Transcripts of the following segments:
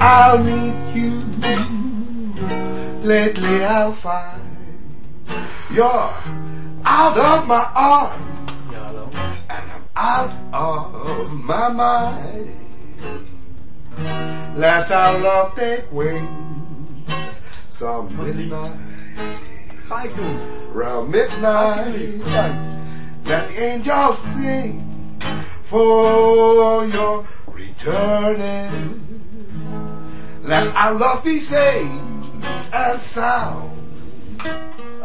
I'll meet you. Lately I'll find you're out of my arms. And I'm out of my mind. Let our love take wings. Some midnight, round midnight. Let the angels sing for your returning. Let our love be safe and sound.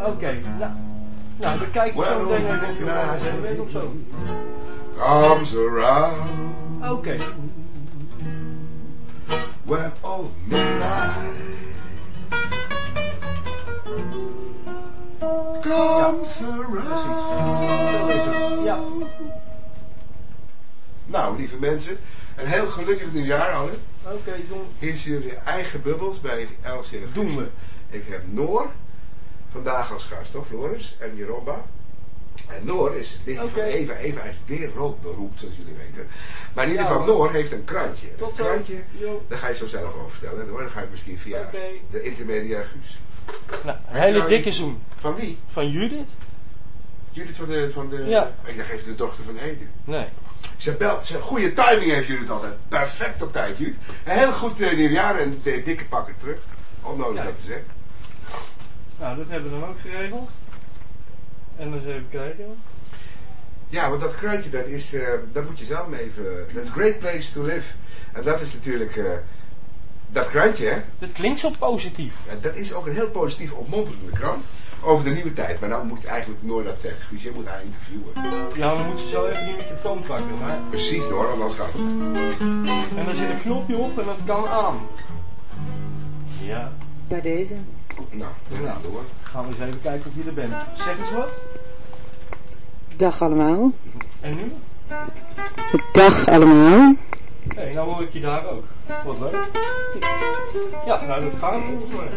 Oké, nou. Nou, dan kijk ik zo meteen even of je mijn zender bent of zo. Comes around Oké. when all midnight comes Zo around. Ja. Nou, lieve mensen, een heel gelukkig nieuwjaar allen. Oké, doen. Hier zien jullie eigen bubbels bij LCF. Doen we. Ik heb Noor vandaag als gast, toch Floris? En Jeromba. En Noor is dit Oké. van Eva. Eva is wereldberoemd, zoals jullie weten. Maar in ieder geval. Noor heeft een krantje. Tot een krantje, Jo. daar ga je zo zelf over vertellen. Noor, dan ga je misschien via de intermediair Guus. Nou, een hele Nou, dikke zoen. Van wie? Van Judith? Judith van de... Van de Ja. Ik dacht even de dochter van Ede. Nee. Ze belt, ze, goede timing heeft Judith altijd. Perfect op tijd. Een heel goed eh, nieuwjaar en de dikke pakken terug. Onnodig dat te zeggen. Nou, dat hebben we dan ook geregeld. En dan eens even kijken. Ja, want dat krantje, dat is, eh, dat moet je zelf even... Dat is Great Place to Live. En dat is natuurlijk... eh, dat krantje, hè. Dat klinkt zo positief. Ja, dat is ook een heel positief opmonterende krant. Over de nieuwe tijd. Maar nou moet eigenlijk nooit dat zeggen. Je moet haar interviewen. Ja, dan moet je zo even die microfoon pakken. Maar... Precies, hoor. Want anders gaat het. En daar zit een knopje op en dat kan aan. Ja. Bij deze. Nou, we door. Gaan we eens even kijken of je er bent. Zeg eens wat. Dag allemaal. En nu? Dag allemaal. Hé, nou hoor ik je daar ook. Wat leuk. Ja, nou dat gaat volgens mij.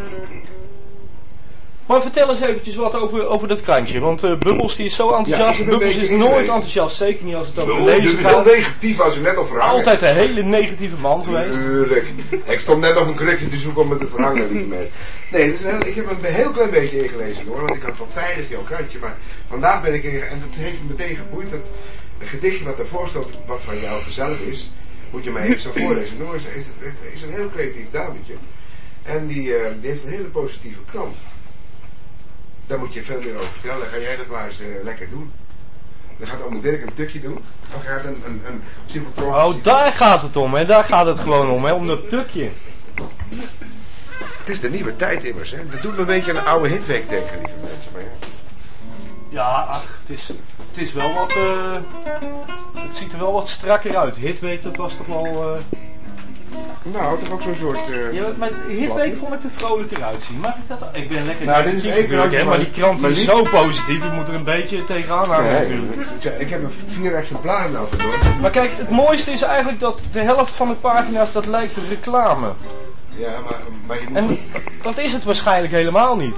Maar vertel eens eventjes wat over, over dat krantje. Want eh Bubbles die is zo enthousiast. Ja, Bubbles is nooit enthousiast. Zeker niet als het over lezen is heel gaat. negatief als u net al verhangen. Altijd een hele negatieve man geweest. Tuurlijk. Ik stond net nog een krukje te zoeken om het te verhangen. lieve mensen. Nee, een heel, ik heb een heel klein beetje ingelezen hoor. Want ik had van tijdig jouw krantje. Maar vandaag ben ik in, en dat heeft me meteen geboeid. Dat een gedichtje wat ervoor staat, wat van jou zelf is. Moet je mij even zo voorlezen. Noor is, is, is een heel creatief dametje. En die, eh, die heeft een hele positieve krant. Daar moet je veel meer over vertellen. Dan ga jij dat maar eens eh, lekker doen. Dan gaat oma Dirk een tukje doen. Dan gaat een, een, een simpel Oh, daar gaat het om, hè. Daar gaat het gewoon om, hè. Om dat tukje. Het is de nieuwe tijd immers, hè. Dat doet me een beetje aan de oude hitweek denken, lieve mensen. Maar ja. Ja, ach, het is, het is wel wat... eh, het ziet er wel wat strakker uit. Hitweek, dat was toch wel... eh, Nou, toch ook zo'n soort... eh, Ja, maar Hitweek vond ik er vrolijker uitzien. Mag ik dat? Ik ben lekker Nou, dit is één hè, maar die krant maar is niet- zo positief. Ik moet er een beetje tegenaan houden nee, natuurlijk. ik heb een vier exemplaren nou door. Maar kijk, het mooiste is eigenlijk dat de helft van de pagina's dat lijkt reclame. Ja, maar, maar je moet... En dat is het waarschijnlijk helemaal niet.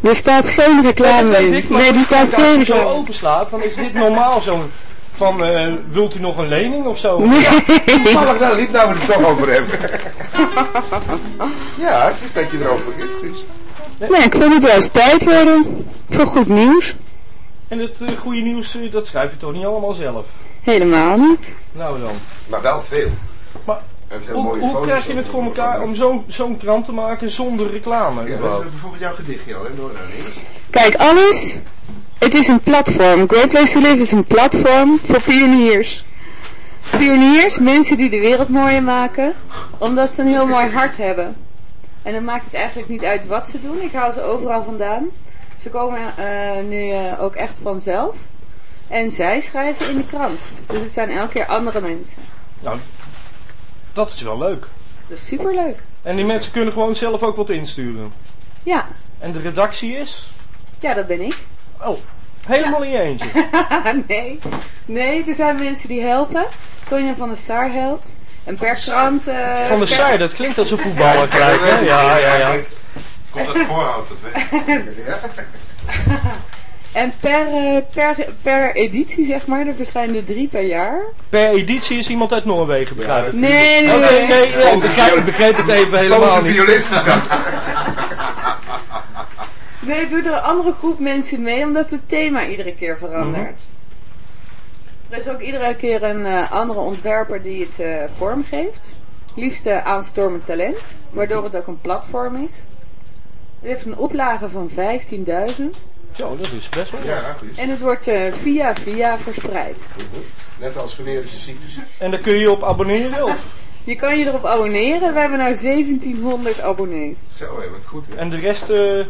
Er staat geen reclame in. ik, maar Nee, die staat als je geen zo openslaat, dan is dit normaal zo van, eh, wilt u nog een lening of zo? Toevallig, nou, liep nou we het toch over hebben. ja, het is dat je erover begint, Guus. Nee, ik vind het wel eens tijd worden. Voor goed nieuws. En het eh, goede nieuws, eh, dat schrijf je toch niet allemaal zelf? Helemaal niet. Nou dan. Maar wel veel. Maar Hoe, krijg je het voor elkaar om zo- zo'n krant te maken zonder reclame? Ja, dat is bijvoorbeeld jouw gedichtje al, hè? Nee? Kijk, alles. Het is een platform. Great Place to Live is een platform voor pioniers. Pioniers, mensen die de wereld mooier maken, omdat ze een heel mooi hart hebben. En dan maakt het eigenlijk niet uit wat ze doen. Ik haal ze overal vandaan. Ze komen eh, nu eh, ook echt vanzelf. En zij schrijven in de krant. Dus het zijn elke keer andere mensen. Nou, dat is wel leuk. Dat is superleuk. En die mensen kunnen gewoon zelf ook wat insturen. Ja, En de redactie is? ja dat ben ik. Oh, helemaal in je eentje. nee, nee, er zijn mensen die helpen. Sonja van der Sar helpt. En per krant... eh, Van der Sar, dat klinkt als een voetballer gelijk, hè? Ja, ja, ja. Komt het voorhoud, dat weet ik. Ja. En per, eh, per, per editie, zeg maar, er verschijnen er drie per jaar. Per editie is iemand uit Noorwegen, begrijp ik. Ja, Nee, nee, Oké, nee. nee, nee, ik begreep het even helemaal niet. violist het doet er een andere groep mensen mee, omdat het thema iedere keer verandert. Mhm. Er is ook iedere keer een eh, andere ontwerper die het eh, vormgeeft. Liefst uh, aanstormend talent, waardoor het ook een platform is. Het heeft een oplage van 15.000 Zo, dat is best wel. Ja, goed. en het wordt eh, via via verspreid. Net als venerische ziektes. En daar kun je op abonneren, of? Je kan je erop abonneren. We hebben nu 1700 abonnees. Zo, wat goed. Hè? En de rest, eh,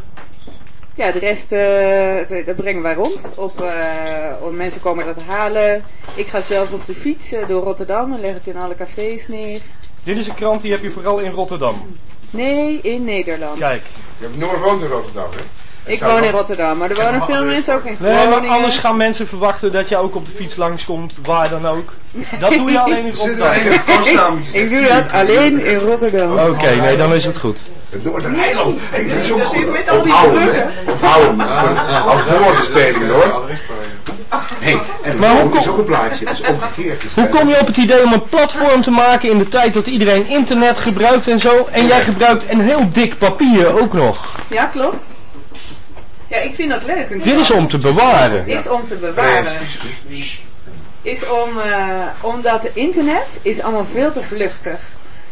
Ja, de rest eh, dat brengen wij rond. Op, eh, op- mensen komen dat halen. Ik ga zelf op de fiets eh, door Rotterdam en leg het in alle cafés neer. dit is een krant die heb je vooral in Rotterdam. Nee, in Nederland. Kijk. Je hebt Noor woont in Rotterdam, hè? Ik woon in Rotterdam, maar er wonen veel mensen ook in Nee, maar Groningen. anders gaan mensen verwachten dat je ook op de fiets langskomt, waar dan ook. Dat doe je alleen in Er Rotterdam. Ik doe dat alleen in Rotterdam. Oké, nee, dan is het goed. Hey, dat is ook goed. Met al die Onthouden. Als woordspeling, hoor. Hey, en Maar hoe kom- is ook een plaatje. Dat is omgekeerd. Hoe kom je op het idee om een platform te maken in de tijd dat iedereen internet gebruikt en zo? En jij gebruikt een heel dik papier ook nog. Ja, klopt. Ja, ik vind dat leuk. Een Dit is om te bewaren. is om te bewaren. Is om, eh, omdat het internet is allemaal veel te vluchtig.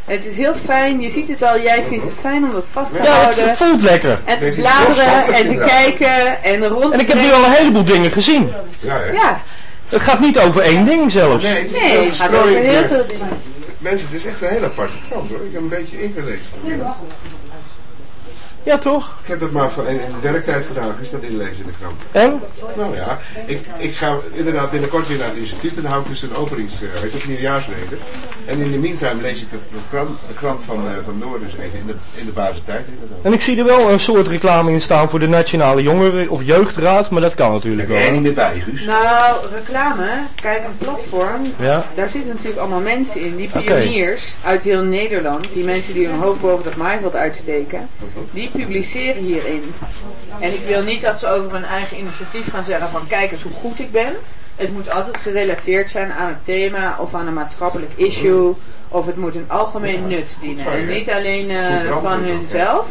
Het is heel fijn, je ziet het al, jij vindt het fijn om dat vast te Ja, houden. het voelt lekker. En te bladeren en te kijken en rond En te ik heb nu al een heleboel dingen gezien. Ja? Ja, Het gaat niet over één ding zelfs. Nee, het is nee, een het gaat over heel veel dingen. Mensen, het is echt een hele aparte krant, hoor. Ik heb een beetje ingelezen. Ja, toch? Ik heb dat maar van in de werktijd gedaan, dus dat inlezen in de krant. En? Nou ja, ik, ik ga inderdaad binnenkort weer naar het instituut en dan hou ik dus een openings, uh, weet het, nieuwjaarsreden. En in de meantime lees ik de, de, krant, de krant van, uh, van Noord dus even in de, in de inderdaad. En ik zie er wel een soort reclame in staan voor de Nationale Jongeren- of Jeugdraad, maar dat kan natuurlijk wel. niet meer bij, Guus? Nou, reclame, kijk een platform, Ja? daar zitten natuurlijk allemaal mensen in, die pioniers uit heel Nederland, die mensen die hun hoofd boven het maaiveld uitsteken, die publiceren hierin. En ik wil niet dat ze over hun eigen initiatief gaan zeggen van kijk eens hoe goed ik ben. Het moet altijd gerelateerd zijn aan het thema of aan een maatschappelijk issue. Of het moet een algemeen nut dienen. En niet alleen Goed van hunzelf.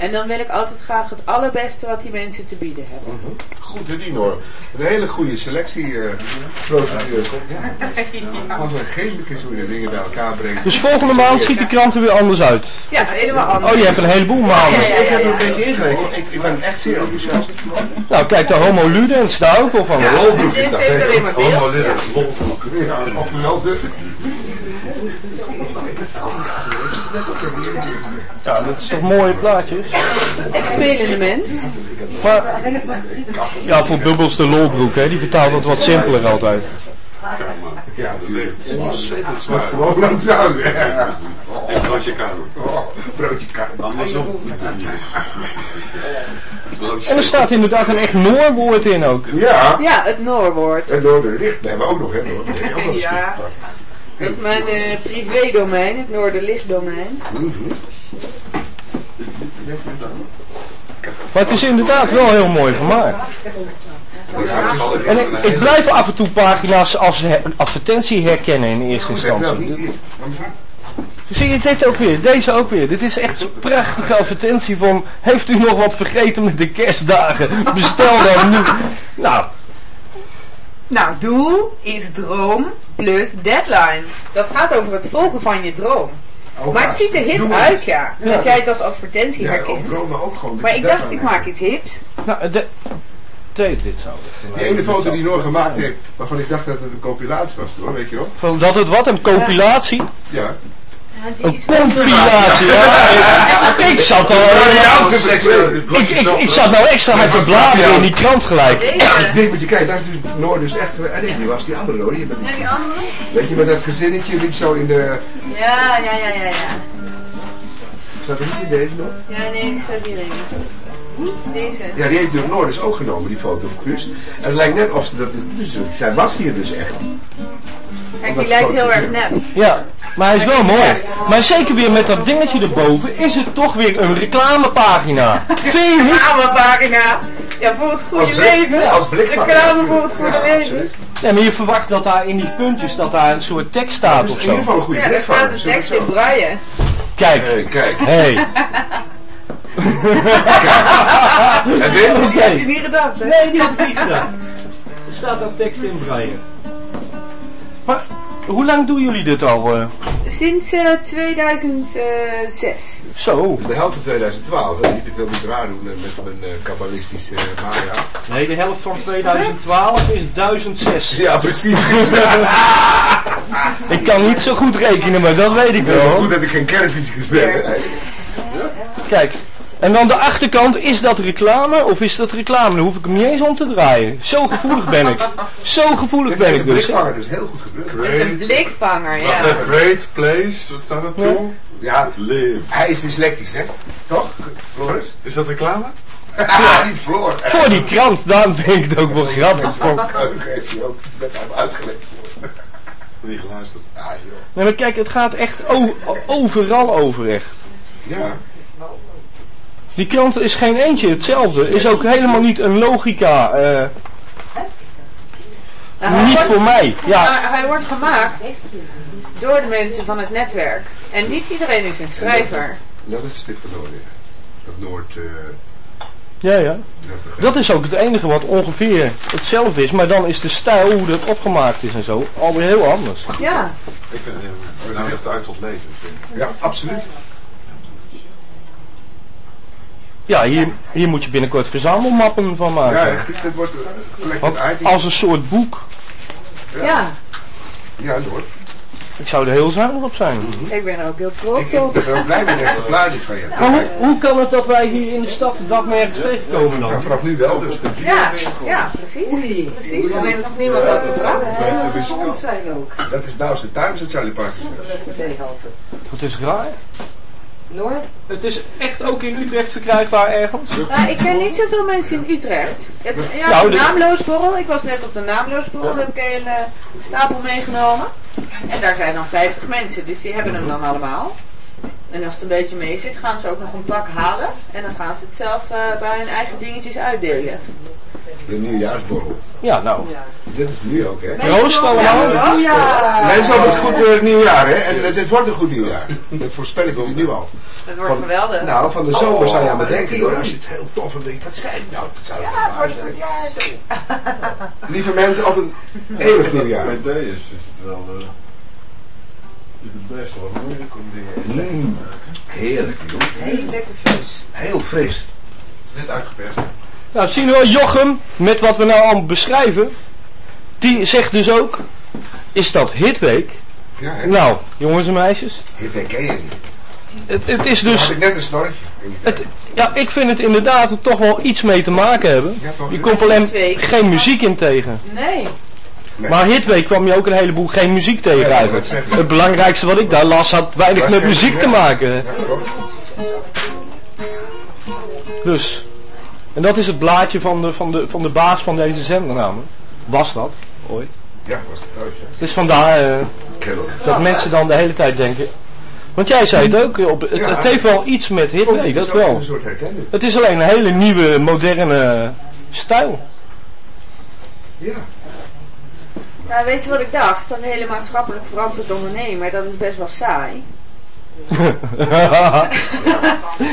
En dan wil ik altijd graag het allerbeste wat die mensen te bieden hebben. Goed, hè, die Noor. Een hele goede selectieprocedure. ja. Als een geestelijk is hoe je dingen bij elkaar brengt. Dus volgende maand ziet de krant er weer anders uit. Ja, helemaal anders. Oh, je hebt een heleboel maanden. Ja, ja, Ik heb er een beetje ingelezen. Ik, ik ben echt zeer enthousiast. Nou, kijk, de homo ludens daar ook wel van. Ja, Lolbroek dit is dat, heeft hè? alleen maar beeld. Homo ludens, lolbroek. Of. Ja, dat is toch mooie plaatjes. Spelende mens. Maar, ja, voor Bubbles de lolbroek, hè, die vertaalt het wat simpeler altijd. Ja, natuurlijk. Het is ontzettend zwaar. Gewoon lang. Ja. En broodje kamer. Oh, broodje kaart. Andersom. En er staat inderdaad een echt Noorwoord in ook. Ja. Ja, het Noorwoord. En Noorderlicht, dat hebben we ook nog, hè? Dat een Ja. Dat is mijn eh privédomein, het Noorderlichtdomein. Maar het is inderdaad wel heel mooi gemaakt. En ik, ik blijf af en toe pagina's als advertentie herkennen in eerste instantie. Zie je dit ook weer, deze ook weer. Dit is echt een prachtige advertentie van, heeft u nog wat vergeten met de kerstdagen? Bestel dan nu. Nou, Nou, doel is droom plus deadline. Dat gaat over het volgen van je droom. Oh, Maar het ziet er hip uit, ja. Dat jij het als advertentie Ja, herkent. dromen ook gewoon. Maar ik dacht, ik maak iets hips. nou de, de- dit zou Die ene foto die Noor gemaakt heeft, waarvan ik dacht dat het een compilatie was, hoor, weet je wel? Van Dat het wat, een compilatie? Ja. Een compilatie, ja. Ik, ik zat al... Ik, ik, ik zat nou extra met de bladeren in die krant gelijk. Ik denk, moet je kijken, daar is dus Noor dus echt... En nee, die was die andere hoor. Die En die andere? weet je, met dat gezinnetje liep zo in de... Ja, ja, ja, ja, ja. Zat er niet in deze nog? Ja, nee, die staat hierin. Deze. Ja, die heeft dus Noor dus ook genomen, die foto van Guus. En het lijkt net of ze dat... Dus, zij was hier dus echt. Kijk, die lijkt heel erg nep. Ja, maar hij is wel mooi. Maar zeker weer met dat dingetje erboven is het toch weer een reclamepagina. Reclamepagina. Ja, voor het goede Als blik- leven. als. Reclame voor het goede Ja, leven. Nee, maar je verwacht dat daar in die puntjes dat daar een soort tekst staat Dat is of in ieder zo. geval een goede Ja, daar blikvanger. staat een tekst in zo- braille. Kijk, Hey, kijk. hey. En dit? Die heb je niet gedacht, hè? Nee, die heb ik niet gedaan. Er staat ook tekst in braille. Maar hoe lang doen jullie dit al? eh? Sinds eh, 2006. Zo. De helft van 2012. En ik wil niet raar doen eh, met mijn eh, kabbalistische eh, Maya. Nee, de helft van 2012 is 1006. Ja, precies. Ik kan niet zo goed rekenen, maar dat weet ik wel wel. goed dat ik geen kernfysicus ben. Kijk, en dan de achterkant, is dat reclame of is dat reclame? Dan hoef ik hem niet eens om te draaien. Zo gevoelig ben ik. Zo gevoelig ben ik dus. blikvanger dus heel goed is een blikvanger, ja. great place, wat staat dat toe? Ja, Live. hij is dyslectisch, hè? Toch, Floris? Is dat reclame? Ja, niet Floor. Voor die krant, daarom vind ik het ook wel grappig. Leuk heeft hij ook. Het is uitgelegd. Niet geluisterd. Ja, joh. Nee, maar kijk, het gaat echt overal over echt. Ja. Die krant is geen eentje hetzelfde. Is ook helemaal niet een logica. eh, Nou, niet wordt- voor mij. Ja, Maar hij wordt gemaakt door de mensen van het netwerk. En niet iedereen is een schrijver. Dat is een stuk van Noord. ja. Dat Noord. eh, ja, ja. dat Dat is ook het enige wat ongeveer hetzelfde is. Maar dan is de stijl, hoe dat opgemaakt is en zo, alweer heel anders. Ja. Ik vind het nou echt uit tot leven. vind ik. ik. Ja, absoluut. Ja, hier, hier moet je binnenkort verzamelmappen van Ja, maken. echt. Dit wordt item. als een soort boek. Ja. Ja, Noord. Ik zou er heel zuinig op zijn. Ik ben er ook heel Ik, trots ik op. ben ook blij met een exemplaar dit van je. Maar hoe, hoe kan het dat wij hier in de stad dat nergens tegenkomen Ja, dan? vanaf nu wel dus. Ja, ja, precies. Precies. Alleen nog niemand dat gebracht. Dat is Now's the Time, zoals Charlie Parker zegt. Dat is raar. Het is echt ook in Utrecht verkrijgbaar ergens. Nou, ik ken niet zoveel mensen in Utrecht. Het, ja, Nou, de naamloosborrel. Ik was net op de naamloosborrel. Daar heb ik een hele stapel meegenomen. En daar zijn dan 50 mensen. Dus die hebben hem dan allemaal. En als het een beetje mee zit, gaan ze ook nog een pak halen. En dan gaan ze het zelf eh, bij hun eigen dingetjes uitdelen. De nieuwjaarsborrel. Ja, nou. Dit is nu ook, hè? Proost allemaal. Ja, Mensen op het goed eh, nieuwjaar, hè? En eh, dit wordt een goed nieuwjaar. Dat voorspel ik jullie nu al. het wordt Van- geweldig. Nou, van de zomer zou je aan me denken, hoor. Als je het heel tof vindt, denk je, wat zei ik nou? Dat zou ja, het wordt een jaar. Lieve mensen, op een eeuwig nieuwjaar. Met deze is het wel is het best wel moeilijk om dingen... Mm, heerlijk, joh. Heel lekker vis. Heel fris. Net uitgeperst. Nou, zien we wel Jochem, met wat we nou allemaal beschrijven. Die zegt dus ook, is dat hitweek? Ja, hè? Nou, jongens en meisjes. Dit ken je niet. Het, het is Dus had ik net een snorretje. het, ja, ik vind het inderdaad er toch wel iets mee te maken hebben. Ja, toch? Je komt alleen Hitweek. geen muziek in tegen. Nee. Nee. Maar hitweek kwam je ook een heleboel geen muziek tegen ik. Het belangrijkste wat ik daar las had weinig met muziek te maken. Dus. En dat is het blaadje van de, van de, van de baas van deze zender namelijk. Was dat, ooit. Ja, was het thuis, ja. Dus vandaar eh, dat mensen dan de hele tijd denken. Want jij zei het ook, op, het, Ja. het heeft wel iets met hitweek, dat is ook wel. Een soort herkenning. Het is alleen een hele nieuwe, moderne stijl. Ja. Nou, weet je wat ik dacht? Een hele maatschappelijk verantwoord ondernemer, dat is best wel saai.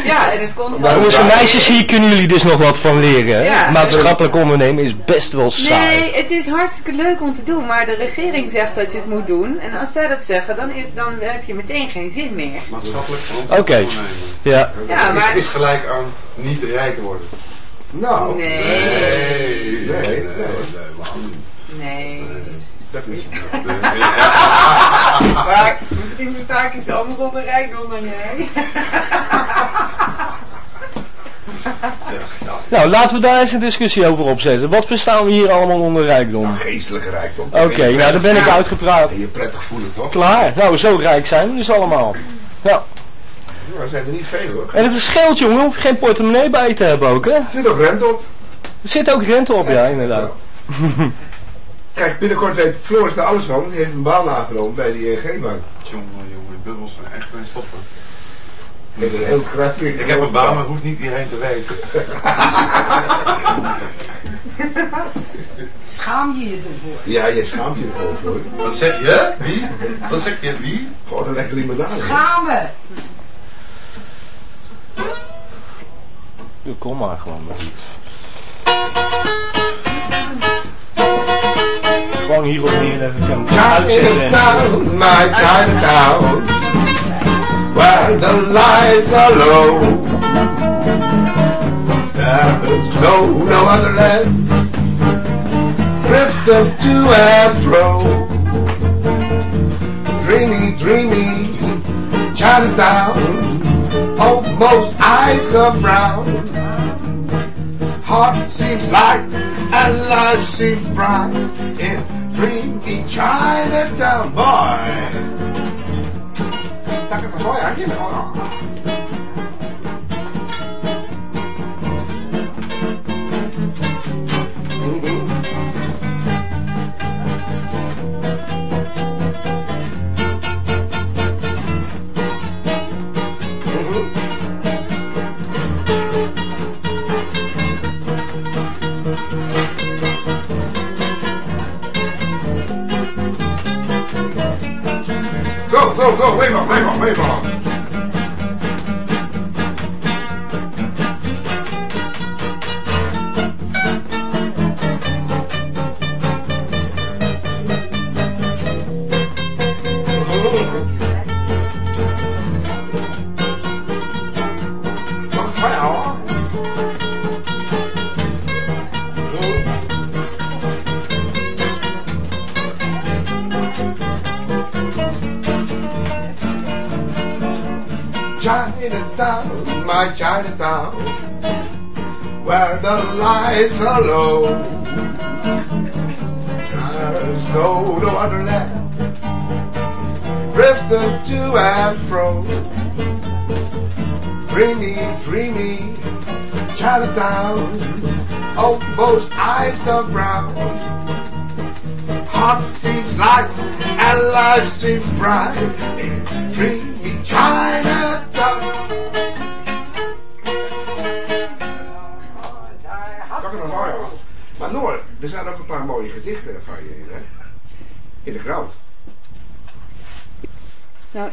Ja, en het komt Maar en meisjes, hier kunnen jullie dus nog wat van leren. Ja. Maatschappelijk ondernemen is best wel saai. Nee, het is hartstikke leuk om te doen, maar de regering zegt dat je het moet doen. En als zij dat zeggen, dan, dan heb je meteen geen zin meer. Maatschappelijk Oké. Ja. Ja, maar... Is, is gelijk aan niet rijk worden. Nou. Nee. Nee, Nee, nee, nee. helemaal niet. Dat is Maar misschien versta ik iets anders onder rijkdom dan jij. Nou, laten we daar eens een discussie over opzetten. Wat verstaan we hier allemaal onder rijkdom? geestelijke rijkdom. Oké, nou dan ben ik uitgepraat. En je prettig voelen, toch? Klaar. Nou, zo rijk zijn we dus allemaal. Ja. Er zijn er niet veel, hoor. En het is scheelt, jongen. Hoef je geen portemonnee bij je te hebben ook, hè? Er zit ook rente op. Er zit ook rente op, ja, inderdaad. Kijk, binnenkort weet Floris er alles van. Die heeft een baan aangenomen bij de ING-bank. Jongen, jongen, bubbels van echt kunnen stoppen. Met een heel krachtig. Ik heb een baan, maar hoeft niet iedereen te weten. Schaam je je ervoor? Ja, je schaamt je erover hoor. Wat zeg je? Wie? Wat zeg je? Wie? Gewoon een lekker limonade. Schamen! Ja, kom maar gewoon met iets. Gewoon hierop neer even kan uitzetten. Chinatown, my Chinatown, where the lights are low. There's no, no other land, drifting to and fro. Dreamy, dreamy, Chinatown, almost eyes of brown. Heart seems light and life seems bright in dreamy Chinatown, boy. Aquí, mejor. Go, go, go, wave on, wave on, wave by Chinatown, where the lights are low. There's no Wonderland, drifted to and fro. Free me, free me, Chinatown, almost eyes are brown. Heart seems light and life seems bright. Free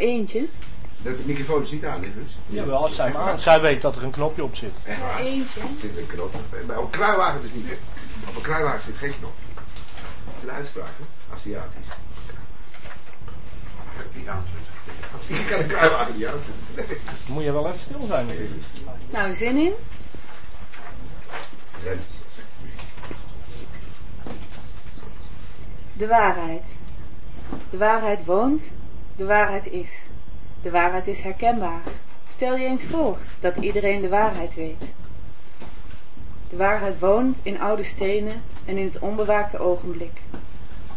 eentje. De microfoon is niet aan, hè, dus. Jawel, als zij, maar aan. zij weet dat er een knopje op zit. Echt waar. Eentje. Er zit een knop. Bij een kruiwagen dus niet, hè? Op een kruiwagen zit geen knop. Dat is een uitspraak, hè? Aziatisch. Ik heb die aanzetten. Je kan een kruiwagen niet uitzetten. Moet je wel even stil zijn. Nee. Nou, zin in? Zen. De waarheid. De waarheid woont, de waarheid is. De waarheid is herkenbaar. Stel je eens voor dat iedereen de waarheid weet. De waarheid woont in oude stenen en in het onbewaakte ogenblik.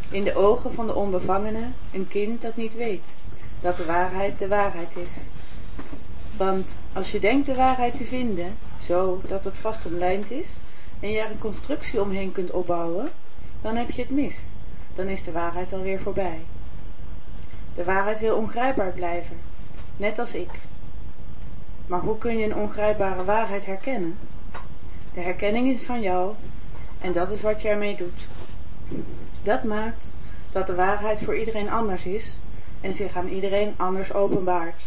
In de ogen van de onbevangene, een kind dat niet weet dat de waarheid de waarheid is. Want als je denkt de waarheid te vinden, zo dat het vast omlijnd is, en je er een constructie omheen kunt opbouwen, dan heb je het mis. Dan is de waarheid alweer voorbij. De waarheid wil ongrijpbaar blijven, net als ik. Maar hoe kun je een ongrijpbare waarheid herkennen? De herkenning is van jou en dat is wat je ermee doet. Dat maakt dat de waarheid voor iedereen anders is en zich aan iedereen anders openbaart.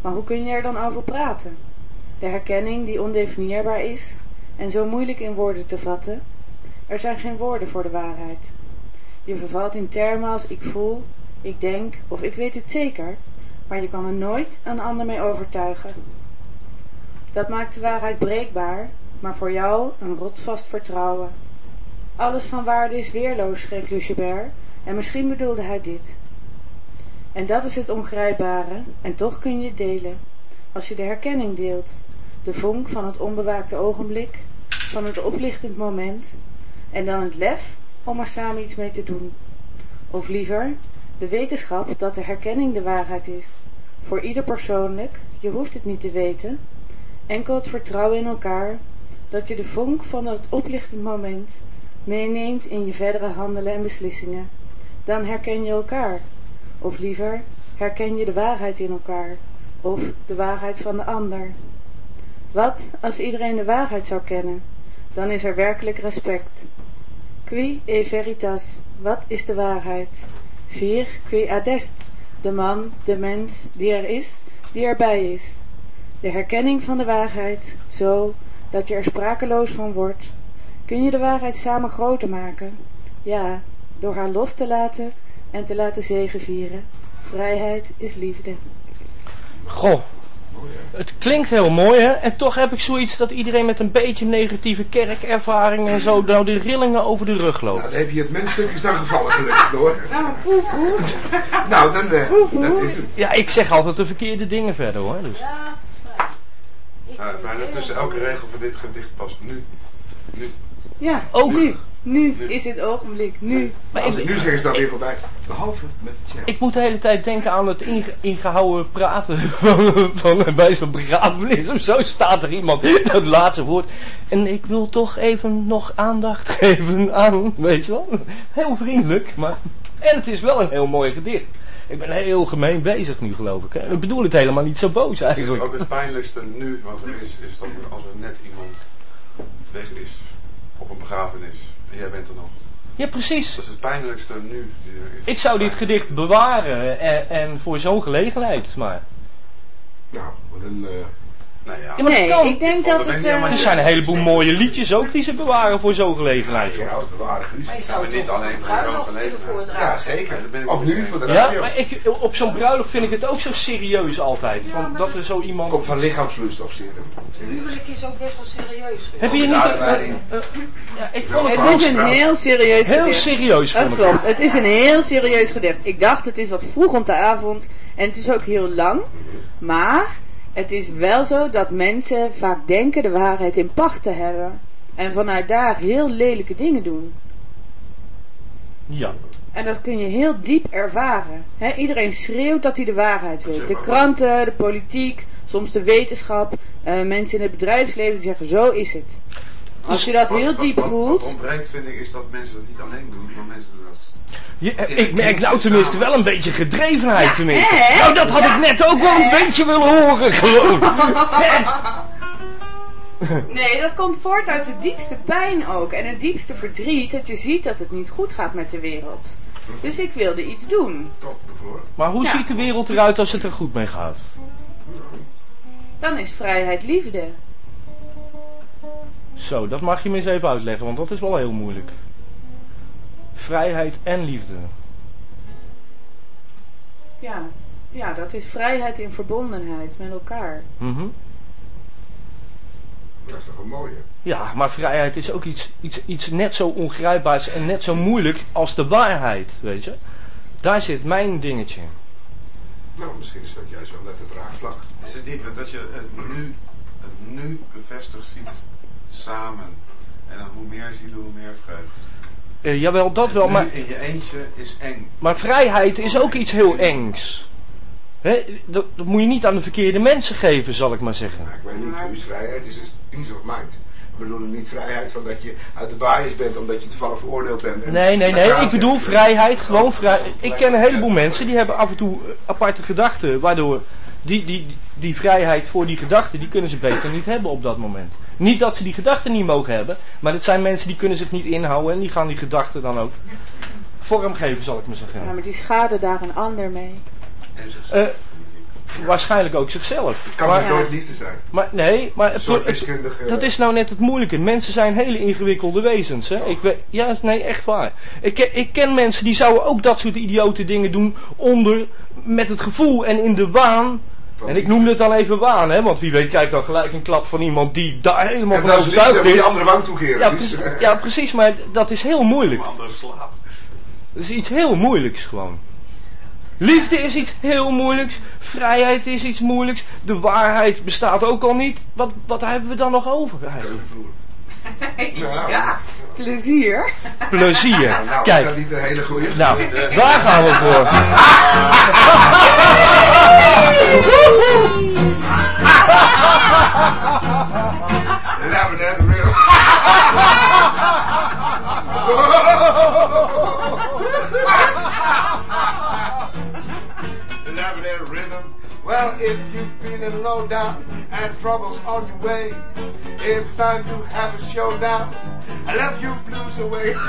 Maar hoe kun je er dan over praten? De herkenning die ondefinieerbaar is en zo moeilijk in woorden te vatten. Er zijn geen woorden voor de waarheid. Je vervalt in termen als ik voel, ik denk of ik weet het zeker, maar je kan er nooit een ander mee overtuigen. Dat maakt de waarheid breekbaar, maar voor jou een rotsvast vertrouwen. Alles van waarde is weerloos, schreef Lucebert, en misschien bedoelde hij dit. En dat is het ongrijpbare, en toch kun je het delen, als je de herkenning deelt, de vonk van het onbewaakte ogenblik, van het oplichtend moment, en dan het lef om er samen iets mee te doen. Of liever, de wetenschap dat de herkenning de waarheid is, voor ieder persoonlijk, je hoeft het niet te weten, enkel het vertrouwen in elkaar, dat je de vonk van het oplichtend moment meeneemt in je verdere handelen en beslissingen. Dan herken je elkaar, of liever, herken je de waarheid in elkaar, of de waarheid van de ander. Wat als iedereen de waarheid zou kennen? Dan is er werkelijk respect. Qui e veritas, wat is de waarheid? Vir qui adest, de man, de mens, die er is, die erbij is. De herkenning van de waarheid, zo dat je er sprakeloos van wordt. Kun je de waarheid samen groter maken? Ja, door haar los te laten en te laten zegevieren. Vrijheid is liefde. Goh, het klinkt heel mooi hè. En toch heb ik zoiets dat iedereen met een beetje negatieve kerkervaring en zo nou de rillingen over de rug loopt. Nou, dan heb je het mensstukjes dan gevallen gelukkig hoor. Nou, dan, eh, dat is het. Ja, ik zeg altijd de verkeerde dingen verder hoor. Dus. Ja, Ja, maar dat tussen elke regel van dit gedicht past nu. Nu. Ja, Ook. nu. Nu is het ogenblik. Nu. Maar Als ik, ik nu zeg is dat weer voorbij. Behalve met de chat. ik moet de hele tijd denken aan het inge- ingehouden praten van, van bij zo'n begrafenis of zo staat er iemand dat laatste woord. En ik wil toch even nog aandacht geven aan, weet je wel. Heel vriendelijk, maar... En het is wel een heel mooi gedicht. Ik ben heel gemeen bezig nu geloof ik. Hè. Ik bedoel het helemaal niet zo boos eigenlijk. Ook het pijnlijkste nu wat er is, is dat als er net iemand weg is op een begrafenis en jij bent er nog. Ja, precies. Dat is het pijnlijkste nu. Ik zou dit gedicht bewaren en, en voor zo'n gelegenheid, maar... Nou, wat een... eh, Nou ja, Ja, maar Nee, kan. ik denk dat het eh, Er zijn een heleboel mooie liedjes ook die ze bewaren voor zo'n gelegenheid. ja, bewaren maar je Ja, zou niet alleen een voor gelegenheid. Ja, zeker. Ja, daar ben ik Of nu voor de Ja, radio. maar ik, op zo'n bruiloft vind ik het ook zo serieus altijd. Van, dat er zo iemand... Komt van lichaamsvloeistof, serum. Huwelijk is ook best wel serieus. Heb je niet... Ja, een- een- ja, ik vond het Het is een heel serieus heel gedicht. serieus. Dat klopt. Het is een heel serieus gedicht. Ik dacht, het is wat vroeg om de avond. En het is ook heel lang. Maar het is wel zo dat mensen vaak denken de waarheid in pacht te hebben. En vanuit daar heel lelijke dingen doen. Ja. En dat kun je heel diep ervaren. Hè, iedereen schreeuwt dat hij de waarheid weet. De kranten, de politiek, soms de wetenschap, eh, mensen in het bedrijfsleven die zeggen zo is het. Als je dat Wat- heel wat- diep wat- Wat voelt, ontbreekt vind ik is dat mensen dat niet alleen doen, maar mensen doen dat Je- ik merk nou tenminste wel een beetje gedrevenheid tenminste. hè? Nou, dat had ik net ook wel een beetje willen horen gewoon. Nee, dat komt voort uit de diepste pijn ook. En het diepste verdriet dat je ziet dat het niet goed gaat met de wereld. Dus ik wilde iets doen. Maar hoe Ja. ziet de wereld eruit als het er goed mee gaat? Dan is vrijheid liefde. Zo, dat mag je me eens even uitleggen, want dat is wel heel moeilijk. Vrijheid en liefde. Ja, ja dat is vrijheid in verbondenheid met elkaar. Mhm. Dat is toch een mooie. Ja, maar vrijheid is ook iets, iets, iets net zo ongrijpbaars en net zo moeilijk als de waarheid, weet je. Daar zit mijn dingetje. Nou, misschien is dat juist wel net het raakvlak. Is het niet dat je het nu, het nu bevestigd ziet samen? En dan hoe meer zielen, hoe meer vreugde. Eh, jawel, dat wel, maar, in je eentje is eng. maar vrijheid is ook iets heel engs. Hè, dat, dat moet je niet aan de verkeerde mensen geven, zal ik maar zeggen. Nou, ik weet niet, Guus, vrijheid is, is peace of mind. We bedoelen niet vrijheid van dat je uit de bias bent omdat je toevallig veroordeeld bent. en Nee, nee, nee, ik bedoel vrijheid, gewoon vrij. Ik ken een heleboel mensen die hebben af en toe aparte gedachten, waardoor die, die, die vrijheid voor die gedachten, die kunnen ze beter niet hebben op dat moment. Niet dat ze die gedachten niet mogen hebben, maar het zijn mensen die kunnen zich niet inhouden en die gaan die gedachten dan ook vormgeven, zal ik maar Ja, zeggen. maar die schaden daar een ander mee. Eh, waarschijnlijk ook zichzelf. Het kan Maar, dus nooit liefde zijn. maar nee, maar het, het- dat is nou net het moeilijke. Mensen zijn hele ingewikkelde wezens. Hè? Ik weet, ja, nee, echt waar. Ik, ken- ik ken mensen die zouden ook dat soort idiote dingen doen onder, met het gevoel en in de waan. En ik noem het dan even waan, hè, want wie weet krijgt dan gelijk een klap van iemand die daar helemaal En van dat is overtuigd op die andere wang toekeren. Ja, dus, precies, eh, ja, precies, maar dat is heel moeilijk. andere slaap. Dat is iets heel moeilijks gewoon. Liefde is iets heel moeilijks. Vrijheid is iets moeilijks. De waarheid bestaat ook al niet. Wat, wat hebben we dan nog over eigenlijk? nou, Ja, plezier. Plezier. Nou, is Kijk, dat niet een hele goeie? nou, daar gaan we voor. we net weer. And have that rhythm. Well, if you're feeling low down and troubles on your way. It's time to have a showdown. I love you blues away.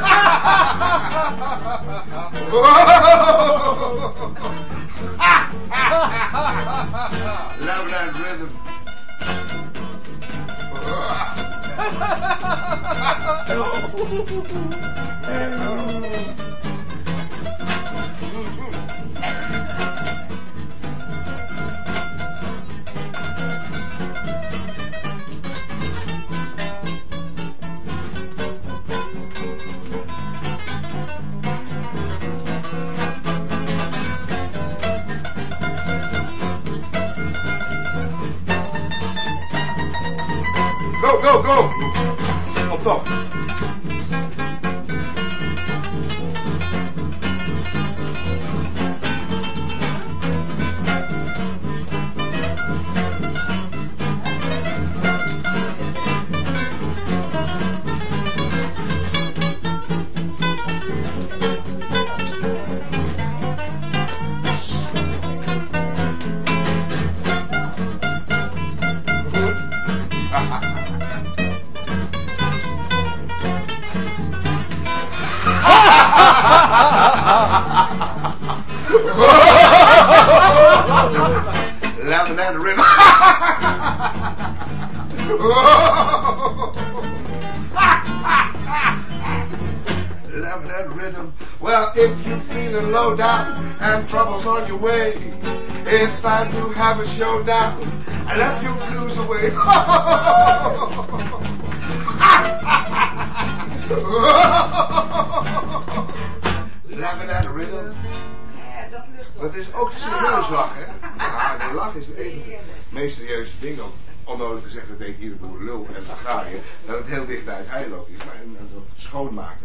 love that rhythm. go!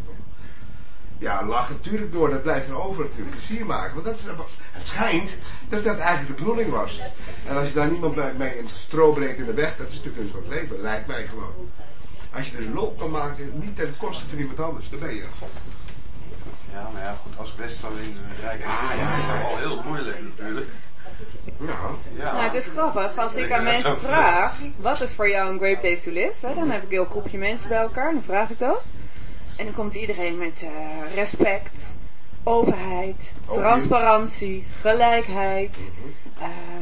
Toch? Ja, lachen natuurlijk door, dat blijft er over natuurlijk. Plezier maken, want dat is, het schijnt dat dat eigenlijk de bedoeling was. En als je daar niemand bij- mee in het stro brengt in de weg, dat is natuurlijk een soort leven, lijkt mij gewoon. Als je er lol kan maken, niet ten koste van iemand anders, dan ben je een god. Ja, maar ja, goed, als best alleen rijk Ja, ja, ja, is ja. dat al heel moeilijk natuurlijk. Nou, Ja. Nou, het is grappig. Als ik aan mensen vraag, wat is voor jou een great place to live? Hè, dan heb ik een heel groepje mensen bij elkaar, dan vraag ik dat. En dan komt iedereen met eh, respect, openheid, Open. transparantie, gelijkheid. eh,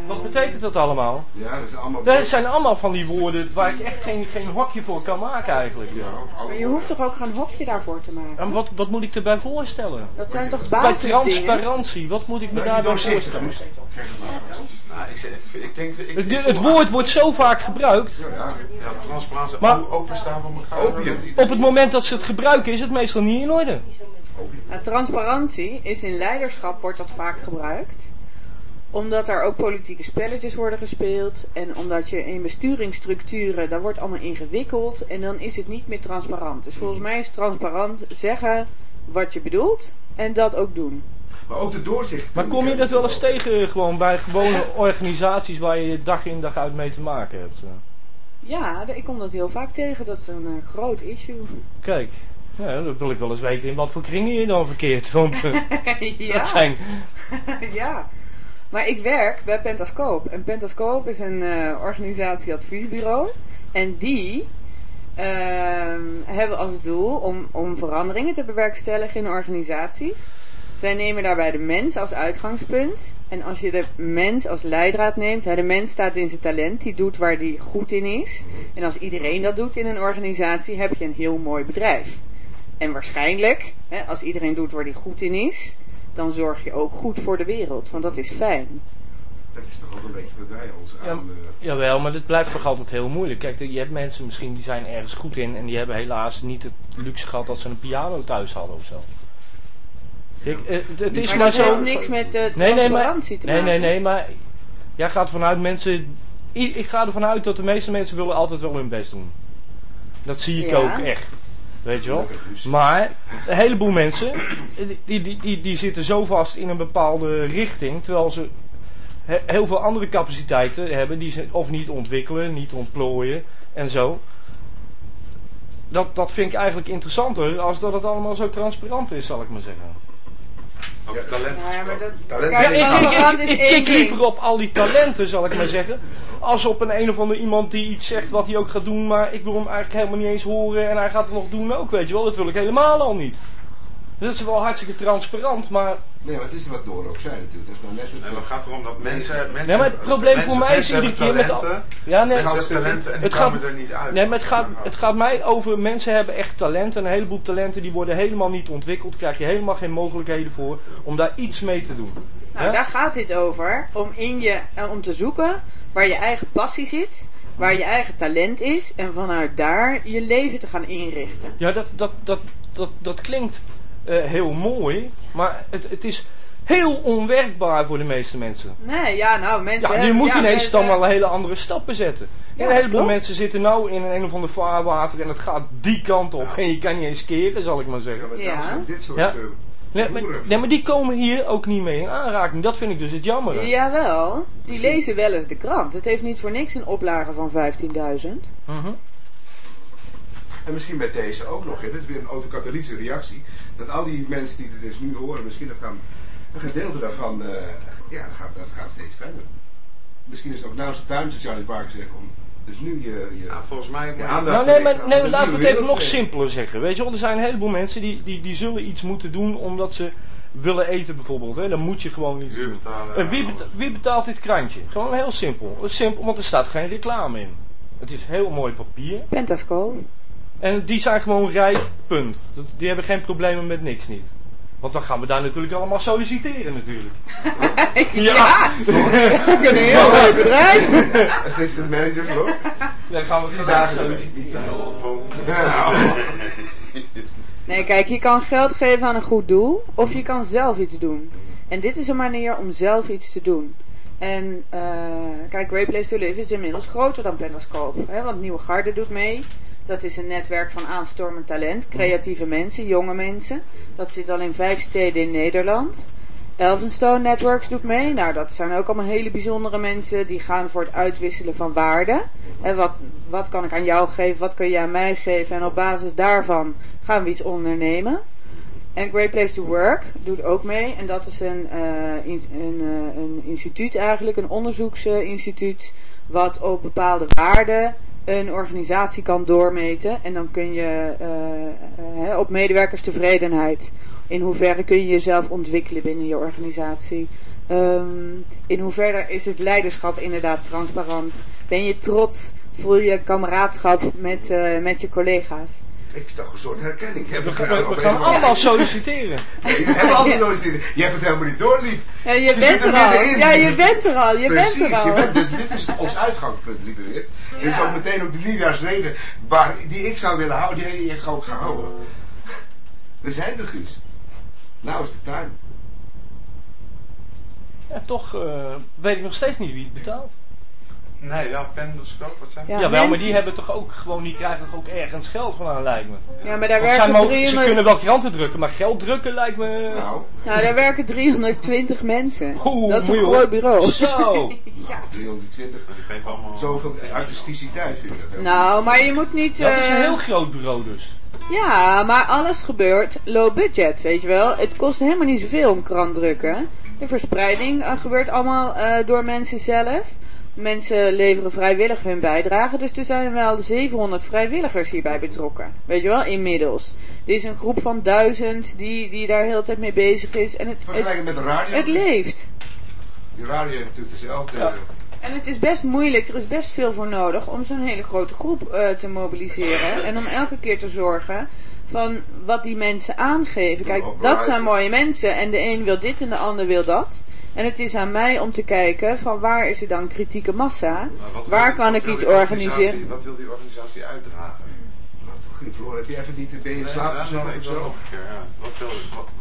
Wat betekent dat allemaal? ja, dat is allemaal... Dat zijn allemaal van die woorden waar ik echt geen, geen hokje voor kan maken eigenlijk. Ja, maar je hoeft toch ook geen hokje daarvoor te maken? En wat, wat moet ik erbij voorstellen? Dat zijn toch Bij basisdingen? transparantie, wat moet ik me je daarbij voorstellen? Nou, ik, zeg, ik, denk... Ik, Het, woord wordt zo vaak gebruikt. Ja, ja. Ja, transparantie, Maar- o- openstaan voor elkaar. Opium. Op het moment dat ze het gebruiken is het meestal niet in orde. Nou, transparantie is in leiderschap wordt dat vaak gebruikt. Omdat er ook politieke spelletjes worden gespeeld. En omdat je in besturingsstructuren, daar wordt allemaal ingewikkeld. En dan is het niet meer transparant. Dus volgens mij is transparant zeggen wat je bedoelt. En dat ook doen. Maar ook de doorzicht. Maar kom je dat wel eens tegen gewoon bij gewone organisaties waar je dag in dag uit mee te maken hebt? Ja, ik kom dat heel vaak tegen. Dat is een eh, groot issue. Kijk, ja, dan wil ik wel eens weten in wat voor kringen je dan verkeert. Want eh, ja. dat zijn... ja. Maar ik werk bij Pentascope. En Pentascope is een eh, organisatie-adviesbureau. En die ehm, hebben als doel om, om veranderingen te bewerkstelligen in organisaties. Zij nemen daarbij de mens als uitgangspunt. En als je de mens als leidraad neemt, hè, de mens staat in zijn talent, die doet waar die goed in is. En als iedereen dat doet in een organisatie, heb je een heel mooi bedrijf. En waarschijnlijk, hè, als iedereen doet waar die goed in is, dan zorg je ook goed voor de wereld, want dat is fijn. Dat is toch ook een beetje wat wij ons Ja, aan... eh, Jawel, maar het blijft toch altijd heel moeilijk. Kijk, je hebt mensen misschien die zijn ergens goed in en die hebben helaas niet het luxe gehad dat ze een piano thuis hadden of zo. Kijk, eh, het, het is maar, maar, dat zo... heeft niks met uh, Nee, nee, maar, transparantie te nee, maken. nee, nee, maar jij gaat vanuit mensen... Ik ga ervan uit dat de meeste mensen willen altijd wel hun best doen. Dat zie ik Ja. ook echt. Weet je wel? Maar een heleboel mensen, die, die, die, die zitten zo vast in een bepaalde richting, terwijl ze he- heel veel andere capaciteiten hebben die ze of niet ontwikkelen, niet ontplooien en zo. Dat, dat vind ik eigenlijk interessanter als dat het allemaal zo transparant is, zal ik maar zeggen. Over talent Ja, maar dat... Talent Kijk, is ik, kijk liever op al die talenten, zal ik maar zeggen. Als op een een of ander iemand die iets zegt wat hij ook gaat doen, maar ik wil hem eigenlijk helemaal niet eens horen en hij gaat het nog doen ook, weet je wel. Dat wil ik helemaal al niet. Dat is wel hartstikke transparant, maar Nee, maar het is wat Door ook zei natuurlijk. Dat is nou net het... En het gaat erom dat mensen... mensen Nee, maar het probleem mensen, voor mij is iedere keer hebben met al- talenten, ja, nee, Mensen het hebben talenten en die het gaat- komen er niet uit. Nee, maar het gaat, het gaat mij over, mensen hebben echt talent en een heleboel talenten die worden helemaal niet ontwikkeld. Krijg je helemaal geen mogelijkheden voor om daar iets mee te doen. Nou, Ja? daar gaat dit over. Om, in je, eh, om te zoeken waar je eigen passie zit, waar je eigen talent is en vanuit daar je leven te gaan inrichten. Ja, dat, dat, dat, dat, dat klinkt eh, heel mooi, maar het, het is heel onwerkbaar voor de meeste mensen. Nee, ja, nou, mensen... Ja, je moet ja, ineens mensen- dan wel hele andere stappen zetten. Ja, en een heleboel klopt. mensen zitten nou in een, een of ander vaarwater en het gaat die kant op. En je kan niet eens keren, zal ik maar Ja, zeggen. Ja. dit soort... Ja. eh, Nee maar, boeren. nee, maar die komen hier ook niet mee in aanraking. Dat vind ik dus het jammer. Jawel, die lezen wel eens de krant. Het heeft niet voor niks een oplage van 15.000. Mhm. En misschien bij deze ook nog. Hè. Dit is weer een autokatalytische reactie. Dat al die mensen die dit dus nu horen, misschien dat gaan, een gedeelte daarvan, eh, ja, dat gaat, dat gaat steeds verder. Misschien is het ook nou zijn time, zoals Charlie Parker zegt, om dus nu je, je, Ja, volgens mij... je moet je- aandacht Nou nee, maar nee, de laten we het even nog simpeler zeggen. Weet je wel, er zijn een heleboel mensen die, die, die zullen iets moeten doen omdat ze willen eten bijvoorbeeld. Hè. Dan moet je gewoon iets Huur doen. betalen. En wie, beta- wie betaalt dit krantje? Gewoon heel simpel. Simpel, want er staat geen reclame in. Het is heel mooi papier. Pentasco. En die zijn gewoon rijk, punt. Dat, die hebben geen problemen met niks niet. Want dan gaan we daar natuurlijk allemaal solliciteren natuurlijk. ja! Ook een heel leuk bedrijf. Assistant manager, geloof ik. Dan gaan we vandaag solliciteren. Nou, Nee, kijk, je kan geld geven aan een goed doel, of je kan zelf iets doen. En dit is een manier om zelf iets te doen. En eh, kijk, Great Place to Live is inmiddels groter dan Pentascope. Hè, want Nieuwe Garde doet mee. Dat is een netwerk van aanstormend talent, creatieve mensen, jonge mensen. Dat zit al in vijf steden in Nederland. Elvenstone Networks doet mee. Nou, dat zijn ook allemaal hele bijzondere mensen. Die gaan voor het uitwisselen van waarden. En wat, wat kan ik aan jou geven? Wat kun je aan mij geven? En op basis daarvan gaan we iets ondernemen. En Great Place to Work doet ook mee. En dat is een, eh, een, eh, een instituut eigenlijk, een onderzoeksinstituut. Wat op bepaalde waarden een organisatie kan doormeten. En dan kun je hè, op medewerkerstevredenheid. In hoeverre kun je jezelf ontwikkelen binnen je organisatie? Ehm, in hoeverre is het leiderschap inderdaad transparant? Ben je trots? Voel je kameraadschap met, eh, met je collega's? Ik toch een soort herkenning. We, we een gaan allemaal solliciteren. Nee, hebt altijd nooit zin. Je hebt het helemaal niet door, lief. Ja, je, bent er al. Ja, je bent er al. Je Precies, bent er al. je bent, dus, dit is ons uitgangspunt, lieve weer. Dit is ook meteen ook de nieuwjaarsreden waar, die ik zou willen houden, die ik ook ga houden. We zijn er, Guus. Nou is de time. Ja, toch eh, weet ik nog steeds niet wie het betaalt. Nee, ja, pendoscoop, wat zijn Ja, Jawel, maar die hebben toch ook gewoon, die krijgen toch ook ergens geld van aan, lijkt me. Ja, maar daar Want zij werken, mogen, ze 300, kunnen wel kranten drukken, maar geld drukken lijkt me... Nou, nou, daar werken 320 mensen. Oeh, dat is een groot bureau. Zo! Ja. 320. Die geven allemaal... Zoveel artisticiteit vind ik dat heel Nou, maar je moet niet... Dat is een eh, heel groot bureau dus. Ja, maar alles gebeurt low budget, weet je wel. Het kost helemaal niet zoveel een krant drukken. De verspreiding eh, gebeurt allemaal eh, door mensen zelf. Mensen leveren vrijwillig hun bijdrage. Dus er zijn wel 700 vrijwilligers hierbij betrokken. Weet je wel, inmiddels. Er is een groep van duizend die, die daar heel de hele tijd mee bezig is. En het, het, met de radio. het leeft. Die radio heeft natuurlijk dezelfde. Ja. En het is best moeilijk, er is best veel voor nodig om zo'n hele grote groep eh, te mobiliseren. En om elke keer te zorgen van wat die mensen aangeven. Kijk, dat zijn mooie mensen en de een wil dit en de ander wil dat. En het is aan mij om te kijken van waar is er dan kritieke massa? Waar wil- kan ik iets organiseren? Wat wil die organisatie uitdragen? Floor, heb je even niet ben je in slaap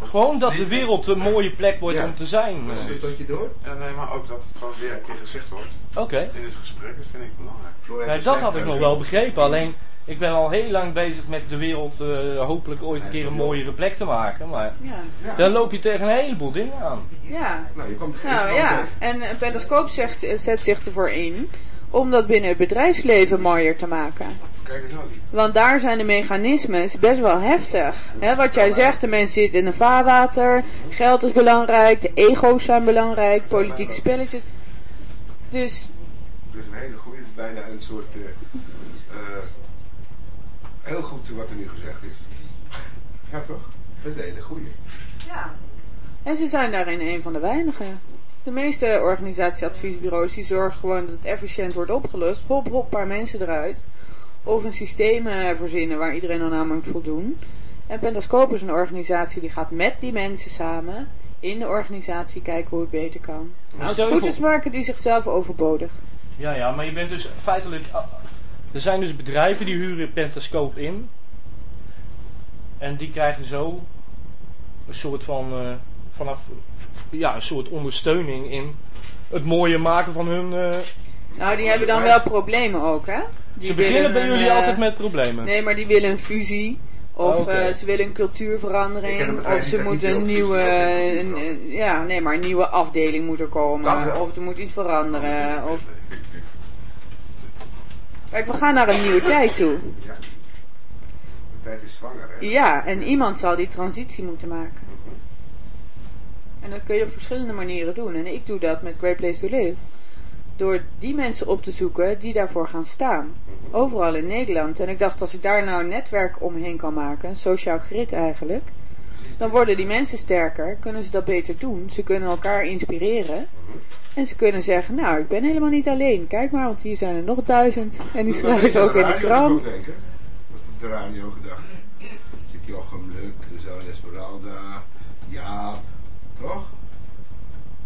Gewoon dat de wereld een mooie plek wordt Ja. om te zijn. Dat je door? Ja, nee, maar ook dat het gewoon weer een keer gezegd wordt Oké. in het gesprek. Dat vind ik belangrijk. Floor Nee, dat had ik nog wel begrepen. Alleen, ik ben al heel lang bezig met de wereld eh, hopelijk ooit een keer een mooiere plek te maken. Maar Ja, Ja. dan loop je tegen een heleboel dingen aan. ja. Nou, je komt er Nou ja, en eh, Pentascope zegt, zet zich ervoor in om dat binnen het bedrijfsleven mooier te maken. Kijk eens aan. Want daar zijn de mechanismes best wel heftig. Hè, wat jij zegt, de mensen zitten in een vaarwater, geld is belangrijk, de ego's zijn belangrijk, politieke spelletjes. Dus Dat is een hele goede, het is bijna een soort, eh, eh, heel goed wat er nu gezegd is. Ja toch? Dat is een hele goede. Ja. En ze zijn daarin een van de weinigen. De meeste organisatieadviesbureaus die zorgen gewoon dat het efficiënt wordt opgelost. Hop, hop, paar mensen eruit. Of een systeem eh, verzinnen waar iedereen dan aan moet voldoen. En Pentascope is een organisatie die gaat met die mensen samen in de organisatie kijken hoe het beter kan. Nou, goed is maken die zichzelf overbodig. Ja, ja, maar je bent dus feitelijk... ah, Er zijn dus bedrijven die huren Pentascope in. En die krijgen zo een soort van... eh, vanaf, ja, een soort ondersteuning in het mooie maken van hun... eh, Nou, die hebben dan wel problemen ook, hè? Die ze beginnen bij jullie eh, altijd met problemen. Nee, maar die willen een fusie. Of eh, ze willen een cultuurverandering. Of ze moeten een nieuwe, een, een- ja, nee, maar een nieuwe afdeling moet er Dat komen. Of er moet iets veranderen. Of... Kijk, we gaan naar een nieuwe tijd toe. Ja. De tijd is zwanger, hè? Ja, en iemand zal die transitie moeten maken. En dat kun je op verschillende manieren doen. En ik doe dat met Great Place to Live. Door die mensen op te zoeken die daarvoor gaan staan. Overal in Nederland. En ik dacht, als ik daar nou een netwerk omheen kan maken, een sociaal grid eigenlijk, dan worden die mensen sterker, kunnen ze dat beter doen. Ze kunnen elkaar inspireren. En ze kunnen zeggen, nou, ik ben helemaal niet alleen. Kijk maar, want hier zijn er nog duizend. En die je ook aan in de krant. ook denken? Wat op de radio gedacht? Zit Jochem Luk, Zoon Esmeralda, Jaap, toch?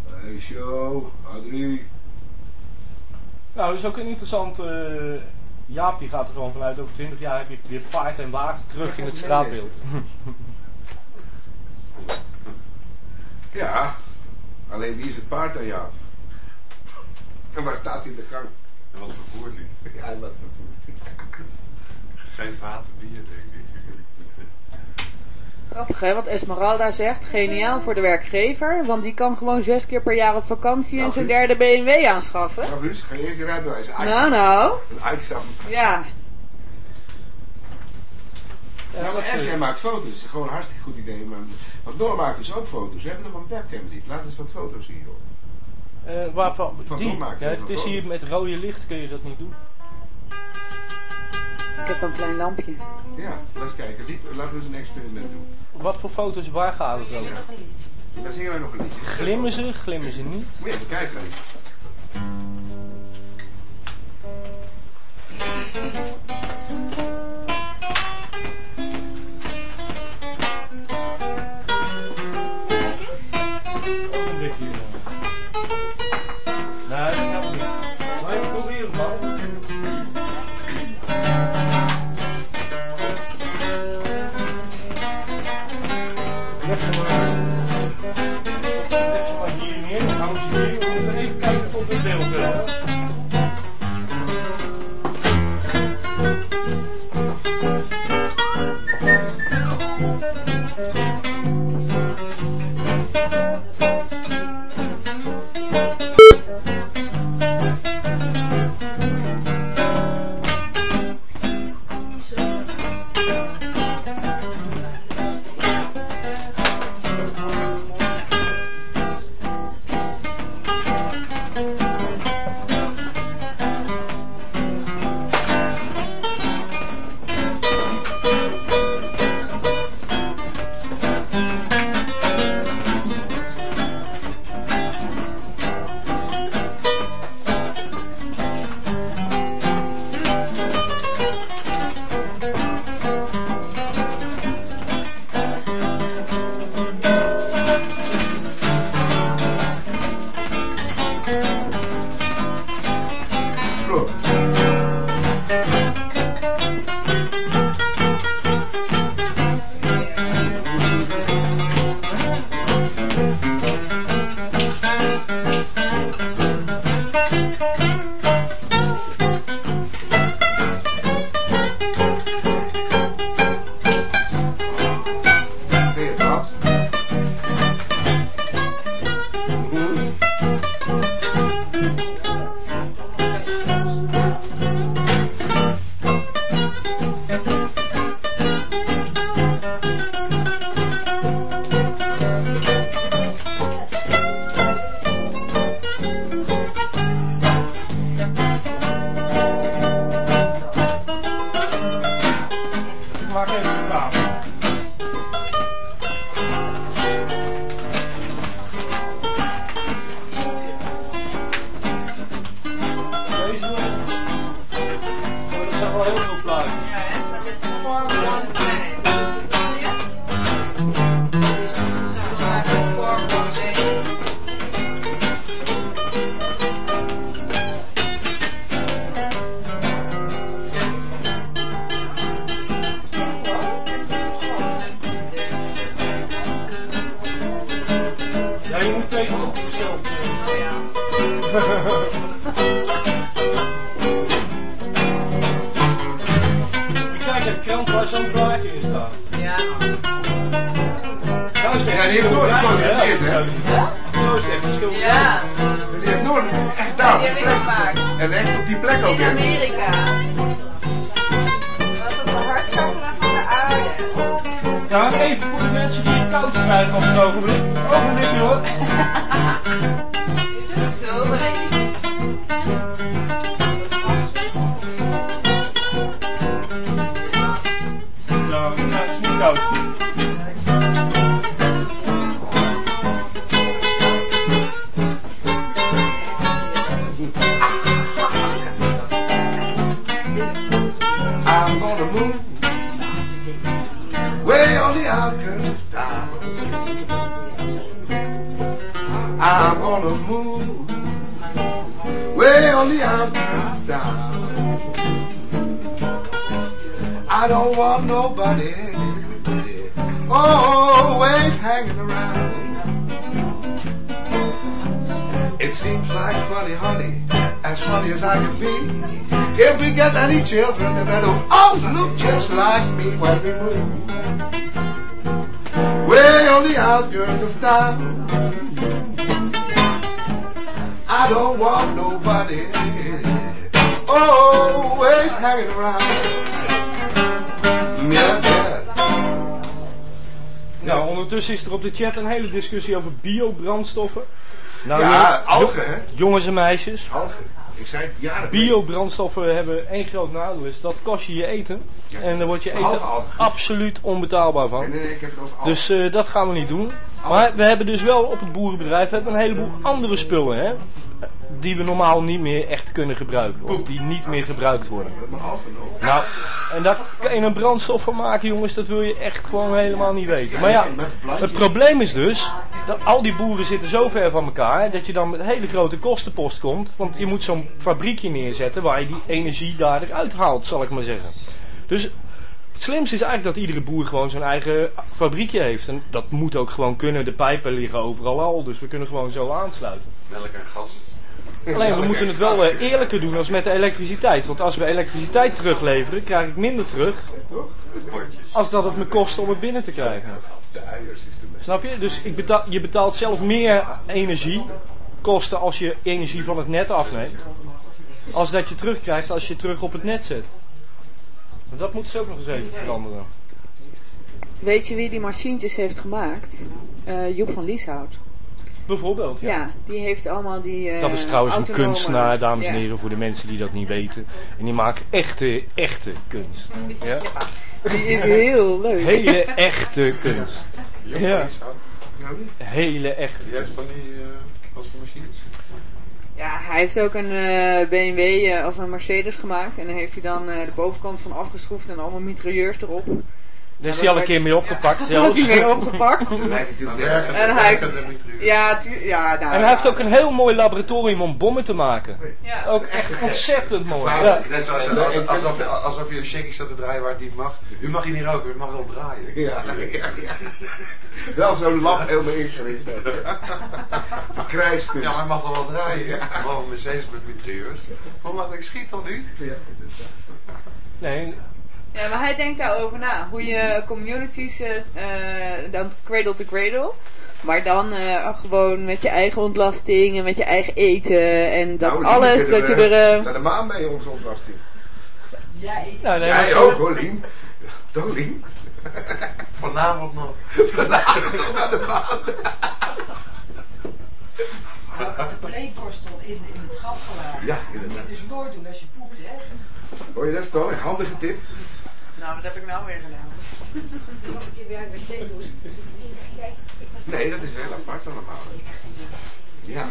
Hey, show, Adrie. Nou, dat is ook een interessant... eh, Jaap die gaat er gewoon vanuit, over 20 jaar heb je weer paard en wagen terug in het straatbeeld. Ja, alleen wie is het paard dan Jaap? En waar staat hij in de gang? En wat vervoert hij? Ja, wat Geen vaten bier, denk ik. Grappig hè, wat Esmeralda zegt, geniaal voor de werkgever, want die kan gewoon zes keer per jaar op vakantie en Nou, zijn goed. derde BMW aanschaffen. Nou, Guus, ga je eerst je rijbewijs. Nou, nou, Een ja. Ja, maar en zij maakt foto's. Dat is gewoon een hartstikke goed idee. Maar, want Noor maakt dus ook foto's. We hebben nog een webcam lief. Laat eens wat foto's zien, joh. Eh, waarvan? Van die? Ja, het is hier met rode licht kun je dat niet doen. Ik heb een klein lampje. Ja, laat eens kijken. Die, laten we eens een experiment doen. Wat voor foto's, waar gaat het over? Dan zingen wij nog een liedje. Glimmen ze, glimmen ze niet? Moet je even kijken, chat een hele discussie over biobrandstoffen. Nou, Ja, algen, hè? jongens en meisjes. Algen. Ik zei het jaren Biobrandstoffen hebben één groot nadeel, is dat kost je je eten. Ja. En daar wordt je eten absoluut onbetaalbaar van. nee, nee, ik heb het over algen. Dus eh, dat gaan we niet doen. Maar we hebben dus wel op het boerenbedrijf hebben een heleboel andere spullen, hè. Die we normaal niet meer echt kunnen gebruiken. Of die niet meer gebruikt worden. Mijn algen en daar kan je een brandstof van maken, jongens, dat wil je echt gewoon helemaal niet weten. Maar ja, het probleem is dus, dat al die boeren zitten zo ver van elkaar, dat je dan met hele grote kostenpost komt. Want je moet zo'n fabriekje neerzetten waar je die energie daar eruit haalt, zal ik maar zeggen. Dus het slimste is eigenlijk dat iedere boer gewoon zijn eigen fabriekje heeft. En dat moet ook gewoon kunnen, de pijpen liggen overal al, dus we kunnen gewoon zo aansluiten. Melk en gas. Alleen we moeten het wel eh, eerlijker doen als met de elektriciteit. Want als we elektriciteit terugleveren, krijg ik minder terug Potjes. als dat het me kost om het binnen te krijgen. Snap je? Dus ik betaal, je betaalt zelf meer energiekosten als je energie van het net afneemt. Als dat je terugkrijgt als je terug op het net zet. Want dat moeten ze ook nog eens even veranderen. Weet je wie die machientjes heeft gemaakt? Eh, Joep van Lieshout. Bijvoorbeeld, ja. Ja, die heeft allemaal die. eh, Dat is trouwens een kunstenaar, dames en heren, voor de mensen die dat niet weten. En die maakt echte, echte kunst. Ja? Die is heel leuk. Hele echte kunst. Ja, hele echte. Van die eh wasmachines. Ja, hij heeft ook een eh, BMW eh, of een Mercedes gemaakt. En daar heeft hij dan eh, de bovenkant van afgeschroefd en allemaal mitrailleurs erop. Daar is hij al een keer mee opgepakt Daar zelfs. was hij mee opgepakt. En hij-? Ja, ja, nou, En hij heeft ook een heel mooi laboratorium om bommen te maken. Ja. Ook echt ontzettend mooi. Ja. Net zoals alsof, alsof, alsof je een shaky staat te draaien waar het niet mag. U mag hier niet roken, u mag wel draaien. Ja, ja, ja. Wel zo'n lab helemaal ingericht. Krijgskunst. Ja, maar hij mag wel wel draaien. Gewoon een Mercedes met mitrailleurs. Maar mag ik schiet dan nu? Ja. Nee, Ja, maar hij denkt daarover na. Hoe je communities, eh, eh, dan cradle to cradle. Maar dan eh, gewoon met je eigen ontlasting en met je eigen eten. En dat Nou, alles, dat je we er... eh, Naar de maan mee, onze ontlasting. Jij. nou, nee, Jij maar- ook hoor, Lien. Toch, Lien? Vanavond nog. Naar de maan. de playborstel in, in het gat gelaten. Ja, Je moet inderdaad. het dus nooit doen als je poept, hè. Hoor je dat toch? Een handige tip. Nou, wat heb ik nou weer gedaan? Nee, dat is heel apart allemaal. Ja.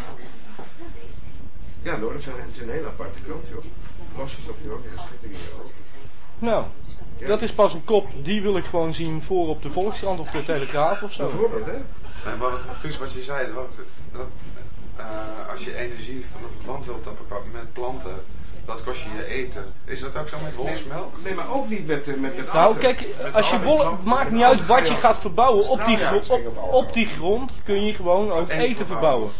Ja, hoor, dat is een, is een heel aparte krant, joh. Op je ook schutting hier ook. Nou, dat is pas een kop, die wil ik gewoon zien voor op de Volkskrant of de Telegraaf of zo. Bijvoorbeeld, hè? Nee, maar wat, Guus, wat je zei, dat, dat, eh, als je energie van het land wilt tappen met planten, dat kost je je eten. Is dat ook zo met wolfsmelk? Nee, maar ook niet met, eh, met, met Nou, kijk, als je wol, het maakt niet uit wat je gaat verbouwen. Op die, op, op die grond kun je gewoon ook eten verbouwen.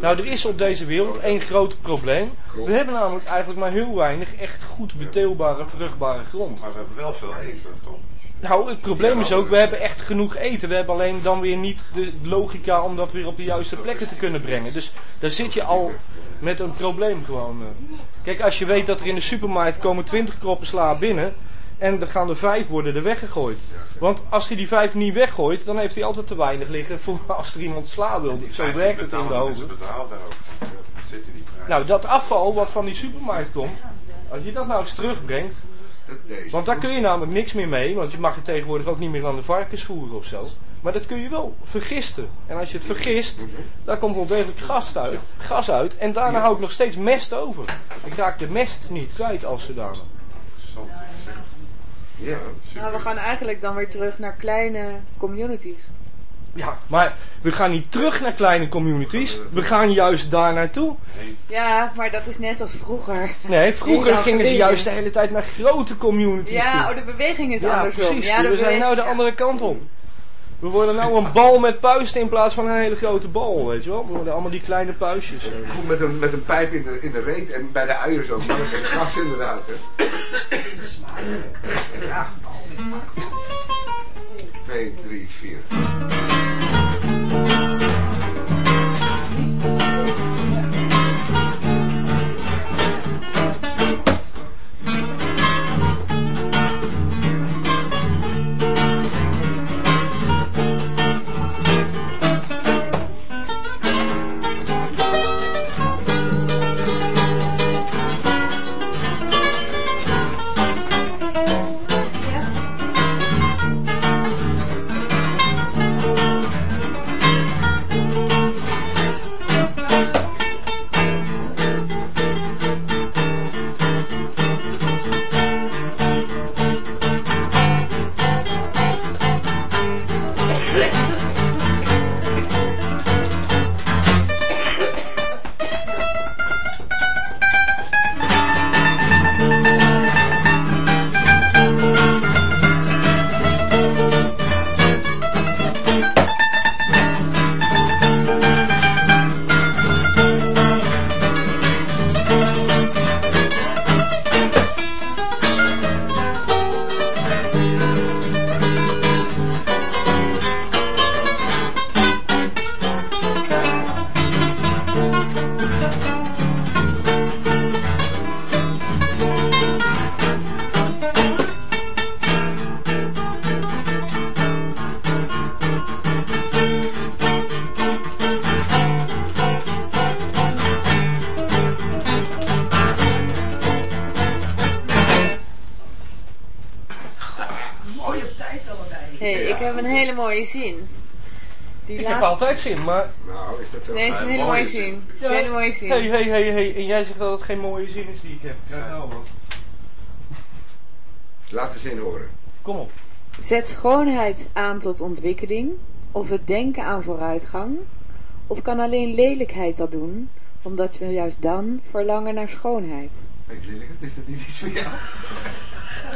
Nou, er is op deze wereld één groot probleem. We hebben namelijk eigenlijk maar heel weinig echt goed beteelbare, vruchtbare grond. Maar we hebben wel veel eten, toch? Nou, het probleem is ook, we hebben echt genoeg eten. We hebben alleen dan weer niet de logica om dat weer op de juiste plekken te kunnen brengen. Dus daar zit je al met een probleem gewoon. Eh. Kijk, als je weet dat er in de supermarkt komen 20 kroppen sla binnen... en er gaan er vijf worden er weggegooid. Want als hij die vijf niet weggooit, dan heeft hij altijd te weinig liggen voor als er iemand sla wil. Zo werkt het in de die prijzen. Nou, dat afval wat van die supermarkt komt, als je dat nou eens terugbrengt... Want daar kun je namelijk niks meer mee, want je mag het tegenwoordig ook niet meer aan de varkens voeren of zo. Maar dat kun je wel vergisten. En als je het vergist, daar komt wel degelijk gas uit, gas uit. En daarna hou ik nog steeds mest over. Ik raak de mest niet kwijt als zodanig. Ja. Nou, we gaan eigenlijk dan weer terug naar kleine communities. Ja, maar we gaan niet terug naar kleine communities. We gaan juist daar naartoe. Ja, maar dat is net als vroeger. Nee, vroeger gingen ze juist de hele tijd naar grote communities Ja, toe. oh, de beweging is Ja, andersom. precies. Ja, de we zijn nou de andere kant op. We worden nou een bal met puisten in plaats van een hele grote bal, weet je wel. We worden allemaal die kleine puistjes. Met een, met een pijp in de, in de reet en bij de uiers ook. Maar geen gas inderdaad, hè. Ja. 2, 3, 4. Ik zin, maar... Nou, is dat zo? Nee, het is een hele mooie mooie zin. zin. Het is een hele mooie zin. Hey, hey, hey, hey. En jij zegt dat het geen mooie zin is die ik heb. Ja, nou wat. Laat de zin horen. Kom op. Zet schoonheid aan tot ontwikkeling, of het denken aan vooruitgang, of kan alleen lelijkheid dat doen, omdat we juist dan verlangen naar schoonheid. Hey, lelijk, is dat niet iets voor jou?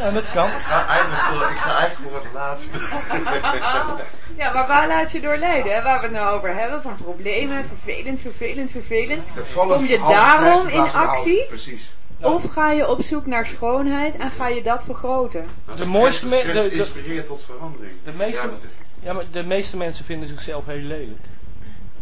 Ja, dat kan. Ik ga eigenlijk voor, ik ga eigenlijk voor het laatste. Ja, maar waar laat je door leiden? Hè? Waar we het nou over hebben, van problemen, vervelend, vervelend, vervelend. Kom je daarom in actie? Precies. Of ga je op zoek naar schoonheid en ga je dat vergroten? De mooiste me- Stress de- de- inspireert tot verandering. De meeste, ja, maar de meeste mensen vinden zichzelf heel lelijk.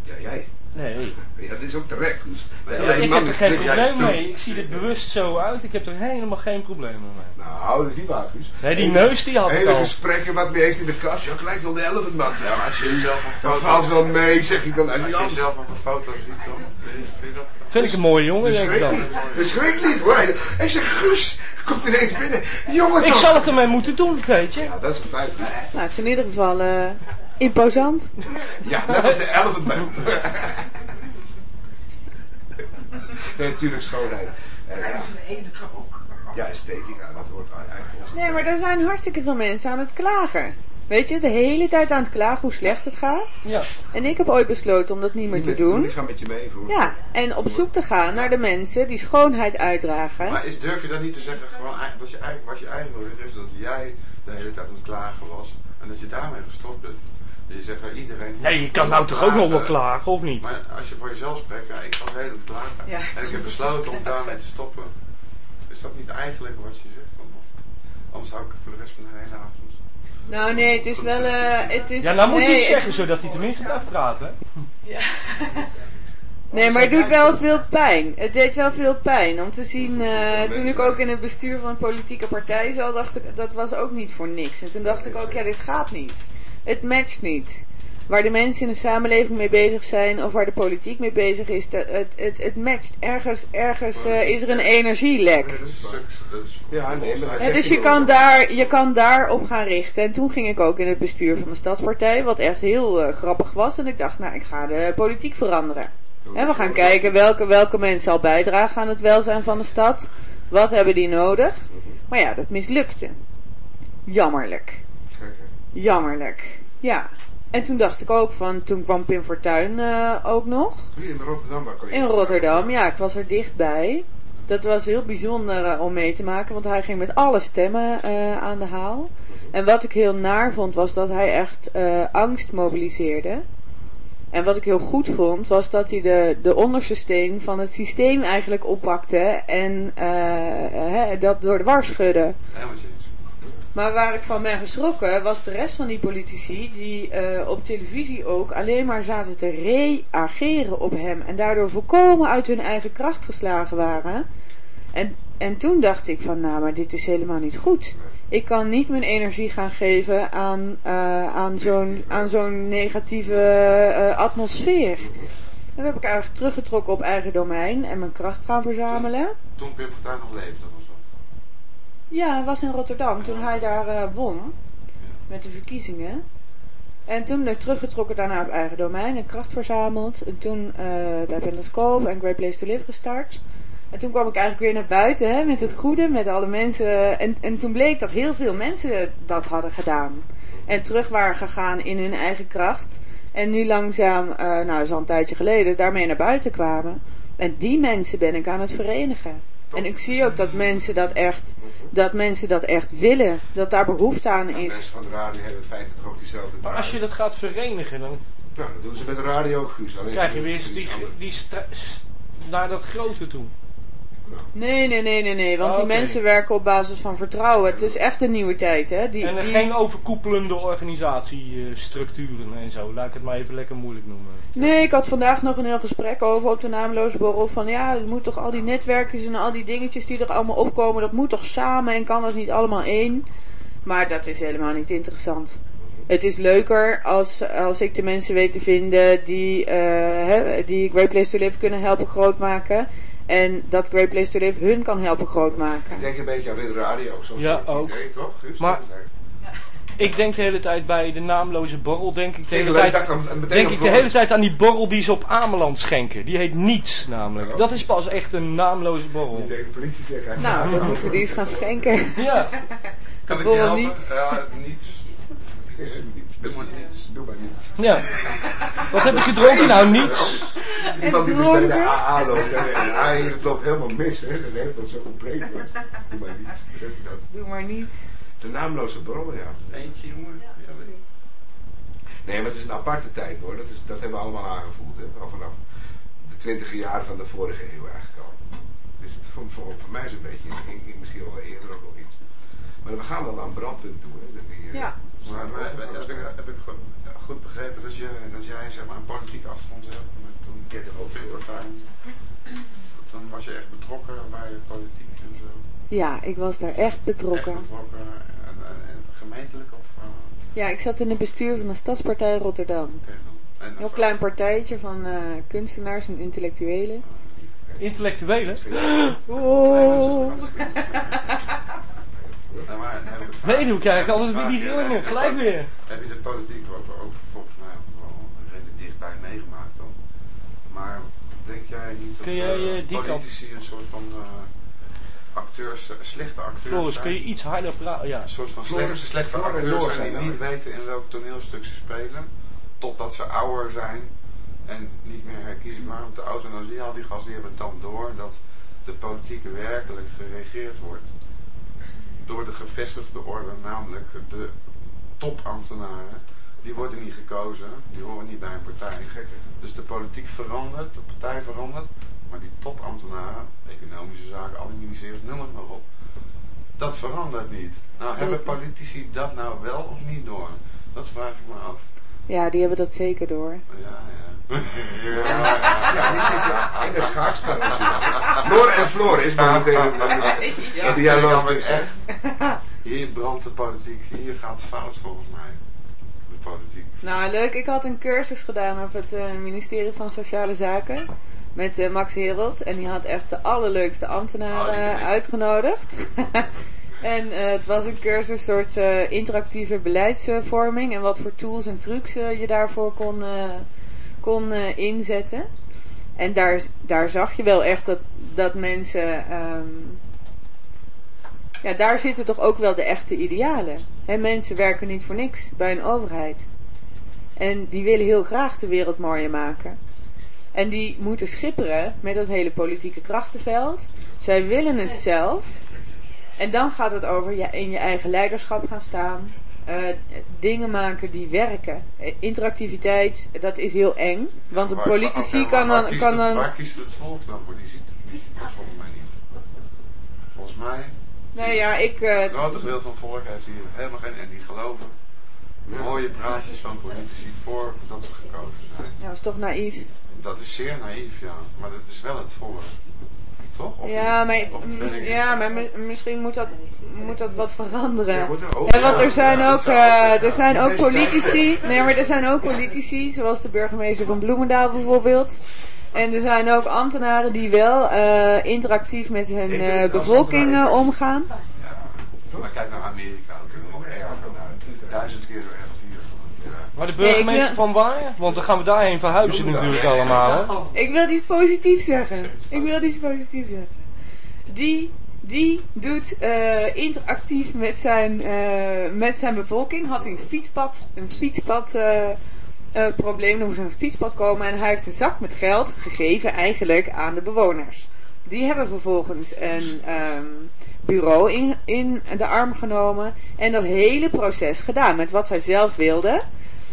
Ja, jij. Nee. Ja, dat is ook terecht. Dus. Ja, ik heb er geen probleem toe. mee. Ik zie er bewust zo uit. Ik heb er helemaal geen probleem mee. Nou, dat is niet waar, Guus. Nee, die neus die had ik Hele al. gesprekken wat mee heeft in de kast. Ja, gelijk wel de elephant man. Ja, maar als je jezelf op Dat foto, valt wel mee, zeg ik dan. Als je jezelf op een foto ziet, dan vind je- dat Vind ik een mooie jongen, denk ik dan. De schrik niet hoor. Ik zeg, Guus, komt ineens binnen. Jongen Ik zal het ermee moeten doen, weet je. Ja, dat is een feit. Nou, het is in ieder geval eh, imposant. Ja, dat is de Elephant Man. nee, natuurlijk schoonheid. En, ja, De enige ook. ja, estetica, dat wordt eigenlijk. Nee, maar er zijn hartstikke veel mensen aan het klagen. Weet je, de hele tijd aan het klagen hoe slecht het gaat. Ja. En ik heb ooit besloten om dat niet meer te doen. Ik ga met je mee. Ja, en op zoek te gaan naar de mensen die schoonheid uitdragen. Maar is, durf je dan niet te zeggen, gewoon, dat je eigenlijk, wat je eigenlijk wil is dat jij de hele tijd aan het klagen was en dat je daarmee gestopt bent. Je zegt, ja, iedereen... Nee, je kan nou toch ook nog wel klagen, of niet? Maar als je voor jezelf spreekt, ja, ik was heel het klagen. Ja. En ik heb besloten om daarmee te stoppen. Is dat niet eigenlijk wat je zegt dan nog? Anders hou ik voor de rest van de hele avond. Nou nee, het is wel... eh het is, Ja, nou moet nee, je iets het- zeggen, zodat hij tenminste blijft praten. Nee, maar het doet wel veel pijn. Het deed wel veel pijn om te zien. eh, toen ik ook in het bestuur van een politieke partij zat, dacht ik dat was ook niet voor niks. En toen dacht ik ook, ja, dit gaat niet. Het matcht niet. Waar de mensen in de samenleving mee bezig zijn of waar de politiek mee bezig is, dat, het, het, het matcht. Ergens, ergens eh, is er een energielek. Ja, nee, Ja, dus je kan, daar, je kan daarop gaan richten. En toen ging ik ook in het bestuur van de Stadspartij, wat echt heel eh, grappig was. En ik dacht, nou, ik ga de politiek veranderen. En we gaan kijken welke, welke mensen al bijdragen aan het welzijn van de stad. Wat hebben die nodig? Maar ja, dat mislukte. Jammerlijk. Jammerlijk. Ja. En toen dacht ik ook van, toen kwam Pim Fortuyn eh, ook nog. Hier in Rotterdam, waar kon je In Rotterdam, ja, ik was er dichtbij. Dat was heel bijzonder eh, om mee te maken, want hij ging met alle stemmen eh, aan de haal. En wat ik heel naar vond, was dat hij echt eh, angst mobiliseerde. En wat ik heel goed vond, was dat hij de, de onderste steen van het systeem eigenlijk oppakte en eh, hè, dat door de war schudde. iets. Maar waar ik van ben geschrokken was de rest van die politici die eh, op televisie ook alleen maar zaten te reageren op hem en daardoor volkomen uit hun eigen kracht geslagen waren. En, en toen dacht ik van nou maar dit is helemaal niet goed. Ik kan niet mijn energie gaan geven aan, eh, aan zo'n zo'n negatieve eh, atmosfeer. En toen heb ik eigenlijk teruggetrokken op eigen domein en mijn kracht gaan verzamelen. Toen Pim Fortuyn nog leefde. Ja, hij was in Rotterdam toen hij daar eh, won. Met de verkiezingen. En toen ik teruggetrokken daarna op eigen domein en kracht verzameld. En toen bij Pendelscope en Great Place to Live gestart. En toen kwam ik eigenlijk weer naar buiten hè, met het goede, met alle mensen. En, en toen bleek dat heel veel mensen dat hadden gedaan. En terug waren gegaan in hun eigen kracht. En nu langzaam, eh nou is al een tijdje geleden, daarmee naar buiten kwamen. En die mensen ben ik aan het verenigen. En ik zie ook dat mensen dat echt, dat mensen dat echt willen. Dat daar behoefte aan Mensen is. van de radio hebben in feite toch ook diezelfde Maar als je dat gaat verenigen, dan Nou, dat doen ze met de radio ook, Guus. Alleen krijg je weer die, die naar dat grote toe. Nee, nee, nee, nee, nee. Want Oh, die oké. mensen werken op basis van vertrouwen. Het is echt een nieuwe tijd, hè. Die, En die- geen overkoepelende organisatiestructuren en zo. Laat ik het maar even lekker moeilijk noemen. Nee, ik had vandaag nog een heel gesprek over op de naamloze borrel. Van ja, het moet toch al die netwerkjes en al die dingetjes die er allemaal opkomen. Dat moet toch samen en kan dat niet allemaal één? Maar dat is helemaal niet interessant. Het is leuker als, als ik de mensen weet te vinden die, eh, hè, die Great Place to Live kunnen helpen grootmaken. En dat Great Place to Live hun kan helpen grootmaken. Ik denk een beetje aan Rid Radio, zo'n Ja, ook. idee, toch? Guus? Maar- eigenlijk- Ik denk de hele tijd bij de naamloze borrel, denk ik de hele tijd, denk ik de hele tijd aan die borrel die ze op Ameland schenken. Die heet Niets namelijk. Ja. Dat is pas echt een naamloze borrel. Tegen de politie zeggen. Nou, dan moeten we die eens gaan schenken. Ja, Kan ik je helpen? niets. Ja, niets. Doe maar niets. Doe maar niets. ja. Wat heb ik gedronken? Nou, niets. Iemand die dus bij de? AA loopt. En de AA loopt helemaal mis. Hè? Heeft dat zo compleet was. Doe maar niets. Dat. Doe maar niet. De naamloze bron, ja. Eentje, jongen. Ja, weet ik. Nee, maar het is een aparte tijd hoor. Dat, is, dat hebben we allemaal aangevoeld. Hè? Al vanaf de twintige jaren van de vorige eeuw eigenlijk al. Dus het voor, voor, voor mij is het een beetje, misschien wel eerder ook nog iets. Maar we gaan wel naar een brandpunt toe. Hè? Die, eh, Ja. Maar, maar heb, ik, heb ik goed, goed begrepen dat, je, dat jij zeg maar, een politieke achtergrond hebt? Met toen er ook. Toen was je echt betrokken bij politiek en zo. Ja, ik was daar echt betrokken. Echt betrokken. En, en, en gemeentelijk of... eh, Ja, ik zat in het bestuur van de Stadspartij Rotterdam. oké dan. En, Een heel klein partijtje van eh, kunstenaars en intellectuelen. Intellectuelen. Oeh. Nou, maar Nee, we krijgen heb altijd ik weer die rillingen, je- gelijk weer. Heb je de politiek ook, ook volgens mij wel redelijk dichtbij meegemaakt dan? Maar denk jij niet dat Kun jij, eh, eh, die kant- politici een soort van eh, acteurs, slechte acteurs Floris, zijn? kun je iets harder praten? Ja. Een soort van Floris- slechte, slechte Floris acteurs zijn die niet weten in welk toneelstuk ze spelen. Totdat ze ouder zijn en niet meer herkiesbaar. Want de euthanasie, al die gasten die hebben het dan door dat de politiek werkelijk geregeerd wordt. Door de gevestigde orde, namelijk de topambtenaren. Die worden niet gekozen, die horen niet bij een partij. Dus de politiek verandert, de partij verandert. Maar die topambtenaren, economische zaken, alle ministeries, noem het maar op. Dat verandert niet. Nou, hebben politici dat nou wel of niet door? Dat vraag ik me af. Ja, die hebben dat zeker door. Ja, ja. Ja, die zitten in het schaakspel natuurlijk. Noor en Floris momenteel. Ja, die jij loopt maar is echt. Hier brandt de politiek. Hier gaat het fout volgens mij. De politiek. Nou, leuk. Ik had een cursus gedaan op het eh, ministerie van Sociale Zaken. Met eh, Max Herold. En die had echt de allerleukste ambtenaren Oh, uitgenodigd. en eh, het was een cursus, soort eh, interactieve beleidsvorming. En wat voor tools en trucs je daarvoor kon, eh, kon eh, inzetten. En daar, daar zag je wel echt dat, dat mensen... ehm, ja, daar zitten toch ook wel de echte idealen. Mensen werken niet voor niks bij een overheid. En die willen heel graag de wereld mooier maken. En die moeten schipperen met dat hele politieke krachtenveld. Zij willen het zelf. En dan gaat het over ja, in je eigen leiderschap gaan staan. Eh, dingen maken die werken. Eh, Interactiviteit, dat is heel eng. Want een politici kan maar waar dan... kiest Kan het- dan Waar kiest het volk dan voor? Die ziet het. Dat volgens mij niet. Volgens mij, nee ja, ik... eh, het grote gedeelte van het volk heeft hier helemaal geen... En die geloven mooie praatjes van politici voordat ze gekozen zijn. ja, dat is toch naïef. Dat is zeer naïef, ja. Maar dat is wel het volk. Toch? Of Ja, maar, Of ja, maar mi- misschien moet dat, moet dat wat veranderen. Ja, moet ook- En want er zijn ja, ook, eh, ook, er zijn ook politici, nee maar er zijn ook politici, zoals de burgemeester van Bloemendaal bijvoorbeeld. En er zijn ook ambtenaren die wel eh, interactief met hun eh, bevolking omgaan. Maar kijk naar Amerika. Dat is nog erger. Duizend keer zo. Maar de Nee, burgemeester wil- van waar? Want dan gaan we daarheen verhuizen natuurlijk allemaal. Hè? Ik wil iets positiefs zeggen. Ik wil iets positiefs zeggen. Die, die doet eh, interactief met zijn, eh, met zijn bevolking. Had hij een fietspad, een fietspad eh, eh, probleem. Er moest een fietspad komen en hij heeft een zak met geld gegeven eigenlijk aan de bewoners. Die hebben vervolgens een ehm, bureau in, in de arm genomen en dat hele proces gedaan met wat zij zelf wilden.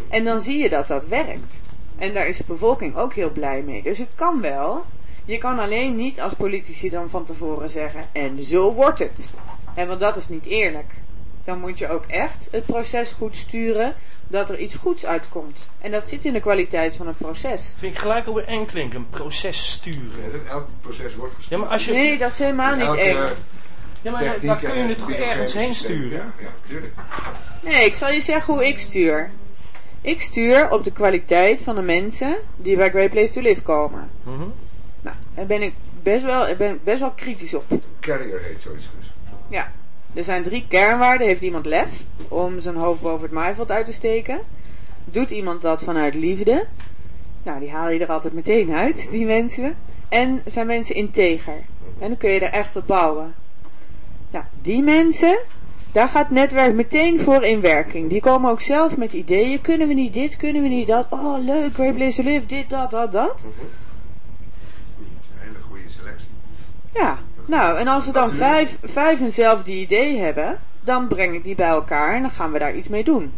En dan zie je dat dat werkt. En daar is de bevolking ook heel blij mee. Dus het kan wel. Je kan alleen niet als politici dan van tevoren zeggen, en zo wordt het. En want dat is niet eerlijk. Dan moet je ook echt het proces goed sturen, dat er iets goeds uitkomt. En dat zit in de kwaliteit van het proces. Vind ik gelijk alweer eng klinken, een proces sturen. Ja, dat elk proces wordt gestuurd. Ja, maar als je... Nee, dat is helemaal niet eng. Ja, maar daar kun je het toch ergens heen sturen? Ja, ja, tuurlijk. Nee, ik zal je zeggen hoe ik stuur. Ik stuur op de kwaliteit van de mensen die bij Great Place to Live komen. Mhm. Nou, daar ben ik best wel, ik ben best wel kritisch op. Carrier heet zoiets dus. Ja, er zijn drie kernwaarden. Heeft iemand lef om zijn hoofd boven het maaiveld uit te steken? Doet iemand dat vanuit liefde? Nou, die haal je er altijd meteen uit, die mensen. En zijn mensen integer? En dan kun je er echt op bouwen. Nou, die mensen, daar gaat het netwerk meteen voor in werking. Die komen ook zelf met ideeën. Kunnen we niet dit, kunnen we niet dat? Oh, leuk, Great Place to Live, dit, dat, dat, dat. Een hele goede selectie. Ja, nou, en als we dan vijf, vijf eenzelfde idee hebben, dan breng ik die bij elkaar en dan gaan we daar iets mee doen.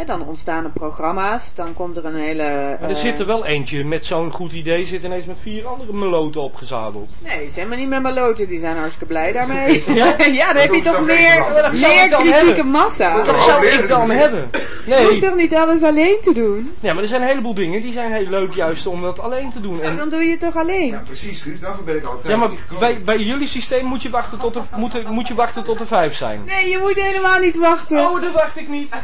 En dan ontstaan er programma's, dan komt er een hele... Maar er eh, zit er wel eentje met zo'n goed idee, zit ineens met vier andere meloten opgezadeld. Nee, die zijn maar niet met maloten, die zijn hartstikke blij daarmee. Ja? ja, dan heb je toch meer, meer kritieke hebben. massa. Dat zou ik dan hebben. Je hoeft Nee. toch niet alles alleen te doen? Ja, maar er zijn een heleboel dingen die zijn heel leuk juist om dat alleen te doen. Nou, En, dan doe je het toch alleen? Ja, precies, Guus. Daarvoor ben ik al een ja, maar bij, bij jullie systeem moet je wachten tot er, moet, moet je wachten tot er vijf zijn. Nee, je moet helemaal niet wachten. Oh, dat wacht ik niet.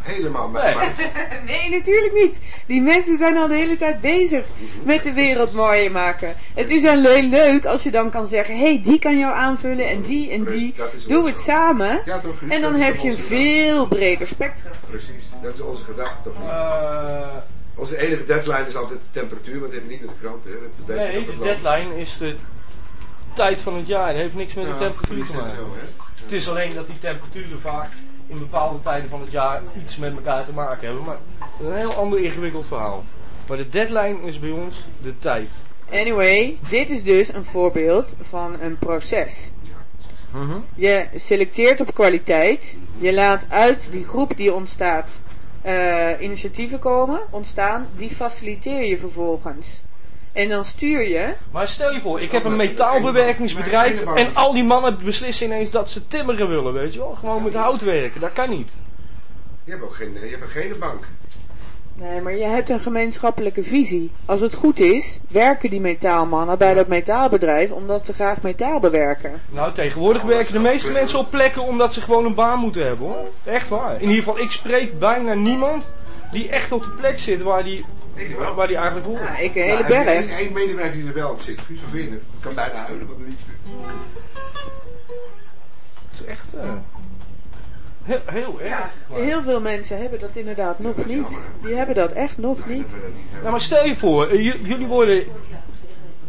helemaal Nee. mijn maat. Nee, natuurlijk niet. Die mensen zijn al de hele tijd bezig met de wereld mooier maken. Het is alleen leuk als je dan kan zeggen, hé, hey, die kan jou aanvullen en die en die. Doe het samen. Ja, toch, Guus? En dan heb je een veel breder spectrum. Precies, dat is onze gedachte toch niet? Eh, Onze enige deadline is altijd de temperatuur, want dat hebben we niet in de krant. Hè. Dat is best nee, de het land. deadline is de tijd van het jaar. Dat heeft niks met de temperatuur te maken. zo, hè? Het is alleen dat die temperaturen vaak in bepaalde tijden van het jaar iets met elkaar te maken hebben. Maar een heel ander ingewikkeld verhaal. Maar de deadline is bij ons de tijd. Anyway, dit is dus een voorbeeld van een proces. Je selecteert op kwaliteit. Je laat uit die groep die ontstaat eh, initiatieven komen, ontstaan. Die faciliteer je vervolgens. En dan stuur je. Maar stel je voor, ik heb een metaalbewerkingsbedrijf en al die mannen beslissen ineens dat ze timmeren willen, weet je wel. Gewoon met hout werken, dat kan niet. Je hebt ook geen, je hebt geen bank. Nee, maar je hebt een gemeenschappelijke visie. Als het goed is, werken die metaalmannen bij dat metaalbedrijf omdat ze graag metaal bewerken. Nou, tegenwoordig werken de meeste mensen op plekken omdat ze gewoon een baan moeten hebben hoor. Echt waar. In ieder geval, ik spreek bijna niemand die echt op de plek zit waar die, Ik wel. waar die eigenlijk hoort. Ja, ik een hele Nou, berg. Eén één medewerker die er wel aan zit. Guus, kan bijna huilen van de liefde. Het is echt eh, heel, heel erg. Maar- Heel veel mensen hebben dat inderdaad nog niet. Die hebben dat echt nog niet. Niet. Nou, maar stel je voor, eh, jullie worden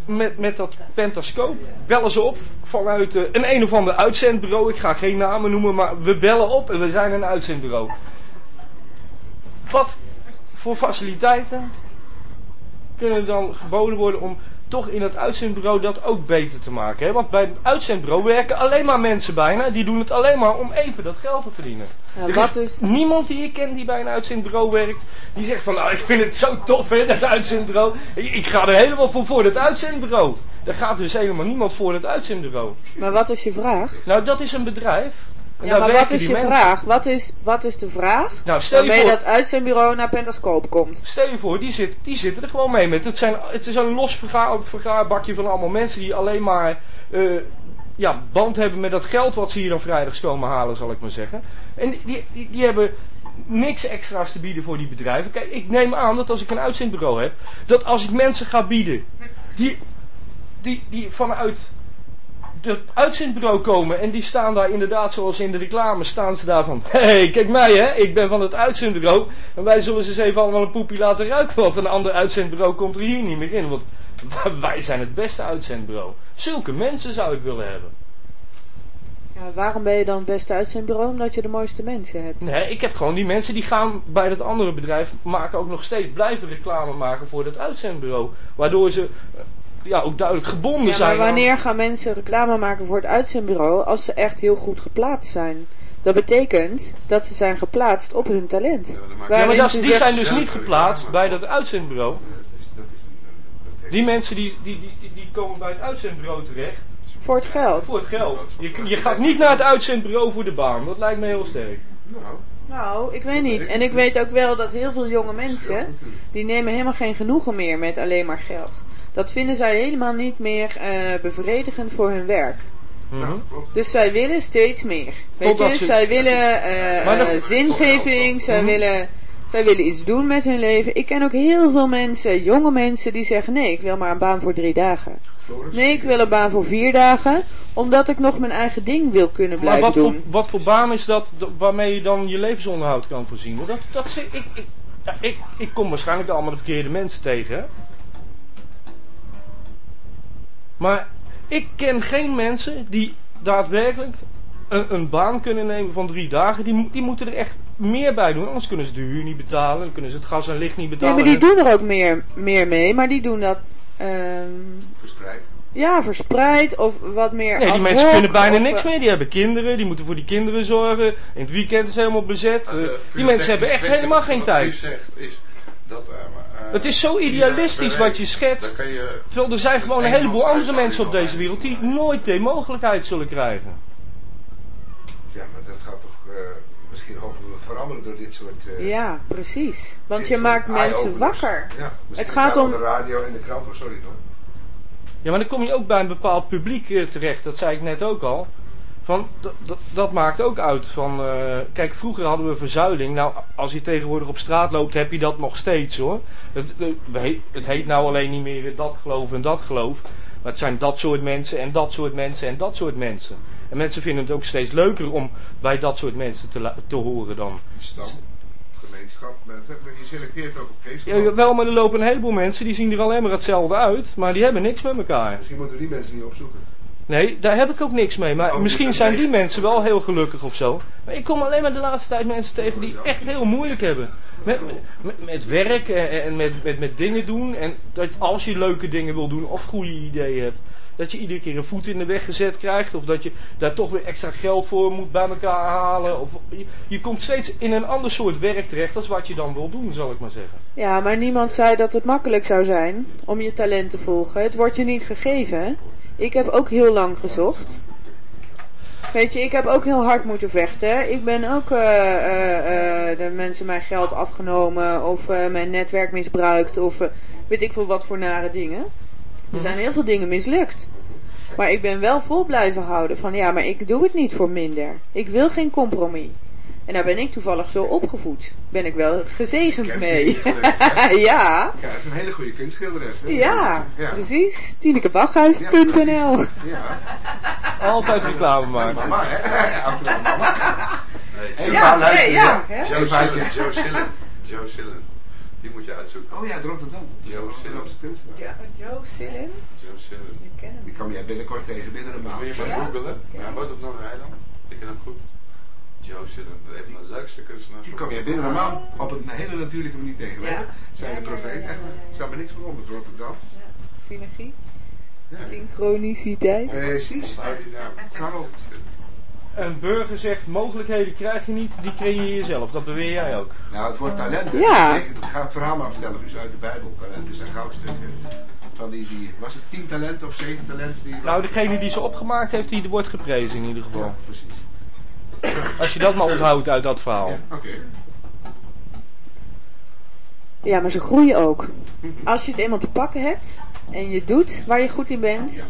met, met dat pentascoop, bellen ze op vanuit eh, een een of ander uitzendbureau. Ik ga geen namen noemen, maar we bellen op en we zijn een uitzendbureau. Wat voor faciliteiten kunnen dan geboden worden om toch in het uitzendbureau dat ook beter te maken? Hè? Want bij het uitzendbureau werken alleen maar mensen bijna, die doen het alleen maar om even dat geld te verdienen. Ja, Er wat is is, niemand die ik ken die bij een uitzendbureau werkt, die zegt van nou ik vind het zo tof hè, dat uitzendbureau. Ik, ik ga er helemaal voor voor dat uitzendbureau. Daar gaat dus helemaal niemand voor dat uitzendbureau. maar wat is je vraag? Nou dat is een bedrijf. En Ja, maar wat is je mensen. vraag? Wat is, wat is de vraag Nou stel je waarmee voor, dat uitzendbureau naar Pentascoop komt? stel je voor die, zit, die zitten er gewoon mee met. Het, zijn, het is een los vergaar, vergaarbakje van allemaal mensen die alleen maar eh, ja, band hebben met dat geld wat ze hier dan vrijdags komen halen zal ik maar zeggen. En die, die, die hebben niks extra's te bieden voor die bedrijven. Kijk, ik neem aan dat als ik een uitzendbureau heb, dat als ik mensen ga bieden die, die, die vanuit het uitzendbureau komen en die staan daar inderdaad zoals in de reclame staan ze daar van hé hey, kijk mij hè ik ben van het uitzendbureau en wij zullen ze eens even allemaal een poepie laten ruiken want een ander uitzendbureau komt er hier niet meer in want wij zijn het beste uitzendbureau zulke mensen zou ik willen hebben Ja, waarom ben je dan het beste uitzendbureau? Omdat je de mooiste mensen hebt. nee ik heb gewoon die mensen die gaan bij dat andere bedrijf maken ook nog steeds blijven reclame maken voor dat uitzendbureau waardoor ze ja ook duidelijk gebonden Ja, maar zijn aan- wanneer gaan mensen reclame maken voor het uitzendbureau als ze echt heel goed geplaatst zijn? Dat betekent dat ze zijn geplaatst op hun talent. Ja, maar dat, die zegt- zijn dus niet geplaatst bij dat uitzendbureau Dat is, dat is, dat heeft- Die mensen die, die, die, die, die komen bij het uitzendbureau terecht Voor het geld. voor het geld. Je, je gaat niet naar het uitzendbureau voor de baan. Dat lijkt me heel sterk. Nou, Nou, ik weet niet. En ik weet ook wel dat heel veel jonge mensen, die nemen helemaal geen genoegen meer met alleen maar geld. Dat vinden zij helemaal niet meer eh, bevredigend voor hun werk. klopt. Dus zij willen steeds meer. Weet Totdat je, ze- zij willen eh, Maar zingeving, zij, Mhm. willen, zij willen iets doen met hun leven. Ik ken ook heel veel mensen, jonge mensen, die zeggen nee, ik wil maar een baan voor drie dagen. Nee, ik wil een baan voor vier dagen, omdat ik nog mijn eigen ding wil kunnen Maar blijven wat voor, doen. wat voor baan is dat waarmee je dan je levensonderhoud kan voorzien? Dat, dat, ik, ik, ja, ik, ik kom waarschijnlijk allemaal de verkeerde mensen tegen. Maar ik ken geen mensen die daadwerkelijk een, een baan kunnen nemen van drie dagen. Die, die moeten er echt meer bij doen. Anders kunnen ze de huur niet betalen. Dan kunnen ze het gas en licht niet Ja, betalen. maar die doen er ook meer, meer mee, maar die doen dat ehm, Verspreid. ja, verspreid of wat meer Nee, die mensen kunnen bijna of, niks eh, meer. Die hebben kinderen, die moeten voor die kinderen zorgen. In het weekend is het helemaal bezet. Ja, Eh, die mensen hebben echt helemaal geen wat tijd. u zegt is dat... eh, Het is zo idealistisch wat je schetst. Terwijl er zijn gewoon een heleboel andere mensen op deze wereld die nooit die mogelijkheid zullen krijgen. Ja, maar dat gaat toch eh, misschien hopen we veranderen door dit soort... eh, Ja, precies. Want je maakt mensen wakker. Ja, misschien Het gaat om- op de radio en de krant, oh, sorry hoor. Ja, maar dan kom je ook bij een bepaald publiek eh, terecht. Dat zei ik net ook al. Van, dat, maakt ook uit. Van, eh, kijk, vroeger hadden we verzuiling. Nou, als je tegenwoordig op straat loopt, heb je dat nog steeds hoor. Het, het, heet- nou alleen niet meer dat geloof en dat geloof. Maar het zijn dat soort mensen en dat soort mensen en dat soort mensen. En mensen vinden het ook steeds leuker om bij dat soort mensen te, te horen dan. Stam, gemeenschap. Je selecteert ook op Facebook. Ja, wel, maar er lopen een heleboel mensen die zien er alleen maar hetzelfde uit. Maar die hebben niks met elkaar. Misschien moeten we die mensen niet opzoeken. Nee, daar heb ik ook niks mee. Maar Oh, misschien zijn die mensen wel heel gelukkig of zo. Maar ik kom alleen maar de laatste tijd mensen tegen die echt heel moeilijk hebben. Met, met, met werk en, en met, met, met dingen doen. En dat als je leuke dingen wil doen of goede ideeën hebt. Dat je iedere keer een voet in de weg gezet krijgt. Of dat je daar toch weer extra geld voor moet bij elkaar halen. Of, je, je komt steeds in een ander soort werk terecht als wat je dan wil doen, zal ik maar zeggen. Ja, maar niemand zei dat het makkelijk zou zijn om je talent te volgen. Het wordt je niet gegeven. Ik heb ook heel lang gezocht. Weet je, ik heb ook heel hard moeten vechten. Ik ben ook eh, eh, eh, de mensen mijn geld afgenomen of mijn netwerk misbruikt of weet ik veel wat voor nare dingen. Er zijn heel veel dingen mislukt. Maar ik ben wel vol blijven houden van ja, maar ik doe het niet voor minder. Ik wil geen compromis. En daar ben ik toevallig zo opgevoed. Ben ik wel gezegend Kent mee. die ja, Ja, dat is een hele goede kunstschilderes. hè? ja, ja. precies. Tinekebaghuis.nl Ja, Altijd reclame maken. mama, hè? Mama. Nee, Ja, nee, ja. hè? Joe. Sillen. Joe Sillen. Joe Sillen. Die moet je uitzoeken. Oh ja, het Rotterdam. Joe Sillen. Ja, Joe Sillen. Joe Sillen. Ik ken hem. Die kom jij binnenkort tegen binnen een maand. Moet je maar googelen. Hij woont op Noord-Eiland. Ik ken hem goed. Joe Sillen. Een van de leukste kunstenaars. Die kom jij binnen een maand op een hele natuurlijke manier tegen. Ja. Zijn de profeet. Echt, er staat me niks van onder Rotterdam. Synergie. Ja. Synchroniciteit. Precies. Karel. Een burger zegt, mogelijkheden krijg je niet, die creëer je zelf. Dat beweer jij ook. Nou, het woord talenten. Ja. Ik ga het verhaal maar vertellen. Dus uit de Bijbel. Talenten zijn goudstukken. Van die, die, was het tien talenten of zeven talenten? Die Nou, degene die ze opgemaakt heeft, die wordt geprezen in ieder geval. Ja, precies. Als je dat maar onthoudt uit dat verhaal. Ja, Oké. Ja, maar ze groeien ook. Als je het eenmaal te pakken hebt en je doet waar je goed in bent,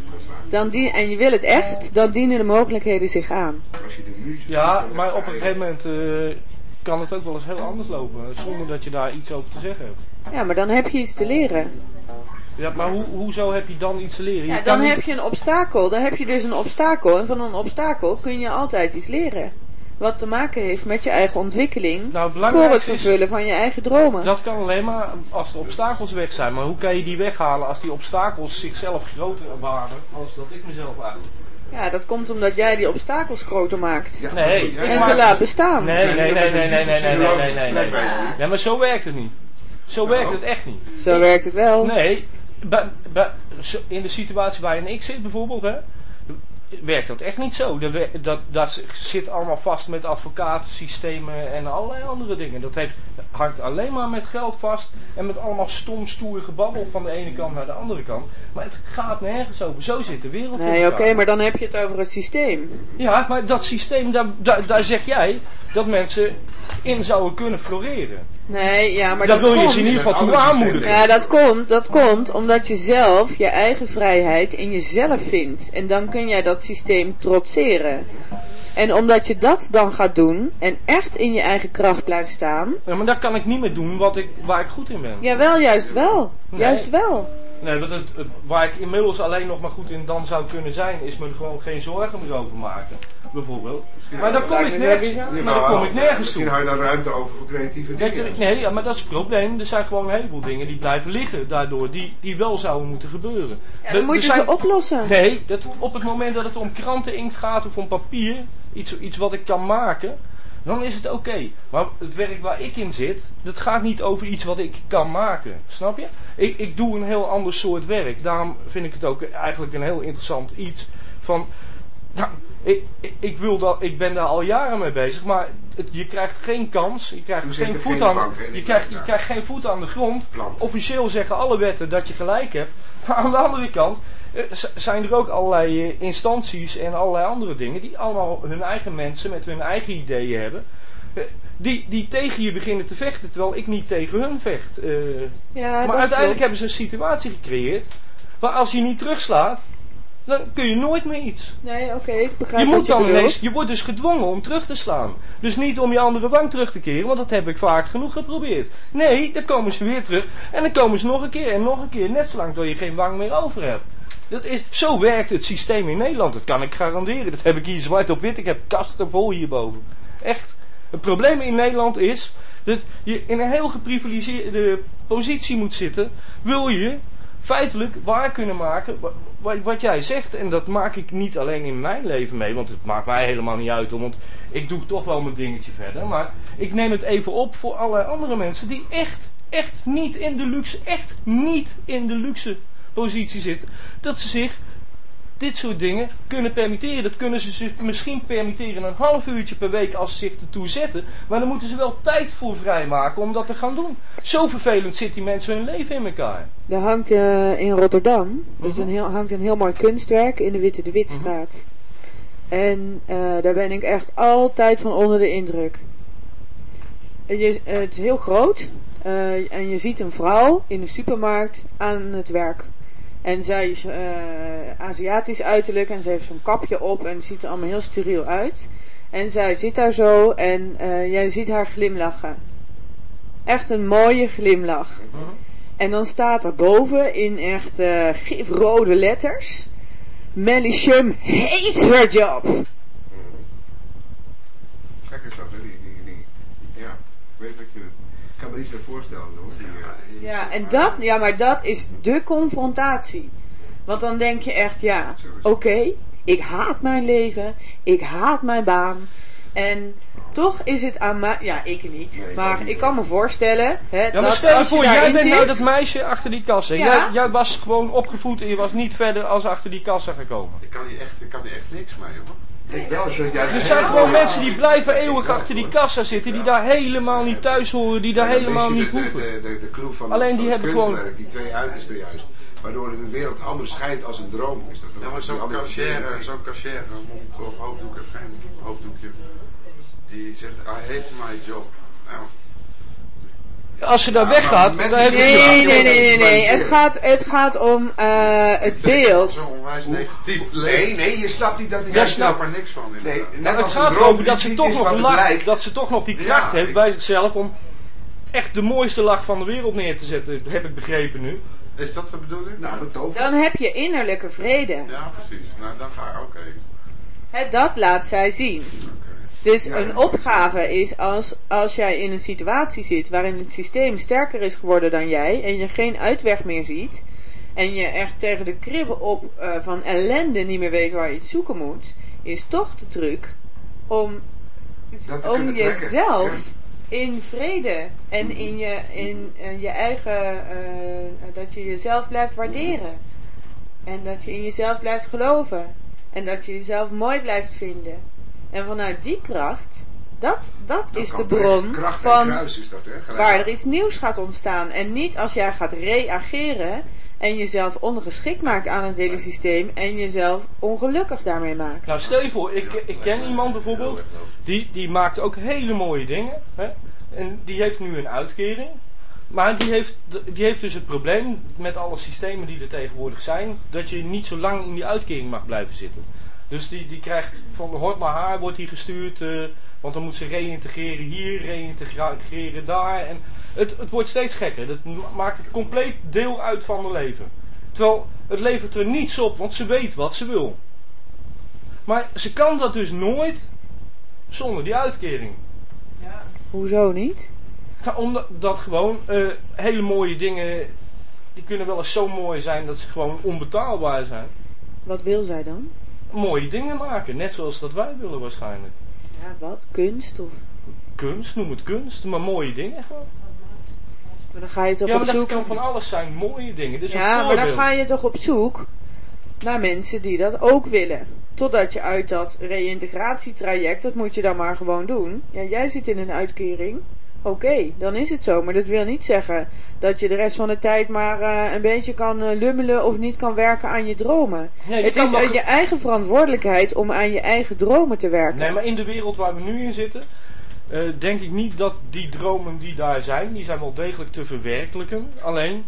dan dien, en je wil het echt, dan dienen de mogelijkheden zich aan. Als je de muziek Ja, maar op een gegeven moment eh, kan het ook wel eens heel anders lopen. Zonder dat je daar iets over te zeggen hebt. Ja, maar dan heb je iets te leren. Ja, maar hoe, hoezo heb je dan iets te leren? Je Ja, dan niet- heb je een obstakel. Dan heb je dus een obstakel. En van een obstakel kun je altijd iets leren. Wat te maken heeft met je eigen ontwikkeling. Nou, Voor het vervullen van je eigen dromen. dat kan alleen maar als de obstakels weg zijn. Maar hoe kan je die weghalen als die obstakels zichzelf groter waren als dat ik mezelf eigenlijk? Ja, dat komt omdat jij die obstakels groter maakt. Ja, Nee, En ze laat bestaan. Nee, nee, nee, nee, nee, nee, nee, nee, nee, nee, nee. nee. Maar zo werkt het niet. Zo werkt het echt niet. Zo werkt het wel. Nee, in de situatie waarin ik zit bijvoorbeeld, hè, werkt dat echt niet zo. Dat, dat, dat zit allemaal vast met advocatensystemen en allerlei andere dingen. Dat heeft, hangt alleen maar met geld vast en met allemaal stom, stoer gebabbel van de ene kant naar de andere kant. Maar het gaat nergens over. Zo zit de wereld in Nee, oké, maar dan heb je het over het systeem. Ja, maar dat systeem, daar, daar, daar zeg jij dat mensen in zouden kunnen floreren. Nee, ja, maar dat dat, wil je komt. ze in ieder geval toe aanmoedigen. Ja, dat komt, dat komt omdat je zelf je eigen vrijheid in jezelf vindt. En dan kun jij dat systeem trotseren. En omdat je dat dan gaat doen en echt in je eigen kracht blijft staan. Ja, maar daar kan ik niet meer doen wat ik, waar ik goed in ben. Jawel, juist wel. Nee. Juist wel. Nee, want het, het- waar ik inmiddels alleen nog maar goed in dan zou kunnen zijn, is me er gewoon geen zorgen meer over maken. Bijvoorbeeld. Maar dan kom ik nergens, maar dan kom ik nergens Misschien toe. hou je daar ruimte over voor creatieve dingen. nee, maar dat is het probleem. Er zijn gewoon een heleboel dingen die blijven liggen daardoor, die, die wel zouden moeten gebeuren. Ja, dan moet je zijn- ze oplossen. Nee, dat, op het moment dat het om kranteninkt gaat of om papier, iets, iets wat ik kan maken, dan is het oké. Maar het werk waar ik in zit, dat gaat niet over iets wat ik kan maken. Snap je? Ik, ik doe een heel ander soort werk. Daarom vind ik het ook eigenlijk een heel interessant iets van... Nou, ik, ik, ik, wil dat, ik ben daar al jaren mee bezig, maar het, je krijgt geen kans, je krijgt geen voet geen aan, bank, je krijgt, je krijgt geen voet aan de grond. Plant. Officieel zeggen alle wetten dat je gelijk hebt. Maar aan de andere kant eh, zijn er ook allerlei eh, instanties en allerlei andere dingen die allemaal hun eigen mensen met hun eigen ideeën hebben. eh, Die, die tegen je beginnen te vechten, terwijl ik niet tegen hun vecht. eh. Ja, maar uiteindelijk klopt. hebben ze een situatie gecreëerd waar als je niet terugslaat, dan kun je nooit meer iets. Nee, oké, ik begrijp Je moet je dan bedoelt. ineens, je wordt dus gedwongen om terug te slaan. Dus niet om je andere wang terug te keren, want dat heb ik vaak genoeg geprobeerd. Nee, dan komen ze weer terug en dan komen ze nog een keer en nog een keer, net zolang tot je geen wang meer over hebt. Dat is, zo werkt het systeem in Nederland, dat kan ik garanderen. Dat heb ik hier zwart op wit, ik heb kasten vol hierboven. Echt. Het probleem in Nederland is dat je in een heel geprivilegeerde positie moet zitten, wil je feitelijk waar kunnen maken wat jij zegt. En dat maak ik niet alleen in mijn leven mee, want het maakt mij helemaal niet uit. Want ik doe toch wel mijn dingetje verder. Maar ik neem het even op voor allerlei andere mensen die echt, echt niet in de luxe, echt niet in de luxe positie zitten. Dat ze zich dit soort dingen kunnen permitteren. Dat kunnen ze zich misschien permitteren een half uurtje per week als ze zich ertoe zetten. Maar dan moeten ze wel tijd voor vrijmaken om dat te gaan doen. Zo vervelend zit die mensen hun leven in elkaar. Er hangt eh, in Rotterdam, dus Mhm. een heel, hangt een heel mooi kunstwerk in de Witte de Witstraat. En eh, daar ben ik echt altijd van onder de indruk. En Je, eh, het is heel groot en je ziet een vrouw in de supermarkt aan het werk. En zij is eh, Aziatisch uiterlijk en ze heeft zo'n kapje op en ziet er allemaal heel steriel uit. En zij zit daar zo en eh, jij ziet haar glimlachen. Echt een mooie glimlach. En dan staat er boven in echt eh, gifrode letters. Melly Shum hates her job. Gek is dat, hè? Die, die, die, ja, ik weet wat je... Ik kan me iets meer voorstellen, hoor. Die, Ja, en dat, ja, maar dat is de confrontatie. Want dan denk je echt, ja, oké, ik haat mijn leven, ik haat mijn baan. En toch is het aan mij, ja, ik niet, Nee, ik ook maar niet, ik kan me voorstellen, hè, Ja, maar dat stel je als je voor, jij bent nou dat meisje achter die kassa. Ja. Jij, jij was gewoon opgevoed en je was niet verder als achter die kassa gekomen. Ik kan hier echt, ik kan hier echt niks mee, hoor. Ik wel. Er zijn gewoon mensen die blijven eeuwig achter die kassa zitten, die daar helemaal niet thuis horen, die daar helemaal niet de, hoeven. De, de, de clue van, Alleen die het hebben gewoon- kunstwerk, die twee uitersten juist. Waardoor de wereld anders schijnt als een droom. Is dat Ja, maar zo'n cashier, zo'n cashier, mond of hoofddoek heeft geen hoofddoekje. Die zegt, I hate my job. Nou, Als ze daar Ja, weggaat, maar met dan heeft Nee, nee, nee, nee, nee. Het gaat, het gaat om eh, het Zo beeld. onwijs negatief Nee, nee, je snapt niet dat die Jij juist snapt er niks van. Nee, net Maar het gaat erom dat ze toch nog lacht, lijkt. dat ze toch nog die Ja, kracht heeft bij zichzelf om echt de mooiste lach van de wereld neer te zetten, heb ik begrepen nu. Is dat de bedoeling? Nou, dat. Dan heb je innerlijke vrede. Ja, precies. Nou, dan ga ik, oké. Hè, dat laat zij zien. Dus een opgave is als, als jij in een situatie zit waarin het systeem sterker is geworden dan jij en je geen uitweg meer ziet en je echt tegen de kribben op eh, van ellende niet meer weet waar je het zoeken moet, is toch de truc om, om jezelf in vrede en in je, in, je eigen, eh, dat je jezelf blijft waarderen. En dat je in jezelf blijft geloven. En dat je jezelf mooi blijft vinden. En vanuit die kracht, dat, dat Dat is de bron Kracht en van kruis is dat, hè? Waar er iets nieuws gaat ontstaan. En niet als jij gaat reageren en jezelf ongeschikt maakt aan het hele systeem en jezelf ongelukkig daarmee maakt. Nou, stel je voor, ik, ik ken iemand bijvoorbeeld, die, die maakt ook hele mooie dingen. Hè? En die heeft nu een uitkering. Maar die heeft, die heeft dus het probleem met alle systemen die er tegenwoordig zijn, dat je niet zo lang in die uitkering mag blijven zitten. Dus die, die krijgt van hort naar haar wordt die gestuurd, eh, want dan moet ze reïntegreren hier, reïntegreren daar. En het, het wordt steeds gekker. Dat ma- maakt een compleet deel uit van haar leven. Terwijl het levert er niets op, want ze weet wat ze wil. Maar ze kan dat dus nooit zonder die uitkering. Hoezo niet? Ja, Omdat dat gewoon eh, hele mooie dingen, die kunnen wel eens zo mooi zijn dat ze gewoon onbetaalbaar zijn. Wat wil zij dan? Mooie dingen maken, net zoals dat wij willen waarschijnlijk. Ja, wat? Kunst? Of... Kunst, noem het kunst, maar mooie dingen gewoon. Maar dan ga je toch Ja, op maar dat zoek... kan van alles zijn, mooie dingen. Dus ja, maar dan ga je toch op zoek naar mensen die dat ook willen. Totdat je uit dat reïntegratietraject, dat moet je dan maar gewoon doen. Ja, jij zit in een uitkering. Oké, dan is het zo. Maar dat wil niet zeggen dat je de rest van de tijd maar eh, een beetje kan eh, lummelen of niet kan werken aan je dromen. Nee, het is eh, je eigen verantwoordelijkheid om aan je eigen dromen te werken. Nee, maar in de wereld waar we nu in zitten, eh, denk ik niet dat die dromen die daar zijn, die zijn wel degelijk te verwerkelijken. Alleen,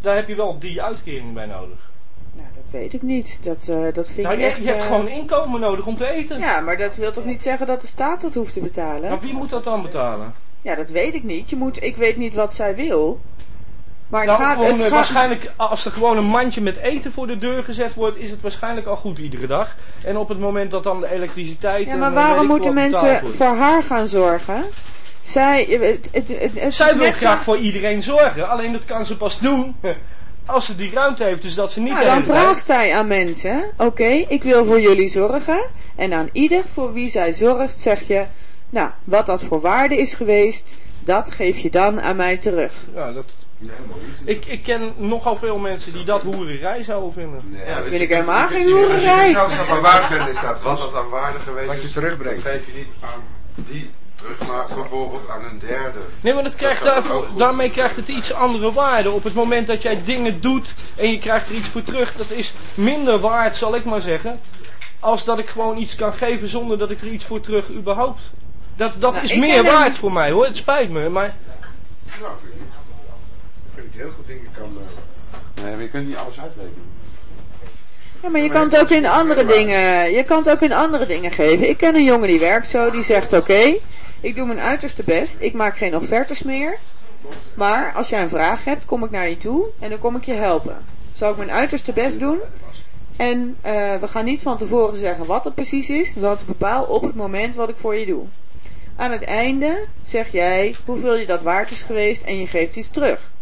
daar heb je wel die uitkering bij nodig. Nou, dat Weet ik niet. Dat, dat vind Nou, ik je, echt... je hebt gewoon inkomen nodig om te eten. Ja, maar dat wil toch niet zeggen dat de staat dat hoeft te betalen? Maar wie moet dat dan betalen? Ja, dat weet ik niet. Je moet, ik weet niet wat zij wil. Maar het Nou, gaat... gewoon, Het eh, gaat waarschijnlijk, als er gewoon een mandje met eten voor de deur gezet wordt, is het waarschijnlijk al goed iedere dag. En op het moment dat dan de elektriciteit... ja, en, maar eh, weet waarom moeten mensen voor haar gaan zorgen? Zij... Het, het, het, het Zij wil zo- graag voor iedereen zorgen, alleen dat kan ze pas doen als ze die ruimte heeft. Dus dat ze niet Nou, de dan vraagt zij aan mensen, oké, ik wil voor jullie zorgen. En aan ieder voor wie zij zorgt, zeg je, nou, wat dat voor waarde is geweest, dat geef je dan aan mij terug. Ja, dat, ik, ik ken nogal veel mensen die dat hoererij zouden vinden. Nee, Ja, dat vind ik helemaal geen je- Als je hoererij. gezelschap maar waard vindt, is dat Wat dat aan waarde geweest Wat je is, terugbrengt. dat geef je niet aan die terug, maar bijvoorbeeld aan een derde. Nee, maar dat krijgt daarmee krijgt het iets andere waarde. Op het moment dat jij dingen doet en je krijgt er iets voor terug, dat is minder waard, zal ik maar zeggen. Als dat ik gewoon iets kan geven zonder dat ik er iets voor terug überhaupt. Dat, dat Nou, is meer hem- waard voor mij hoor, het spijt me. Maar Nou, vind ik niet. Ik vind heel goed dingen kan... eh, Nee, maar je kunt niet alles uitrekenen. Ja, maar je Maar kan het ook in andere dingen, je kan het ook in andere dingen geven. Ik ken een jongen die werkt zo, die zegt oké, ik doe mijn uiterste best, ik maak geen offertes meer. Maar als jij een vraag hebt, kom ik naar je toe en dan kom ik je helpen. Zal ik mijn uiterste best doen? En eh, we gaan niet van tevoren zeggen wat het precies is, want ik bepaal op het moment wat ik voor je doe. Aan het einde zeg jij hoeveel je dat waard is geweest en je geeft iets terug.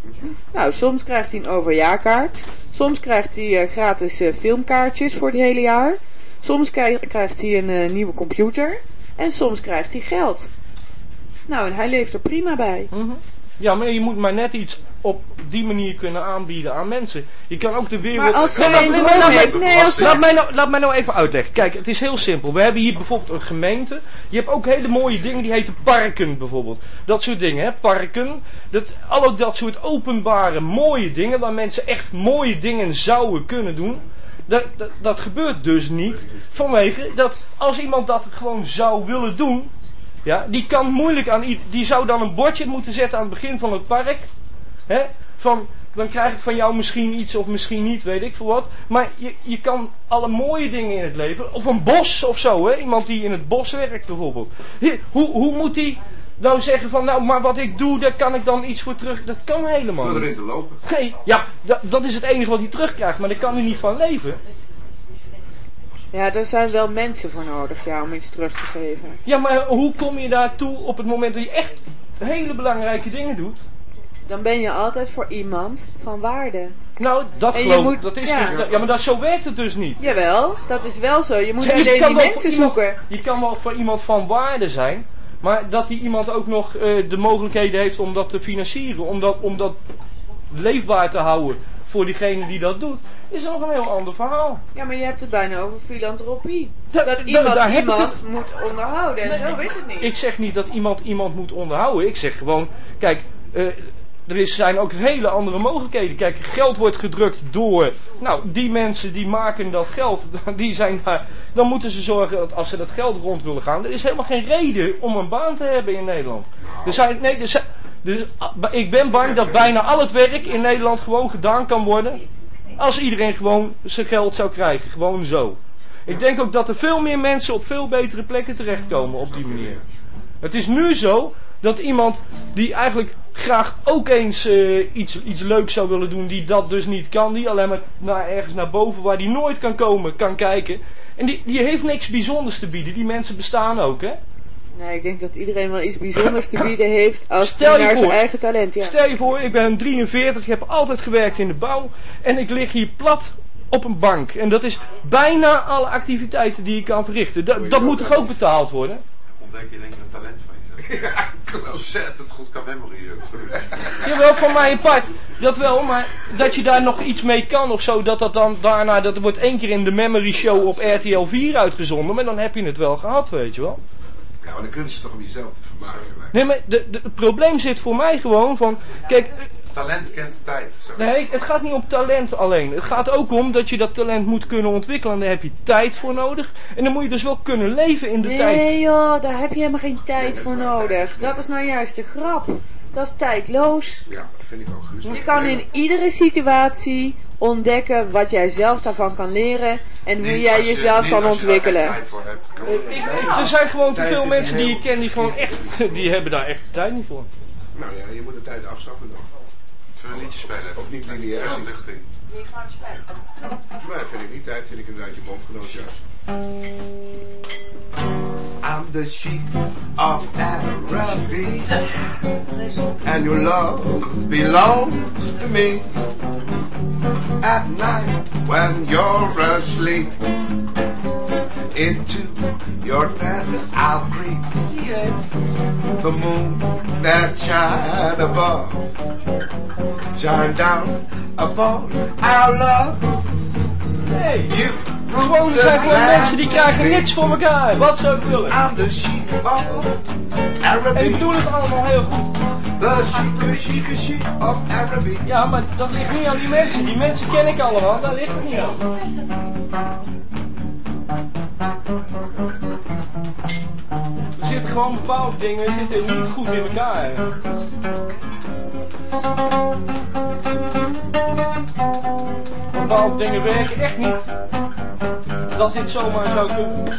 Nou, soms krijgt hij een overjaarkaart. Soms krijgt hij eh, gratis eh, filmkaartjes voor het hele jaar. Soms krijg- krijgt hij een eh, nieuwe computer. En soms krijgt hij geld. Nou, en hij leeft er prima bij. Mhm. Ja, maar je moet maar net iets op die manier kunnen aanbieden aan mensen. Je kan ook de wereld... Maar als zij laat- droom laat- heeft... Nee, als zij... Laat mij, nou, laat mij nou even uitleggen. Kijk, het is heel simpel. We hebben hier bijvoorbeeld een gemeente. Je hebt ook hele mooie dingen die heten parken bijvoorbeeld. Dat soort dingen, hè. Parken. Dat, alle dat soort openbare mooie dingen waar mensen echt mooie dingen zouden kunnen doen. Dat, dat, dat gebeurt dus niet. Vanwege dat als iemand dat gewoon zou willen doen. Ja, die kan moeilijk aan Die zou dan een bordje moeten zetten aan het begin van het park. Hè? Van, dan krijg ik van jou misschien iets of misschien niet, weet ik veel wat. Maar je, je kan alle mooie dingen in het leven. Of een bos of zo, hè? Iemand die in het bos werkt bijvoorbeeld. Hoe, hoe moet die nou zeggen van, nou, maar wat ik doe, daar kan ik dan iets voor terug. Dat kan helemaal Door niet. erin te lopen. Nee, ja, dat, dat is het enige wat hij terugkrijgt, maar daar kan hij niet van leven. Ja, daar zijn wel mensen voor nodig, ja, om iets terug te geven. Ja, maar hoe kom je daartoe op het moment dat je echt hele belangrijke dingen doet? Dan ben je altijd voor iemand van waarde. Nou, dat En geloof moet- Dat is ja. dus- ja, maar dat, zo werkt het dus niet. Jawel, dat is wel zo. Je moet Je alleen die mensen iemand- zoeken. Je kan wel voor iemand van waarde zijn, maar dat die iemand ook nog eh, de mogelijkheden heeft om dat te financieren, om dat, om dat leefbaar te houden voor diegene die dat doet, is nog een heel ander verhaal. Ja, maar je hebt het bijna over filantropie. Da- Dat da- iemand daar iemand moet onderhouden. En zo is het niet. Ik zeg niet dat iemand iemand moet onderhouden. Ik zeg gewoon, kijk, eh, er is, zijn ook hele andere mogelijkheden. Kijk, geld wordt gedrukt door, nou, die mensen die maken dat geld, die zijn daar, dan moeten ze zorgen dat als ze dat geld rond willen gaan, er is helemaal geen reden om een baan te hebben in Nederland. Er zijn, nee, er zijn, dus, ah, ik ben bang dat bijna al het werk in Nederland gewoon gedaan kan worden, als iedereen gewoon zijn geld zou krijgen, gewoon zo. Ik denk ook dat er veel meer mensen op veel betere plekken terechtkomen op die manier. Het is nu zo dat iemand die eigenlijk graag ook eens eh, iets, iets leuks zou willen doen, die dat dus niet kan, die alleen maar naar, ergens naar boven waar die nooit kan komen, kan kijken. En die, die heeft niks bijzonders te bieden. Die mensen bestaan ook, hè? Nee, ik denk dat iedereen wel iets bijzonders te bieden heeft als Stel je naar zijn voor. eigen talent. Ja. Stel je voor, ik ben 43, ik heb altijd gewerkt in de bouw en ik lig hier plat op een bank. En dat is bijna alle activiteiten die ik kan verrichten. Dat, dat moet toch ook betaald worden? Ontdek je denk ik een talent van jezelf. Ontzettend goed kan memory. Jawel, van mij apart. Dat wel, maar dat je daar nog iets mee kan of zo. Dat dat dan daarna, dat wordt één keer in de Memory Show op RTL 4 uitgezonden. Maar dan heb je het wel gehad, weet je wel. Ja, maar dan kun je ze toch om jezelf te vermaken. lijkt. Nee, maar de, de- het probleem zit voor mij gewoon van... Kijk, Talent kent tijd. Zo. nee, het gaat niet om talent alleen. Het gaat ook om dat je dat talent moet kunnen ontwikkelen. En daar heb je tijd voor nodig. En dan moet je dus wel kunnen leven in de tijd. Nee joh, daar heb je helemaal geen tijd voor nodig. Dat is nou juist de grap. Dat is tijdloos. Ja, dat vind ik ook. Guus. Je kan in iedere situatie ontdekken wat jij zelf daarvan kan leren en hoe Niet jij je- jezelf kan ontwikkelen. er zijn gewoon te veel mensen die ik ken die gewoon echt, die hebben daar echt de tijd niet voor. Nou ja, je moet de tijd afstraffen dan. Zullen we een liedje spelen? Of niet lineair. Verlichting. Maar dat vind ik niet tijd, vind ik inderdaad je bondgenoot juist. I'm the sheik of Araby And your love belongs to me. At night when you're asleep Into your tent I'll creep. The moon that shine above Shine down upon our love. Nee, You gewoon, er zijn gewoon mensen die krijgen niks voor elkaar. Wat zou ik willen? I'm the sheik of En ik het allemaal heel goed. The sheik, sheik, sheik of Araby. Ja, maar dat ligt niet aan die mensen. Die mensen ken ik allemaal, daar ligt het niet aan. Er zitten gewoon bepaalde dingen zitten niet goed in elkaar. Bepaalde dingen werken echt niet. Dat dit zomaar zou kunnen.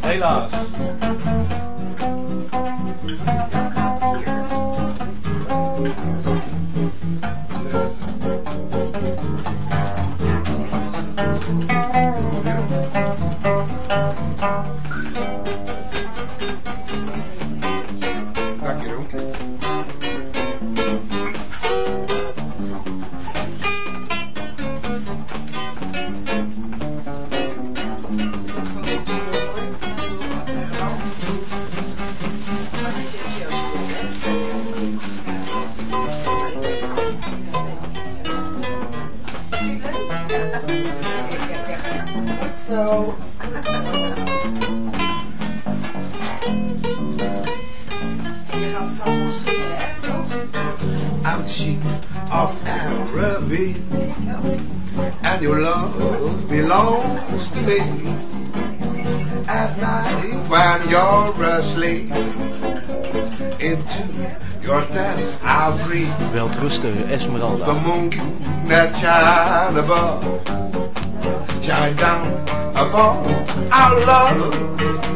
Helaas. Je gaat straks nog zingen, hè? toch? I'm the sheik of Araby. And your love belongs to me. At night when you're asleep. Into your tent I'll creep. Welterusten, Esmeralda. The moon that shine above Shine down upon our love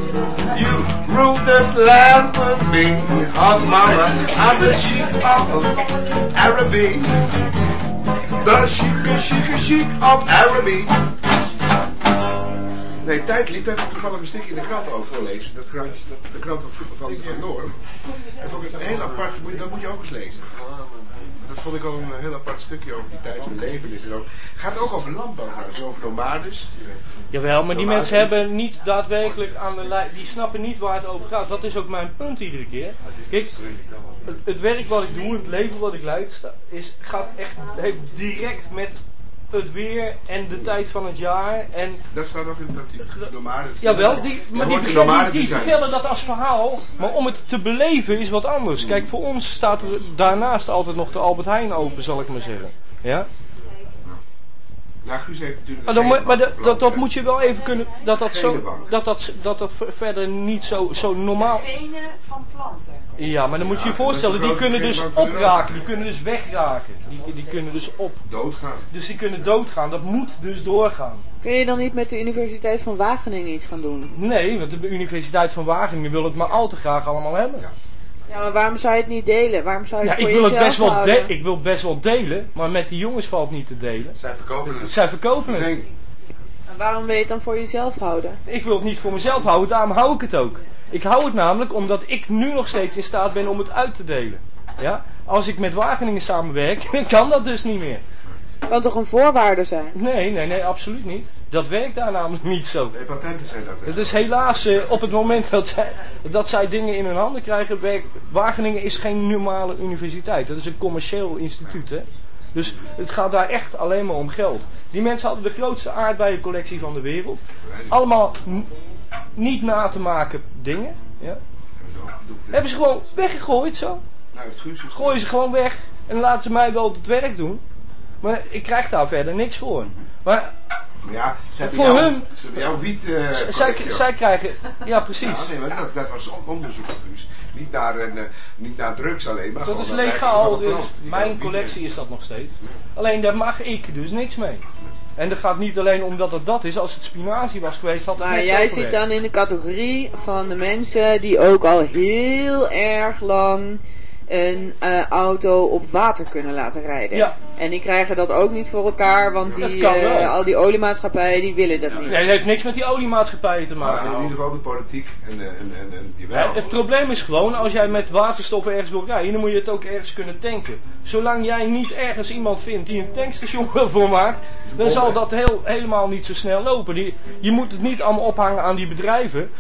You rule this land with me Oh mama, I'm the sheik of Araby The sheik, sheik, sheik of Araby Nee, tijd liep, heb ik toevallig een stukje in de krant over gelezen. Dat krant, dat, de krant van, van, van Noord. En vond ik een heel apart, dat moet je ook eens lezen. Vond ik al een heel apart stukje over die tijdsbelevenis en ook. Gaat ook over landbouw trouwens, over nomades. Jawel, maar die mensen hebben niet daadwerkelijk aan de lijn, die snappen niet waar het over gaat. Dat is ook mijn punt iedere keer. Kijk, het, het werk wat ik doe, het leven wat ik leid, is, gaat echt heeft direct met het weer en de tijd van het jaar. En, Dat staat ook in het artikel. Nomades. jawel, die, maar die, die vertellen dat als verhaal, maar om het te beleven is wat anders. Kijk, voor ons staat er daarnaast altijd nog de Albert Heijn open, zal ik maar zeggen. Ja? Nou, Guus heeft natuurlijk Maar, dan, maar dat, dat, moet je wel even kunnen. Dat dat, zo, dat, dat, dat dat ver- verder niet zo, zo normaal. Genen van planten. Ja, maar dan moet je je Ja, voorstellen, die kunnen dus opraken, die kunnen dus wegraken. Die, die kunnen dus op. Doodgaan. Dus die kunnen doodgaan. Dat moet dus doorgaan. Kun je dan niet met de Universiteit van Wageningen iets gaan doen? Nee, want de Universiteit van Wageningen wil het maar al te graag allemaal hebben. Ja. Ja, maar waarom zou je het niet delen? Waarom zou je Ja, het ik voor wil het jezelf best wel, ik wil best wel delen, maar met die jongens valt niet te delen. Zij verkopen het. Zij verkopen het. Denk, En waarom wil je het dan voor jezelf houden? Ik wil het niet voor mezelf houden, daarom hou ik het ook. Ik hou het namelijk omdat ik nu nog steeds in staat ben om het uit te delen. Ja? Als ik met Wageningen samenwerk, kan dat dus niet meer. Kan toch een voorwaarde zijn? Nee, nee, nee, absoluut niet. Dat werkt daar namelijk niet zo. nee, patenten zijn dat. Het is helaas eh, op het moment dat zij, dat zij dingen in hun handen krijgen, werkt, Wageningen is geen normale universiteit. Dat is een commercieel instituut. Hè? Dus het gaat daar echt alleen maar om geld. Die mensen hadden de grootste aardbeiencollectie van de wereld. Allemaal niet na te maken dingen. Ja? Hebben ze gewoon weggegooid zo. Gooien ze gewoon weg en laten ze mij wel het werk doen. Maar ik krijg daar verder niks voor. Maar ja, ze hebben Voor jou, hun- Ze hebben jouw wiet... eh, zij, krijgen, ja precies. Ja, nee, maar dat, dat was onderzoek, Guus. Niet naar, een, eh, niet naar drugs alleen, maar Dat is legaal, dus mijn collectie is dat nog steeds. Alleen daar mag ik dus niks mee. En dat gaat niet alleen omdat het dat is. Als het spinazie was geweest, had het Maar jij zit dan in de categorie van de mensen die ook al heel erg lang een eh, auto op water kunnen laten rijden. Ja. En die krijgen dat ook niet voor elkaar, want die, eh, wel. al die oliemaatschappijen die willen dat niet. Nee, het heeft niks met die oliemaatschappijen te Maar maken. in ieder geval de politiek en, eh, en, en, en die Ja, wel. het probleem is gewoon, als jij met waterstof ergens wil rijden, dan moet je het ook ergens kunnen tanken. Zolang jij niet ergens iemand vindt die een tankstation ervoor maakt, dan zal dat heel, helemaal niet zo snel lopen. Die, je moet het niet allemaal ophangen aan die bedrijven.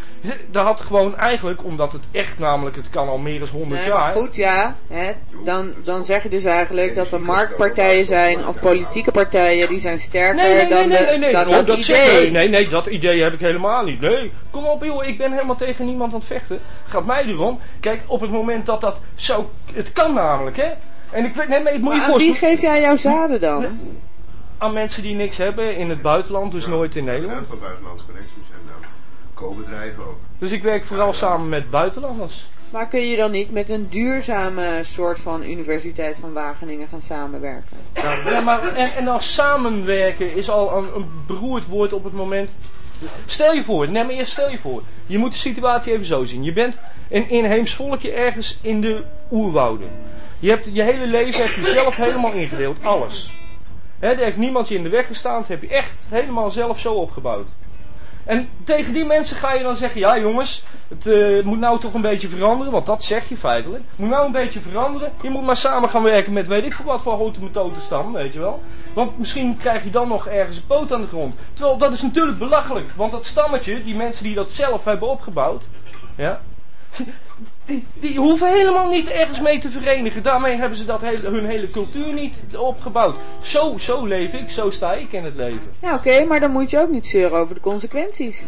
Dat had gewoon eigenlijk, omdat het echt namelijk, het kan al meer dan 100 Nee, jaar. goed, ja. Hè, dan, dan zeg je dus eigenlijk dat er marktpartijen zijn of politieke partijen die zijn sterker Nee, nee, nee, dan, nee, de, nee, nee, dan dat, dat idee. je. Nee, nee, dat idee heb ik helemaal niet. Nee, kom op joh, ik ben helemaal tegen niemand aan het vechten. Gaat mij erom. Kijk, op het moment dat dat zo, het kan namelijk, hè. En ik weet, nee, maar moet je Maar wie voorstellen, geef jij jouw zaden dan? Aan mensen die niks hebben in het buitenland, dus nooit in Een Nederland. aantal buitenlandse connecties en dan co-bedrijven ook. Dus ik werk vooral samen met buitenlanders. Maar kun je dan niet met een duurzame soort van Universiteit van Wageningen gaan samenwerken? Ja, maar, en, en als samenwerken is al een, een beroerd woord op het moment. Stel je voor, nee maar eerst stel je voor. Je moet de situatie even zo zien. Je bent een inheems volkje ergens in de oerwouden. Je hebt je hele leven heb je zelf helemaal ingedeeld, alles. Er heeft niemand je in de weg gestaan, dat heb je echt helemaal zelf zo opgebouwd. En tegen die mensen ga je dan zeggen, ja jongens, het eh, moet nou toch een beetje veranderen, want dat zeg je feitelijk. Moet nou een beetje veranderen, je moet maar samen gaan werken met weet ik veel wat voor houten methoden weet je wel. Want misschien krijg je dan nog ergens een poot aan de grond. Terwijl dat is natuurlijk belachelijk, want dat stammetje, die mensen die dat zelf hebben opgebouwd, ja, die, die hoeven helemaal niet ergens mee te verenigen. Daarmee hebben ze dat hele, hun hele cultuur niet opgebouwd. Zo, zo leef ik, zo sta ik in het leven. Ja, oké, maar dan moet je ook niet zeuren over de consequenties.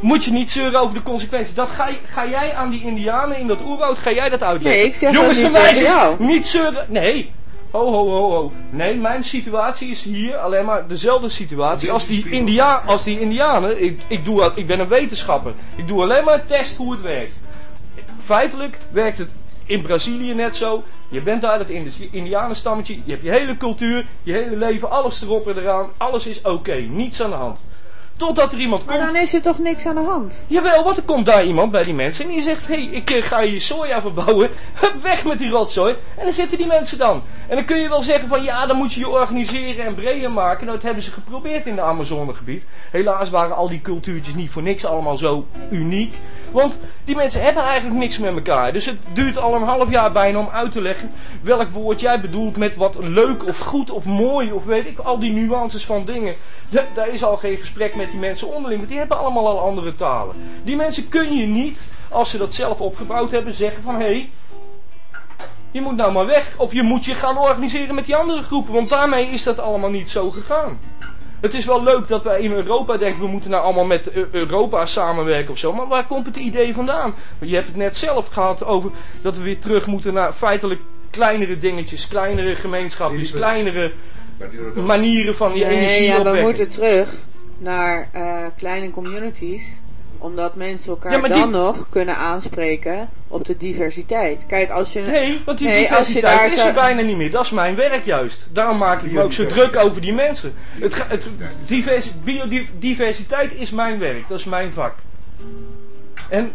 Moet je niet zeuren over de consequenties. Dat ga, ga jij aan die indianen in dat oerwoud, ga jij dat uitleggen? Nee, ik zeg Jongens en niet meisjes, niet zeuren. Nee. Ho, ho, ho, ho. Nee, mijn situatie is hier alleen maar dezelfde situatie als die, India als die indianen. Ik, ik, doe ik ben een wetenschapper. Ik doe alleen maar test hoe het werkt. Feitelijk werkt het in Brazilië net zo. Je bent daar dat Indi- indianenstammetje. Je hebt je hele cultuur, je hele leven, alles erop en eraan. Alles is oké, niets aan de hand. Totdat er iemand Maar komt. dan is er toch niks aan de hand? Jawel, want er komt daar iemand bij die mensen en die zegt, hé, hey, ik eh, ga hier soja verbouwen, Hup, weg met die rotzooi. En dan zitten die mensen dan. En dan kun je wel zeggen van, ja, dan moet je je organiseren en breder maken. Nou, dat hebben ze geprobeerd in de Amazonegebied. Helaas waren al die cultuurtjes niet voor niks allemaal zo uniek. Want die mensen hebben eigenlijk niks met elkaar. Dus het duurt al een half jaar bijna om uit te leggen welk woord jij bedoelt met wat leuk of goed of mooi of weet ik, al die nuances van dingen. Da- daar is al geen gesprek met die mensen onderling, want die hebben allemaal al andere talen. Die mensen kun je niet, als ze dat zelf opgebouwd hebben, zeggen van hé, hey, je moet nou maar weg. Of je moet je gaan organiseren met die andere groepen, want daarmee is dat allemaal niet zo gegaan. Het is wel leuk dat wij in Europa denken, we moeten nou allemaal met Eu- Europa samenwerken of zo. Maar waar komt het idee vandaan? Je hebt het net zelf gehad over dat we weer terug moeten naar feitelijk kleinere dingetjes, kleinere gemeenschapjes, kleinere die manieren van je Nee, energie ja, we moeten terug naar eh, kleine communities. Omdat mensen elkaar Ja, dan die- nog kunnen aanspreken op de diversiteit. Kijk, als je... Nee, want die Nee, als je diversiteit daar is zo- er bijna niet meer. Dat is mijn werk juist. Daarom maak ik me ook zo druk over die mensen. Het, ga- het, divers, biodiversiteit is mijn werk. Dat is mijn vak. En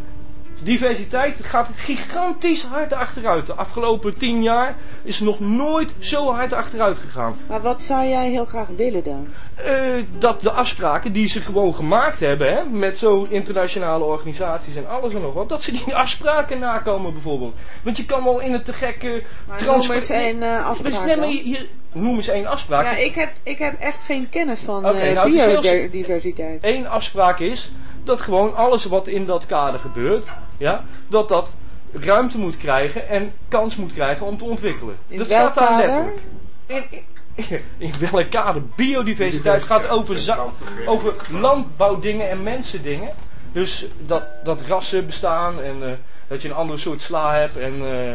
diversiteit gaat gigantisch hard achteruit. De afgelopen tien jaar is nog nooit zo hard achteruit gegaan. Maar wat zou jij heel graag willen dan? Eh, dat de afspraken die ze gewoon gemaakt hebben, hè, met zo internationale organisaties en alles en nog wat, dat ze die afspraken nakomen bijvoorbeeld. Want je kan wel in het te gekke transfer- noem eens één Dus afspraak nee, maar noem eens één afspraak. Ja, ik heb, ik heb echt geen kennis van Oké, eh, nou, biodiversiteit. Eén afspraak is dat gewoon alles wat in dat kader gebeurt, ja, dat dat ruimte moet krijgen en kans moet krijgen om te ontwikkelen. In dat staat daar kader? letterlijk. In, in, in welk kader? Biodiversiteit gaat over, over landbouwdingen en mensendingen. Dus dat, dat rassen bestaan en eh, dat je een andere soort sla hebt en, eh,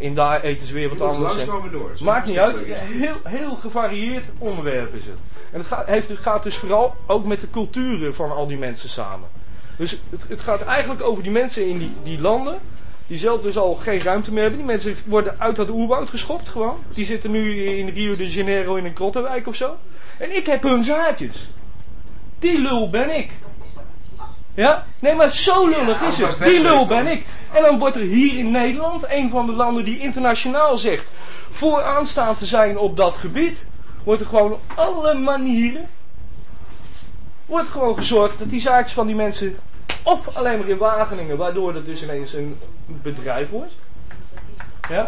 En daar eten ze weer wat anders. En- door. Maakt niet uit. Heel, heel gevarieerd onderwerp is het. En het gaat, heeft, het gaat dus vooral ook met de culturen van al die mensen samen. Dus het, het gaat eigenlijk over die mensen in die, die landen. Die zelf dus al geen ruimte meer hebben. Die mensen worden uit dat oerwoud geschopt gewoon. Die zitten nu in Rio de Janeiro in een krottenwijk of zo. En ik heb hun zaadjes. Die lul ben ik. Ja? Nee, maar zo lullig is het. Die lul ben ik. En dan wordt er hier in Nederland, een van de landen die internationaal zegt vooraan staan te zijn op dat gebied, wordt er gewoon op alle manieren wordt gewoon gezorgd dat die zaakjes van die mensen of alleen maar in Wageningen, waardoor het dus ineens een bedrijf wordt. Ja?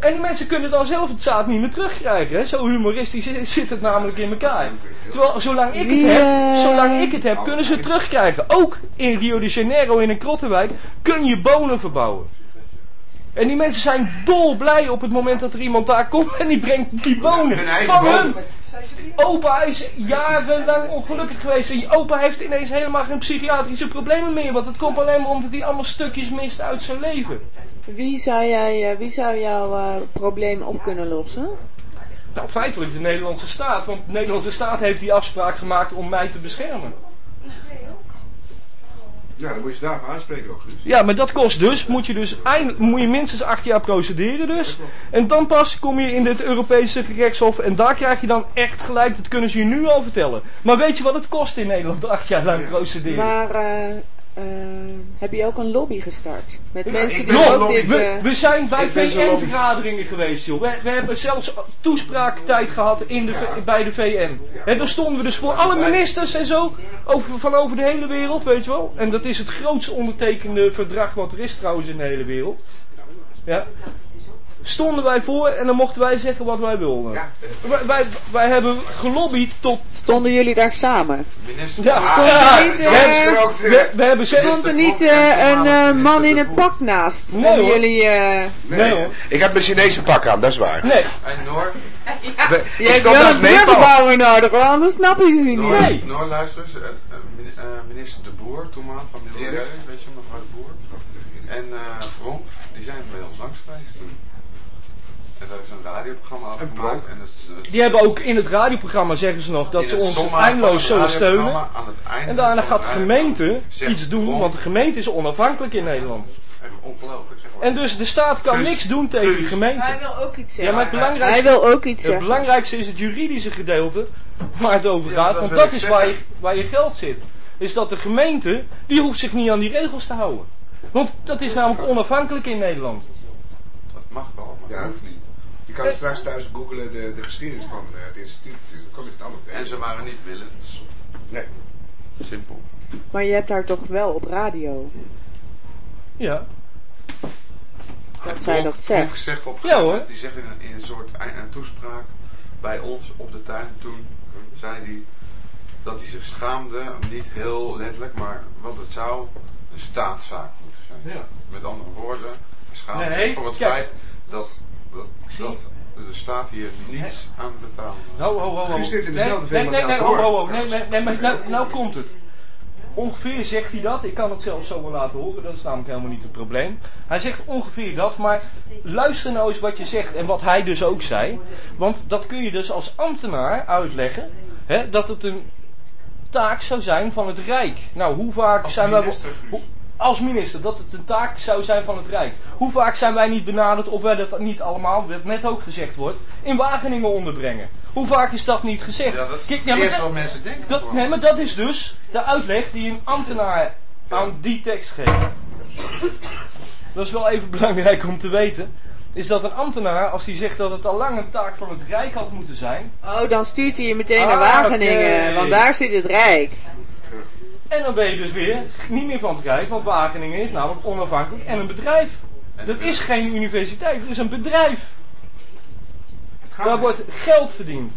En die mensen kunnen dan zelf het zaad niet meer terugkrijgen. Hè? Zo humoristisch is- zit het namelijk in elkaar. Terwijl zolang ik het heb, zolang ik het heb, kunnen ze het terugkrijgen. Ook in Rio de Janeiro in een krottenwijk kun je bonen verbouwen. En die mensen zijn dolblij op het moment dat er iemand daar komt en die brengt die bonen van hun. Opa is jarenlang ongelukkig geweest en opa heeft ineens helemaal geen psychiatrische problemen meer. Want het komt alleen maar omdat hij allemaal stukjes mist uit zijn leven. Wie zou, jij, eh, wie zou jouw eh, probleem op kunnen lossen? Nou, feitelijk de Nederlandse staat. Want de Nederlandse staat heeft die afspraak gemaakt om mij te beschermen. Ja, dan moet je ze daarvoor aanspreken ook. Dus. Ja, maar dat kost dus, moet je dus eind, moet je minstens acht jaar procederen dus. En dan pas kom je in het Europese gerechtshof en daar krijg je dan echt gelijk, dat kunnen ze je nu al vertellen. Maar weet je wat het kost in Nederland, acht jaar lang procederen? Maar eh, eh, heb je ook een lobby gestart? Met mensen die ook lobby. dit... We, eh, we zijn bij. VN-vergaderingen geweest, joh. We, we hebben zelfs toespraaktijd gehad in de, bij de VN. En daar stonden we dus voor alle ministers en zo, over, van over de hele wereld, weet je wel. En dat is het grootste ondertekende verdrag wat er is trouwens in de hele wereld. Ja. Stonden wij voor en dan mochten wij zeggen wat wij wilden. Ja, Wij, wij, wij hebben gelobbyd tot... stonden jullie daar samen? Minister Ja, Ah, Stond ja, er niet, we, we, we hebben ze... Stond er niet eh, een eh, man in een pak naast? Nee, Hebben jullie... eh Nee hoor. Ik heb mijn Chinese pak aan, dat is waar. Nee. En Noor, We- je ik stond wel naast Nepal. nodig, hoor, anders snap je ze niet. Noor, Nee. Noor luister eens. mini- minister De Boer, toenmalig van Milieu, weet je, mevrouw De Boer. En eh Bronk, die zijn bij ons langs geweest toen. En daar is een radioprogramma over En gemaakt. Eh, Die hebben ook in het radioprogramma, zeggen ze nog, dat ze het ons eindeloos het zullen steunen. radioprogramma aan het einde En daarna gaat de het gemeente iets doen, want de gemeente is onafhankelijk in Nederland. Echt ongelooflijk, zeg maar. En dus de staat kan niks doen tegen die gemeente. wil ook iets Ja, maar het Hij belangrijkste, wil ook iets het zeggen. belangrijkste is het juridische gedeelte waar het over Ja, gaat. dat Want dat is waar je, zeggen. waar je geld zit. Is dat de gemeente, die hoeft zich niet aan die regels te houden. Want dat is namelijk onafhankelijk in Nederland. Dat mag wel, maar dat hoeft niet. Kan straks thuis googlen de, de geschiedenis van eh, het instituut. Dan kom je het allemaal tegen. En ze waren niet willens. Nee. Simpel. Maar je hebt haar toch wel op radio, Ja. dat zij dat zegt. zegt op Ja, hoor. die zegt in een, in een soort een, een toespraak bij ons op de tuin toen, zei hij dat hij zich schaamde, niet heel letterlijk, maar wat het zou een staatszaak moeten zijn. Ja. Met andere woorden, hij schaamde Nee, zich voor het kijk. feit dat, dat, dat de staat hier niets aan betalen was. Ho, ho, ho, in Nee, dezelfde nee, nee, nee, ho, ho. Nee, nee, nee, maar nou, nou komt het. Ongeveer zegt hij dat. Ik kan het zelf zo wel laten horen. Dat is namelijk helemaal niet het probleem. Hij zegt ongeveer dat. Maar luister nou eens wat je zegt. En wat hij dus ook zei. Want dat kun je dus als ambtenaar uitleggen. Hè, dat het een taak zou zijn van het Rijk. Nou, hoe vaak Als zijn hoe- als minister, dat het een taak zou zijn van het Rijk. Hoe vaak zijn wij niet benaderd, of wij dat niet allemaal, wat net ook gezegd wordt, in Wageningen onderbrengen? Hoe vaak is dat niet gezegd? Ja, dat is Kijk, dat- wat mensen denken. dat, nee, maar dat is dus de uitleg die een ambtenaar aan die tekst geeft. Dat is wel even belangrijk om te weten. Is dat een ambtenaar, als hij zegt dat het al lang een taak van het Rijk had moeten zijn. Oh, dan stuurt hij je meteen naar Ah, Wageningen, want daar zit het Rijk. En dan ben je dus weer niet meer van het Rijk, want Wageningen is namelijk onafhankelijk en een bedrijf. Dat is geen universiteit, het is een bedrijf. Daar wordt geld verdiend.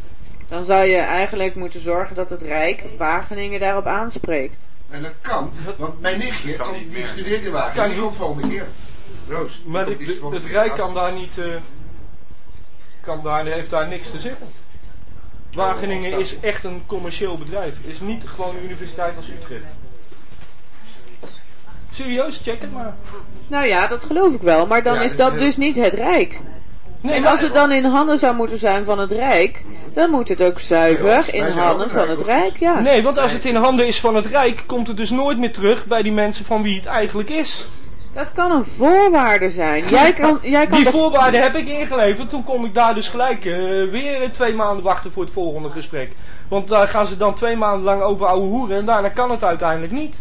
Dan zou je eigenlijk moeten zorgen dat het Rijk Wageningen daarop aanspreekt. En dat kan, want mijn nichtje, Kan niet meer. studeert in Wageningen, Kan die niet. komt volgende keer. Roos. Maar het Rijk kan daar niet, eh, kan daar, heeft daar niks te zeggen. Wageningen is echt een commercieel bedrijf. Het is niet gewoon een universiteit als Utrecht. Serieus, check het maar. Nou ja, dat geloof ik wel. Maar dan Ja, is dat heel- dus niet het Rijk. Nee, en maar- als het dan in handen zou moeten zijn van het Rijk, dan moet het ook zuiver in handen van het. Rijk, ja. Nee, want als het in handen is van het Rijk, komt het dus nooit meer terug bij die mensen van wie het eigenlijk is. Dat kan een voorwaarde zijn. Jij kan, jij kan Die voorwaarden heb ik ingeleverd. Toen kon ik daar dus gelijk eh, weer twee maanden wachten voor het volgende gesprek. Want daar gaan ze dan twee maanden lang over ouwe hoeren en daarna kan het uiteindelijk niet.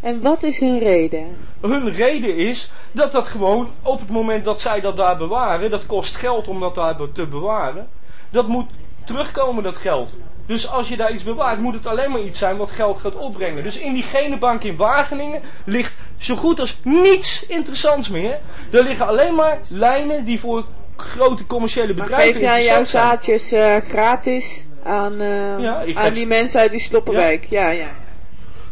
En wat is hun reden? Hun reden is dat dat gewoon op het moment dat zij dat daar bewaren, dat kost geld om dat daar te bewaren. Dat moet terugkomen, dat geld. Dus als je daar iets bewaart, moet het alleen maar iets zijn wat geld gaat opbrengen. Dus in die genenbank in Wageningen ligt zo goed als niets interessants meer. Er liggen alleen maar lijnen die voor grote commerciële Maar bedrijven geef jij jouw zaadjes eh, gratis aan, eh, Ja, aan die mensen uit die Sloppenwijk? Ja, ja.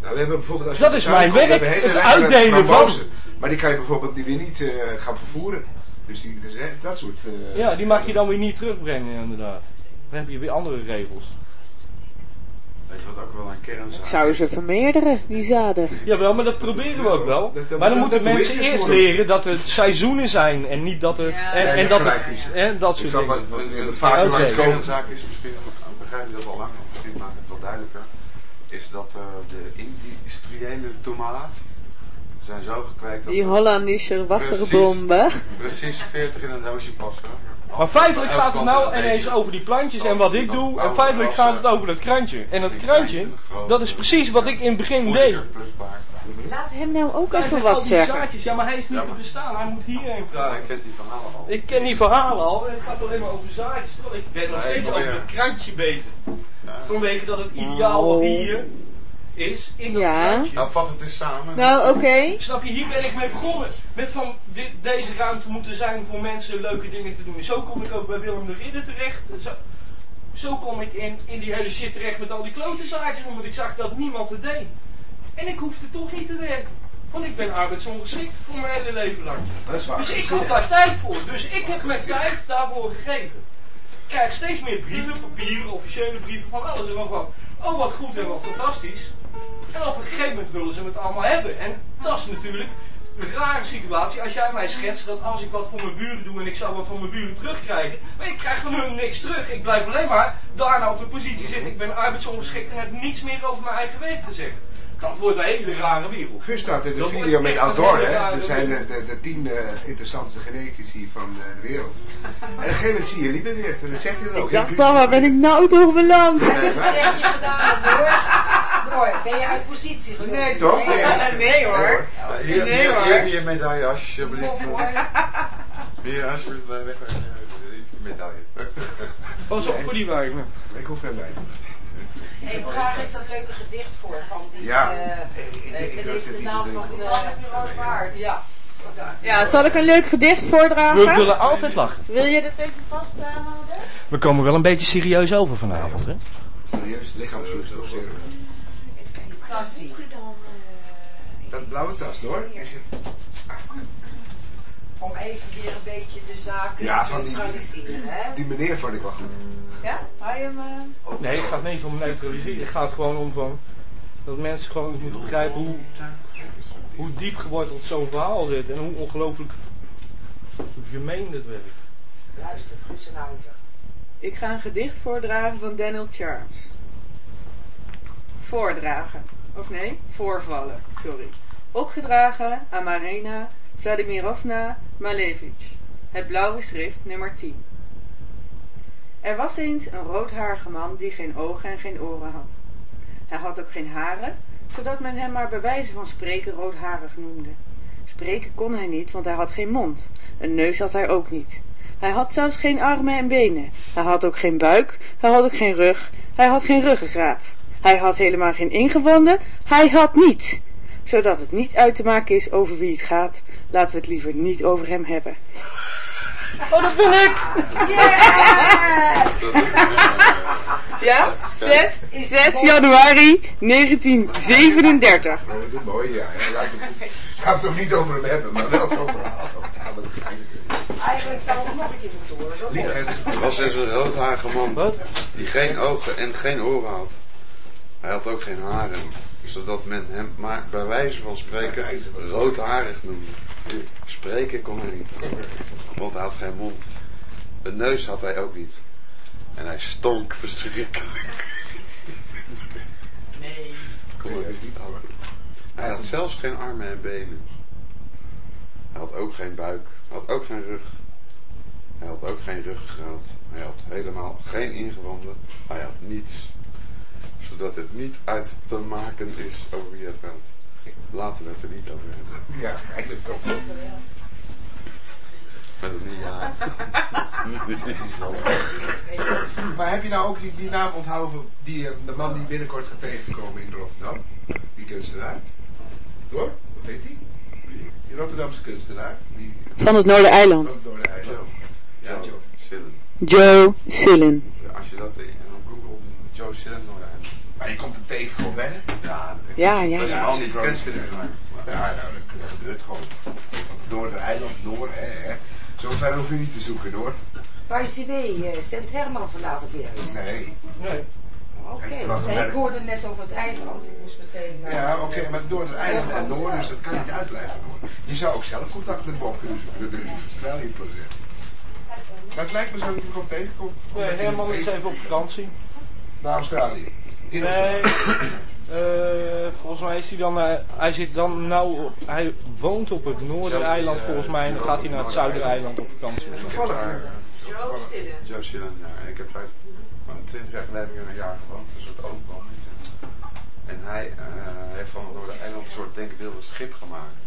Nou, we hebben bijvoorbeeld als Dat is mijn werk, hebben hele het uitdelen van. Maar die kan je bijvoorbeeld die weer niet eh, gaan vervoeren. Dus, die, dus hè, dat soort... eh, Ja, die mag je dan weer niet terugbrengen inderdaad. Dan heb je weer andere regels. Weet je wat ook wel een kernzaak Ik zou ze vermeerderen, die zaden. Jawel, maar dat proberen we ook wel. Dat- dat- Maar dan dat- moeten mensen eerst leren dat er seizoenen zijn en niet dat er... Ja. En, dat, er- en dat Ik soort zal dingen. wat, wat, Een- kernzaak is misschien, begrijp je dat al lang, misschien maak ik het wel duidelijker, is dat eh, de industriële tomaat zijn zo gekweekt dat Die er Hollandische wasserbomben. precies 40 in een doosje passen. Maar feitelijk gaat het nou ineens over die plantjes en wat ik doe. En Oh, feitelijk gaat het over dat krantje. En dat krantje, dat is precies wat ik in het begin deed. Laat hem nou ook Hij even zegt wat al die zeggen. zaadjes, ja maar hij is niet Ja, te verstaan. Hij moet hierheen Ja, praten. ik ken die verhalen al. Ik ken die verhalen al en het gaat alleen maar over zaadjes. Ik ben nog steeds over het krantje bezig. Ja. Vanwege dat het ideaal Nou. hier is, in dat Ja. Nou, vat het eens samen. Nou, oké. Snap je, hier ben ik mee begonnen. Met van, dit, deze ruimte moet er zijn voor mensen leuke dingen te doen. Zo kom ik ook bij Willem de Ridder terecht. Zo, zo kom ik in, in die hele shit terecht met al die klote zaakjes, omdat ik zag dat niemand het deed. En ik hoefde toch niet te werken. Want ik ben arbeidsongeschikt voor mijn hele leven lang. Dat is waar. Dus ik had daar tijd voor. Dus ik heb mijn tijd daarvoor gegeven. Ik krijg steeds meer brieven, papieren, officiële brieven van alles en nog wat. Oh, wat goed en wat fantastisch. En op een gegeven moment willen ze het allemaal hebben. En dat is natuurlijk een rare situatie als jij mij schetst dat als ik wat voor mijn buren doe en ik zou wat van mijn buren terugkrijgen. Maar ik krijg van hun niks terug. Ik blijf alleen maar daarna op de positie zitten. Ik ben arbeidsongeschikt en heb niets meer over mijn eigen werk te zeggen. Dat wordt een hele rare wereld. Gus staat in de Dat video met hele hè. Er zijn eh, de, de tien eh, interessantste genetici van eh, de wereld. En op een gegeven moment zie je niet meer weer. En dat zegt hij dan ook. Ik dacht al, waar ben ik nou toch beland? Maar- zeg je gedaan, door? Ben je uit positie? Nee, toch? Nee, Nee, hoor. Ja, hier, Nee, hier, hoor. hier heb je je medaille, alsjeblieft. Hier, alsjeblieft, weg, medaille. Pas op voor die wijk. nou. Ik hoef geen wijn. Hey, draag eens dat leuke gedicht voor van die... Ja. eh, Ik- eh, ik- ik de naam van denken. de. Ja. Ja, zal ik een leuk gedicht We voordragen? willen altijd lachen. Wil je dat even vasthouden? We komen wel een beetje serieus over vanavond, hè? Serieus, lichaamsvloeistof. Tassie. Dat blauwe tas, hoor. Is het... Om even weer een beetje de zaken Ja, te van die- neutraliseren, hè? Die meneer vond ik wel goed. Ja? Hou je hem... eh? Nee, het gaat niet om neutraliseren. Het gaat gewoon om van... Dat mensen gewoon moeten begrijpen hoe, hoe diep geworteld zo'n verhaal zit. En hoe ongelooflijk gemeen dit werkt. Luister, Guus en Huiver. Ik ga een gedicht voordragen van Daniel Charles. Voordragen. Of nee, voorvallen, sorry. Opgedragen aan Marina Vladimirovna Malevich. Het blauwe schrift nummer 10. Er was eens een roodharige man die geen ogen en geen oren had. Hij had ook geen haren, zodat men hem maar bij wijze van spreken roodharig noemde. Spreken kon hij niet, want hij had geen mond. Een neus had hij ook niet. Hij had zelfs geen armen en benen. Hij had ook geen buik. Hij had ook geen rug. Hij had geen ruggengraat. Hij had helemaal geen ingewanden. Hij had niets. Zodat het niet uit te maken is over wie het gaat, laten we het liever niet over hem hebben. Oh, dat ben ik! Ja? 6, 6 januari 1937. Oh, dat is mooi, ja. laat het, het toch niet over hem hebben, maar wel zo'n verhaal. Eigenlijk- Eigenlijk zou het nog een keer moeten horen. Er was eens een roodharige man Wat? die geen ogen en geen oren had. Hij had ook geen haren. Zodat men hem maar bij wijze van spreken roodharig noemde. Spreken kon hij niet. Want hij had geen mond. Een neus had hij ook niet. En hij stonk verschrikkelijk. Nee. Kon hij niet houden. Hij had zelfs geen armen en benen. Hij had ook geen buik. Hij had ook geen rug. Hij had ook geen ruggengraat. Hij had helemaal geen ingewanden. Hij had niets. Zodat het niet uit te maken is over wie het gaat. Laten we het er niet over hebben. Ja, eigenlijk toch. Met een ja. Maar heb je nou ook die, die naam onthouden van die, eh, de man die binnenkort gaat tegenkomen in Rotterdam? Die kunstenaar? Hoor, wat heet die? Die Rotterdamse kunstenaar? Die Van het Noordereiland. van door. Ja, Joe. Sillen. Joe Sillen. Als je dat in op Google Joe Sillen. Maar je komt hem tegen gewoon hè? Ja, Ja, ja, dat is ja. al niet maar- Ja, nou, dat, gebeurt gewoon. Door de eiland, door, hè, hè. Zo ver hoef je niet te zoeken, hoor. Bij CW, eh, Sint Herman vanavond weer. Nee. Nee. Oké, want wat ik een- hoorde net over het eiland. Ik moest meteen... eh, Ja, oké, maar door het eiland en door, dus dat kan niet uitblijven, hoor. Je zou ook zelf contact met Bob kunnen zoeken, dat in het Australië-proces. Maar het lijkt me zo dat je gewoon tegenkomt. Nee, Herman is even even op vakantie. Naar Australië. In Nee, eh, volgens mij is hij dan, eh, hij zit dan nou, op, hij woont op het Noordereiland volgens mij en dan gaat hij naar het Zuidereiland op vakantie. Toevallig. Joe Sillen. Joe Sillen, ja. En ik heb daar van 20 jaar geleden hier een jaar gewoond. Een soort oom van. En hij eh, heeft van het Noordereiland een soort denkbeeldig schip gemaakt.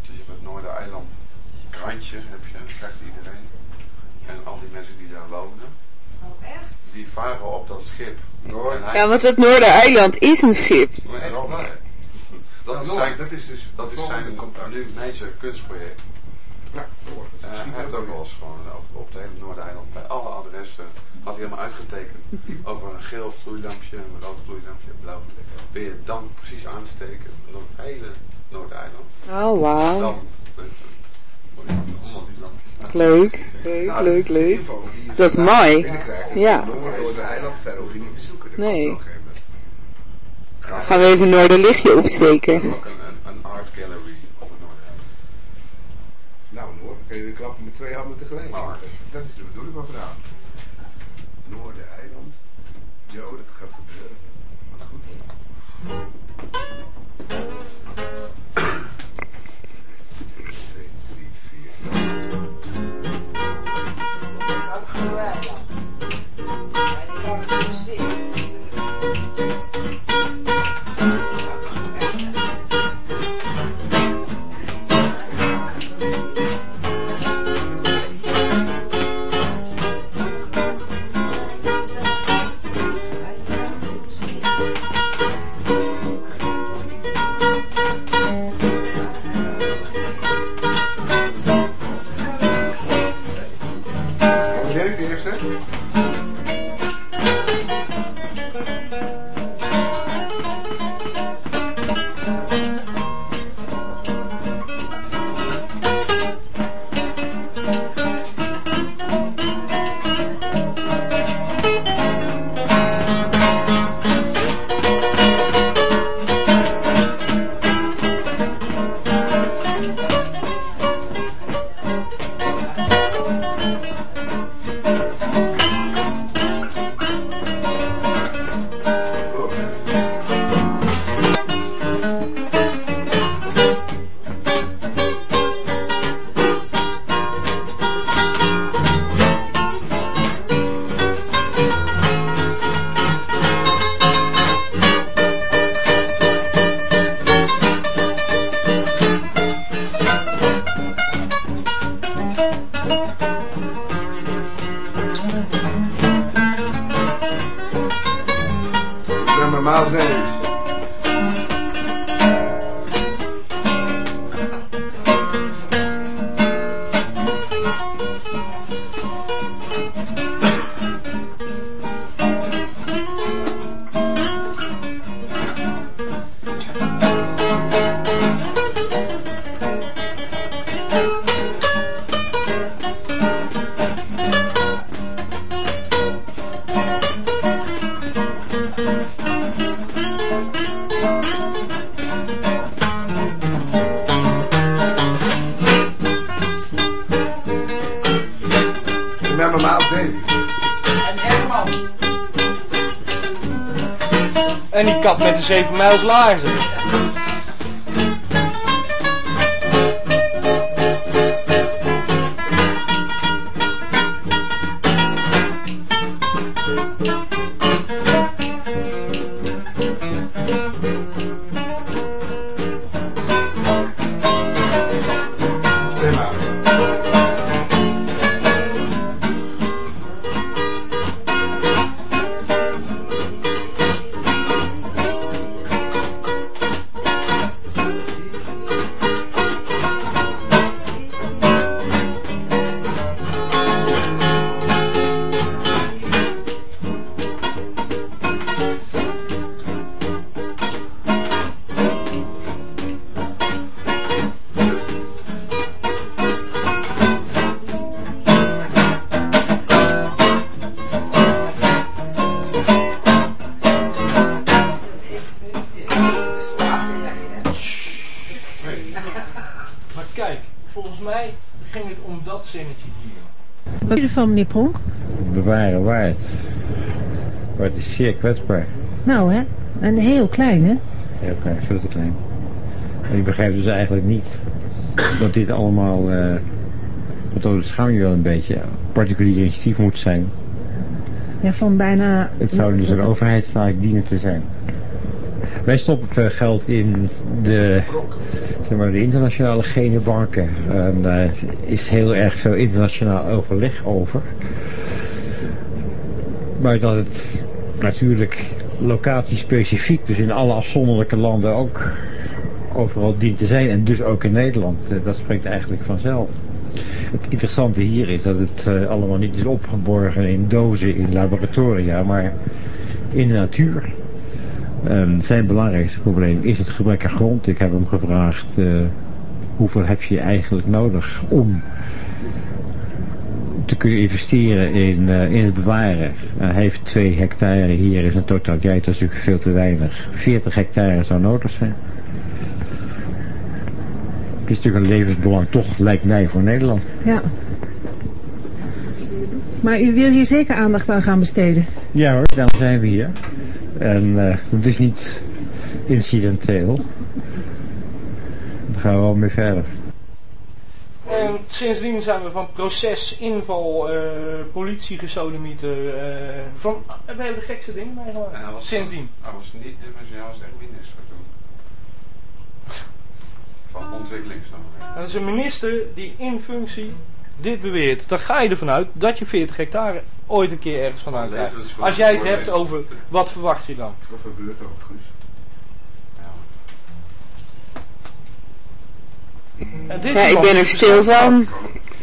Dus je hebt het Noordereiland krantje, heb je, dat krijgt iedereen. En al die mensen die daar wonen, Oh, echt? Die varen op dat schip. Hij- Ja, want het Noordereiland is een schip. Dat is zijn, dat is dus dat is zijn nu major kunstproject. Ja. Eh, Misschien hij heeft ook wel eens gewoon op, op het hele Noordeiland bij alle adressen had hij helemaal uitgetekend over een geel vloeilampje, een rood vloeilampje, een blauw vloeilampje. Wil je dan precies aansteken door het hele Noordeiland? Oh, wauw. Dan mensen. Allemaal die lampjes. Leuk, leuk, Nou, leuk, dat is de leuk. Dat is vandaag mooi. Ja. Noord, door de eiland, verder hoef je niet te zoeken. Dat Nee. Gaan we even een Noorderlichtje opsteken. Ook een, art gallery op het Noordeiland. Nou, Noord, dan kun je weer klappen met twee handen tegelijk. Dat is de bedoeling van vanavond. Noordereiland. Jo, dat gaat Correct. Meneer Pronk? bewaren waard. Maar het is zeer kwetsbaar. Nou, hè? En heel klein, hè? Heel klein, veel te klein. En ik begrijp dus eigenlijk niet dat dit allemaal, eh wat over de schaam je wel een beetje, particulier initiatief moet zijn. Ja, van bijna... Het zou dus een overheidstaak dienen te zijn. Wij stoppen veel geld in de, maar, de internationale genenbanken. En daar is heel erg veel internationaal overleg over. Maar dat het natuurlijk locatiespecifiek, dus in alle afzonderlijke landen ook overal dient te zijn. En dus ook in Nederland. Eh, Dat spreekt eigenlijk vanzelf. Het interessante hier is dat het eh, allemaal niet is opgeborgen in dozen in laboratoria, maar in de natuur. Ehm, zijn belangrijkste probleem is het gebrek aan grond. Ik heb hem gevraagd eh, hoeveel heb je eigenlijk nodig om te kunnen investeren in, eh, in het bewaren. hij heeft 2 hectare hier is een totaliteit, dat is natuurlijk veel te weinig. 40 hectare zou nodig zijn. Het is natuurlijk een levensbelang, toch lijkt mij voor Nederland. Ja. Maar u wil hier zeker aandacht aan gaan besteden. Ja hoor, daarom zijn we hier. En eh, het is niet incidenteel. Daar gaan we wel mee verder. En sindsdien zijn we van proces, inval, eh, politie gesodemieter, eh van, we hebben de gekste dingen meegemaakt. Was Sindsdien. Hij was niet dimensionaal, hij was echt minister toen. Van ontwikkelingssamenwerking. Dat is een minister die in functie dit beweert. Dan ga je ervan uit dat je 40 hectare ooit een keer ergens vandaan krijgt. Als jij het hebt over, wat verwacht je dan? Wat gebeurt er ook, Guus? Ja, ik ben er stil van.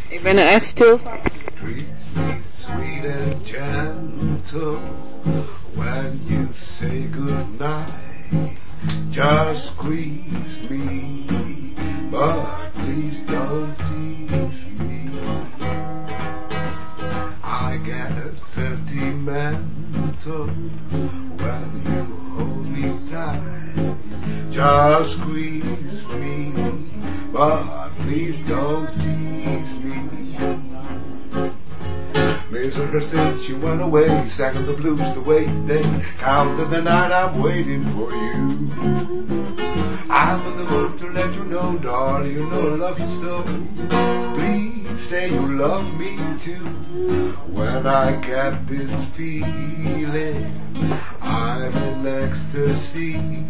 Ik ben er echt stil van. Sweet and gentle when you say goodnight. Just squeeze me, but please don't tease me. I get sentimental when you hold me tight. Just squeeze me, but please don't tease me. Misery since you went away, sang the blues the way today. Counting the night, I'm waiting for you. I'm in the mood to let you know, darling, you know I love you so. Please say you love me too. When I get this feeling, I'm in ecstasy.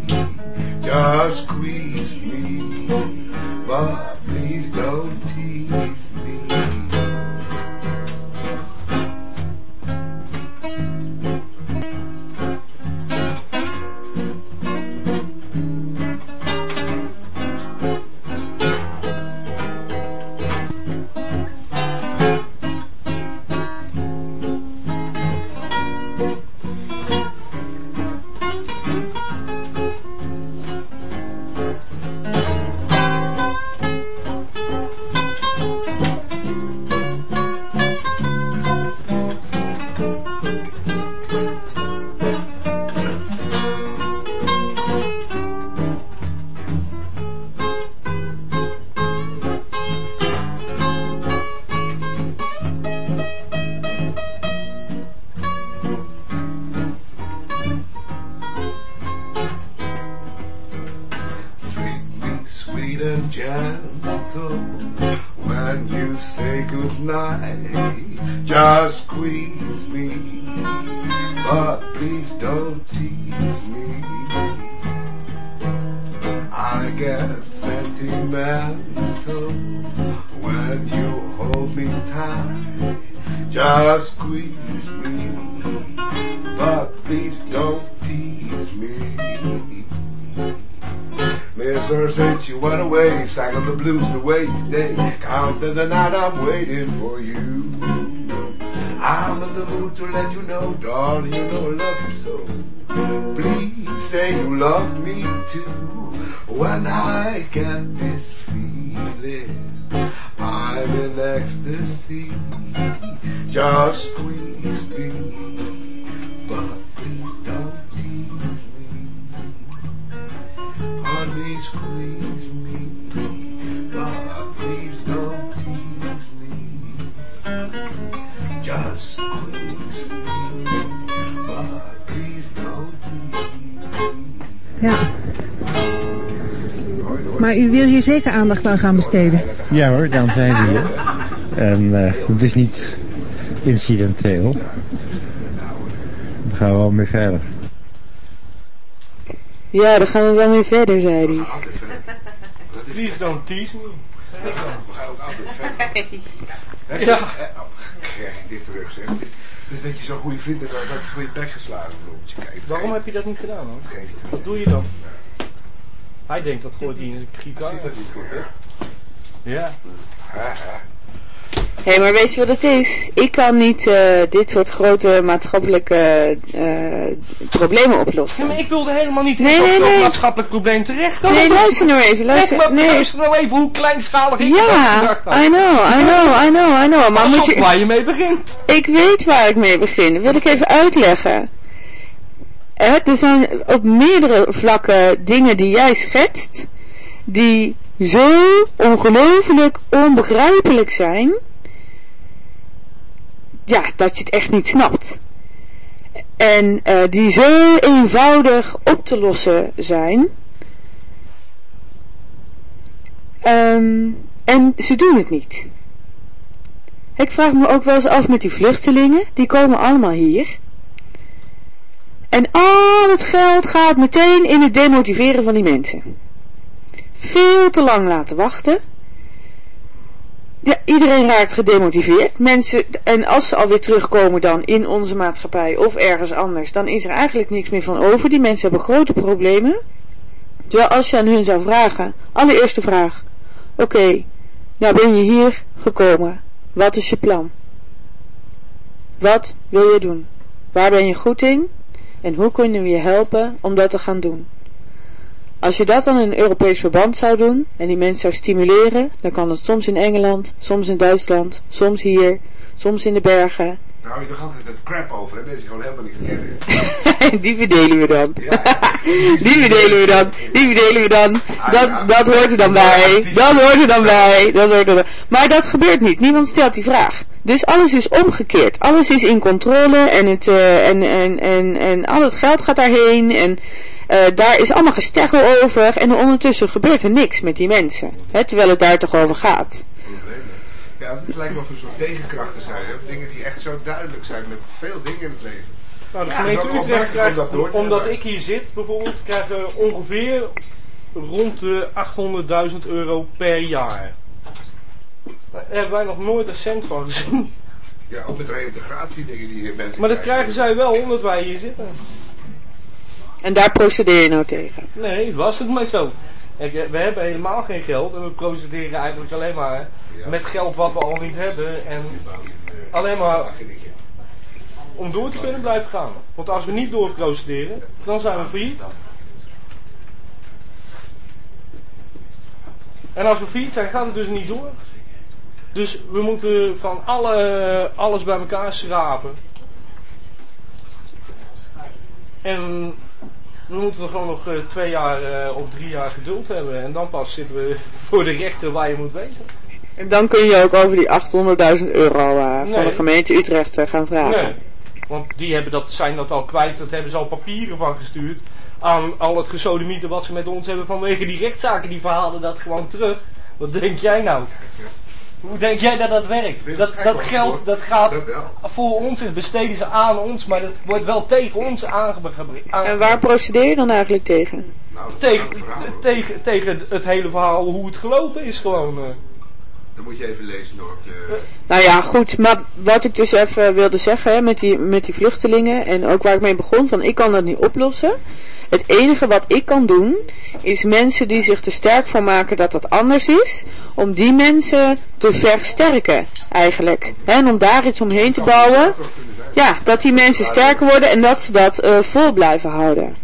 Just squeeze me, but please don't tease night, I'm waiting for you. I'm in the mood to let you know, darling, you know aandacht aan gaan besteden. Ja hoor, daarom zijn we hier. En eh, het is niet incidenteel. Dan gaan we wel mee verder. Ja, dan gaan we wel weer verder, zei hij. Altijd verder. Dat is Please don't tease me. We gaan ook altijd verder. Ja. hè, oh, Krijg ik dit terug, zeg. Het is, het is dat je zo'n goede vriend bent, dan heb je voor je bek geslagen, Waarom heb je dat niet gedaan hoor? Wat doe je dan? Hij denkt dat gooit hij in zijn gitaar. Ziet dat niet goed, hè? Ja. Hé, hey, maar weet je wat het is? Ik kan niet eh, dit soort grote maatschappelijke eh, problemen Ja, oplossen. maar ik wilde helemaal niet Nee, in nee, nee. maatschappelijk probleem terechtkomen. Nee, luister nou even, luister. maar Nee. luister nou even hoe kleinschalig ik Ja, gedacht had. I know, I know, I know, I know. Maar Pas moet je... waar je mee begint. Ik weet waar ik mee begin. Dat wil ik even uitleggen. Er zijn op meerdere vlakken dingen die jij schetst, die zo ongelooflijk onbegrijpelijk zijn, ja, dat je het echt niet snapt. En eh, die zo eenvoudig op te lossen zijn. Ehm, en ze doen het niet. Ik vraag me ook wel eens af met die vluchtelingen, die komen allemaal hier. En al het geld gaat meteen in het demotiveren van die mensen. Veel te lang laten wachten. Ja, iedereen raakt gedemotiveerd. Mensen, en als ze alweer terugkomen dan in onze maatschappij of ergens anders, dan is er eigenlijk niks meer van over. Die mensen hebben grote problemen. Terwijl als je aan hun zou vragen, allereerste vraag. Oké, nou ben je hier gekomen. Wat is je plan? Wat wil je doen? Waar ben je goed in? En hoe kunnen we je helpen om dat te gaan doen? Als je dat dan in een Europees verband zou doen en die mensen zou stimuleren, dan kan het soms in Engeland, soms in Duitsland, soms hier, soms in de bergen. Daar hou je toch altijd het crap over, hè? Mensen gewoon helemaal niks kennen. die verdelen we dan. Ja. Die verdelen we dan. Die verdelen we dan. Dat, dat hoort er dan bij. Dat hoort er dan bij. Dat hoort er dan. Maar dat gebeurt niet. Niemand stelt die vraag. Dus alles is omgekeerd. Alles is in controle en, het, eh, en, en, en, en al het geld gaat daarheen. En eh, daar is allemaal gesteggel over. En ondertussen gebeurt er niks met die mensen. Hè, terwijl het daar toch over gaat. Ja, het lijkt wel of er een soort tegenkrachten zijn. Hè? Dingen die echt zo duidelijk zijn met veel dingen in het leven. Nou, de gemeente Utrecht krijgt, om dat omdat hebben. ik hier zit bijvoorbeeld, krijgen we ongeveer rond de 800.000 euro per jaar. Daar hebben wij nog nooit een cent van gezien. Ja, ook met reïntegratie dingen die hier mensen Maar dat krijgen zij wel omdat wij hier zitten. En daar procedeer je nou tegen. Nee, was het maar zo. Eh, we hebben helemaal geen geld en we procederen eigenlijk alleen maar. Met geld wat we al niet hebben. En alleen maar om door te kunnen blijven gaan. Want als we niet door procederen, dan zijn we failliet. En als we failliet zijn, gaat het dus niet door. Dus we moeten van alle, alles bij elkaar schrapen. En we moeten er gewoon nog eh, twee jaar eh, of drie jaar geduld hebben. En dan pas zitten we voor de rechter waar je moet wezen. En dan kun je ook over die 800.000 euro eh, van de gemeente Utrecht eh, gaan vragen. Nee. Want die hebben dat, zijn dat al kwijt. Dat hebben ze al papieren van gestuurd. Aan al het gesodemieten wat ze met ons hebben vanwege die rechtszaken. Die verhaalden dat gewoon terug. Wat denk jij nou? Hoe denk jij dat dat werkt? Dat, dat geld dat gaat Dat voor ons, en besteden ze aan ons, maar dat wordt wel tegen ons aangebracht. En waar procedeer je dan eigenlijk tegen? Nou, dat Tegen, te- tegen, tegen het hele verhaal hoe het gelopen is gewoon. Eh. Dan moet je even lezen door. De... Nou ja, goed, maar wat ik dus even wilde zeggen hè, met, die, met die vluchtelingen en ook waar ik mee begon, van ik kan dat niet oplossen. Het enige wat ik kan doen, is mensen die zich er sterk van maken dat dat anders is, om die mensen te versterken eigenlijk. En om daar iets omheen te bouwen. Ja, dat die mensen sterker worden en dat ze dat eh, vol blijven houden.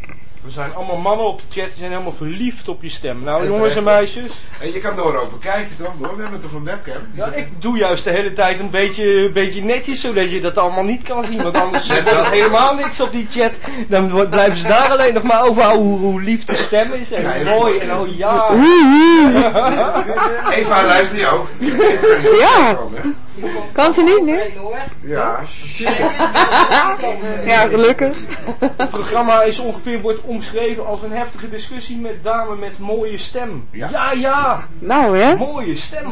We zijn allemaal mannen op de chat, die zijn helemaal verliefd op je stem. Nou En jongens en meisjes, En je kan door open kijken toch? Hoor. We hebben toch een webcam? Ja, zit- ik doe juist de hele tijd een beetje, een beetje netjes, zodat je dat allemaal niet kan zien. Want anders wordt er helemaal niks op die chat. Dan blijven ze daar alleen nog maar over hoe, hoe lief de stem is. En hoe mooi en oh ja. Eva, luister je ook? Ja. Kan ze niet, nee? Hoor. Ja. Ja, gelukkig. Het programma is ongeveer wordt omschreven als een heftige discussie met dame met mooie stem. Ja. Ja, ja, Nou hè? mooie stem.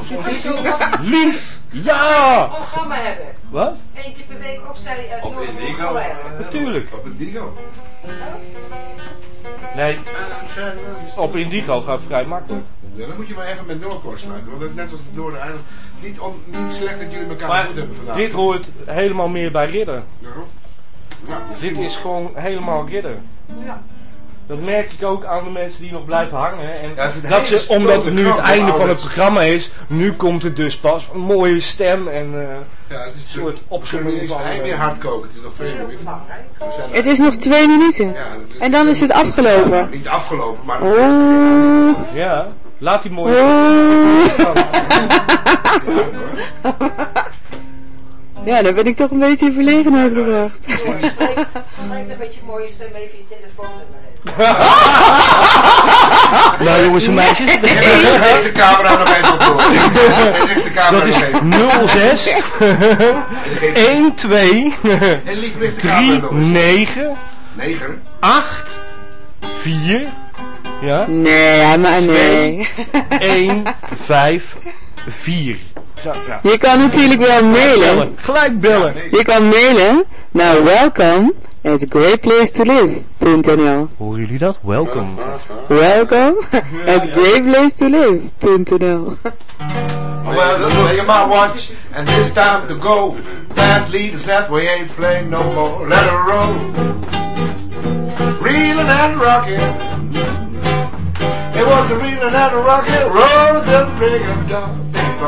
Lief, ja. programma hebben. Wat? Eén keer per week opzij uh, Op Indigo. Natuurlijk. Op een Digo. Nee, op Indigo gaat vrij makkelijk. Ja, dan moet je maar even met Noordpoort sluiten. Want het net als het door de eiland. Niet, on, niet slecht dat jullie elkaar Maar ontmoet hebben vandaag. dit hoort helemaal meer bij ridder. Waarom? Nou, Dit is gewoon helemaal ridder. Ja. Dat merk ik ook aan de mensen die nog blijven hangen. En Ja, dat ze, omdat het nu het einde van het programma is, nu komt het dus pas. Een mooie stem en eh, ja, het is een soort opzomming van... Hij weer hard koken. Het is nog twee minuten. Het is nog twee minuten. Ja, dat is- En dan is het afgelopen. Niet afgelopen, maar... Oh. Ja, laat die mooie... Oh. Ja, dan ben ik toch een beetje in verlegenheid gebracht. Spreek, spreek een beetje mooie stem even je telefoonnummer in. Nou jongens en meisjes, Leg de camera nog even op door. Leg de camera dat is nog even. 06 12 En liep ligt de camera nog eens. 39 Negen. 8 4 ja, Nee, maar nee. 1 5 4. Zo, ja. Je kan natuurlijk wel mailen. Bellen. Gelijk bellen. Je kan mailen naar welcome at greatplacetolive.nl Horen jullie dat? Welkom. Welcome at greatplacetolive.nl Well, let's play my watch, and this time to go. Bad leader said we ain't playing no more. Let her roll. Reeling and rocking. It was a reeling and a rocking. Roll till the break of dawn. Go,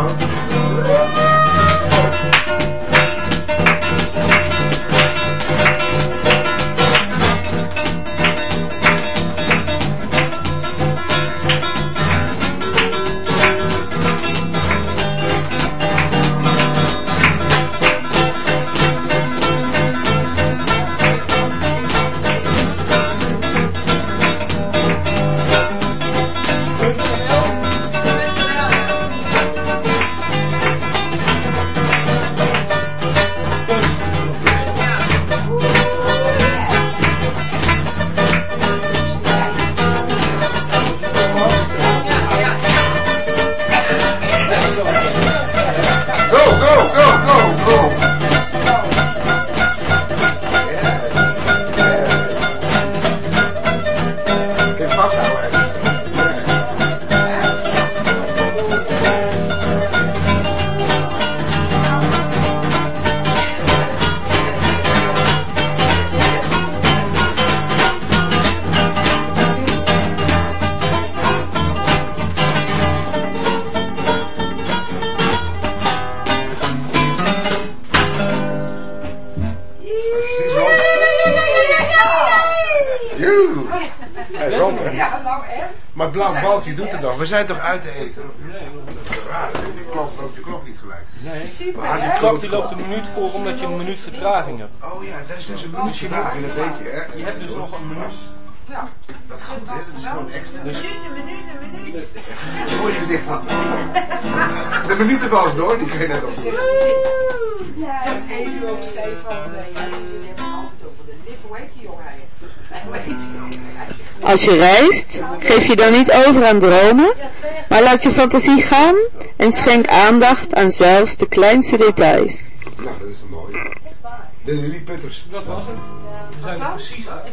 We zijn toch uit te eten? Raar, de klok loopt de klok niet gelijk. Nee. Maar De klok die loopt een minuut voor omdat je een minuut vertraging hebt. Oh ja, dat is dus een minuutje na in een beetje, hè? Je hebt dus nog een minuut. Ja. Wat goed, hè? Dat is gewoon extra. Dus Hoor je dit van? De minuten was door, die kun je net op. Ja, het even ook zei van, eh, ja, jullie hebben het altijd over de Dit, hoe heet die jongen Als je reist, geef je dan niet over aan dromen, maar laat je fantasie gaan en schenk aandacht aan zelfs de kleinste details. Nou, dat is een mooie. De Lily Putters. Dat was het. We zijn er precies uit.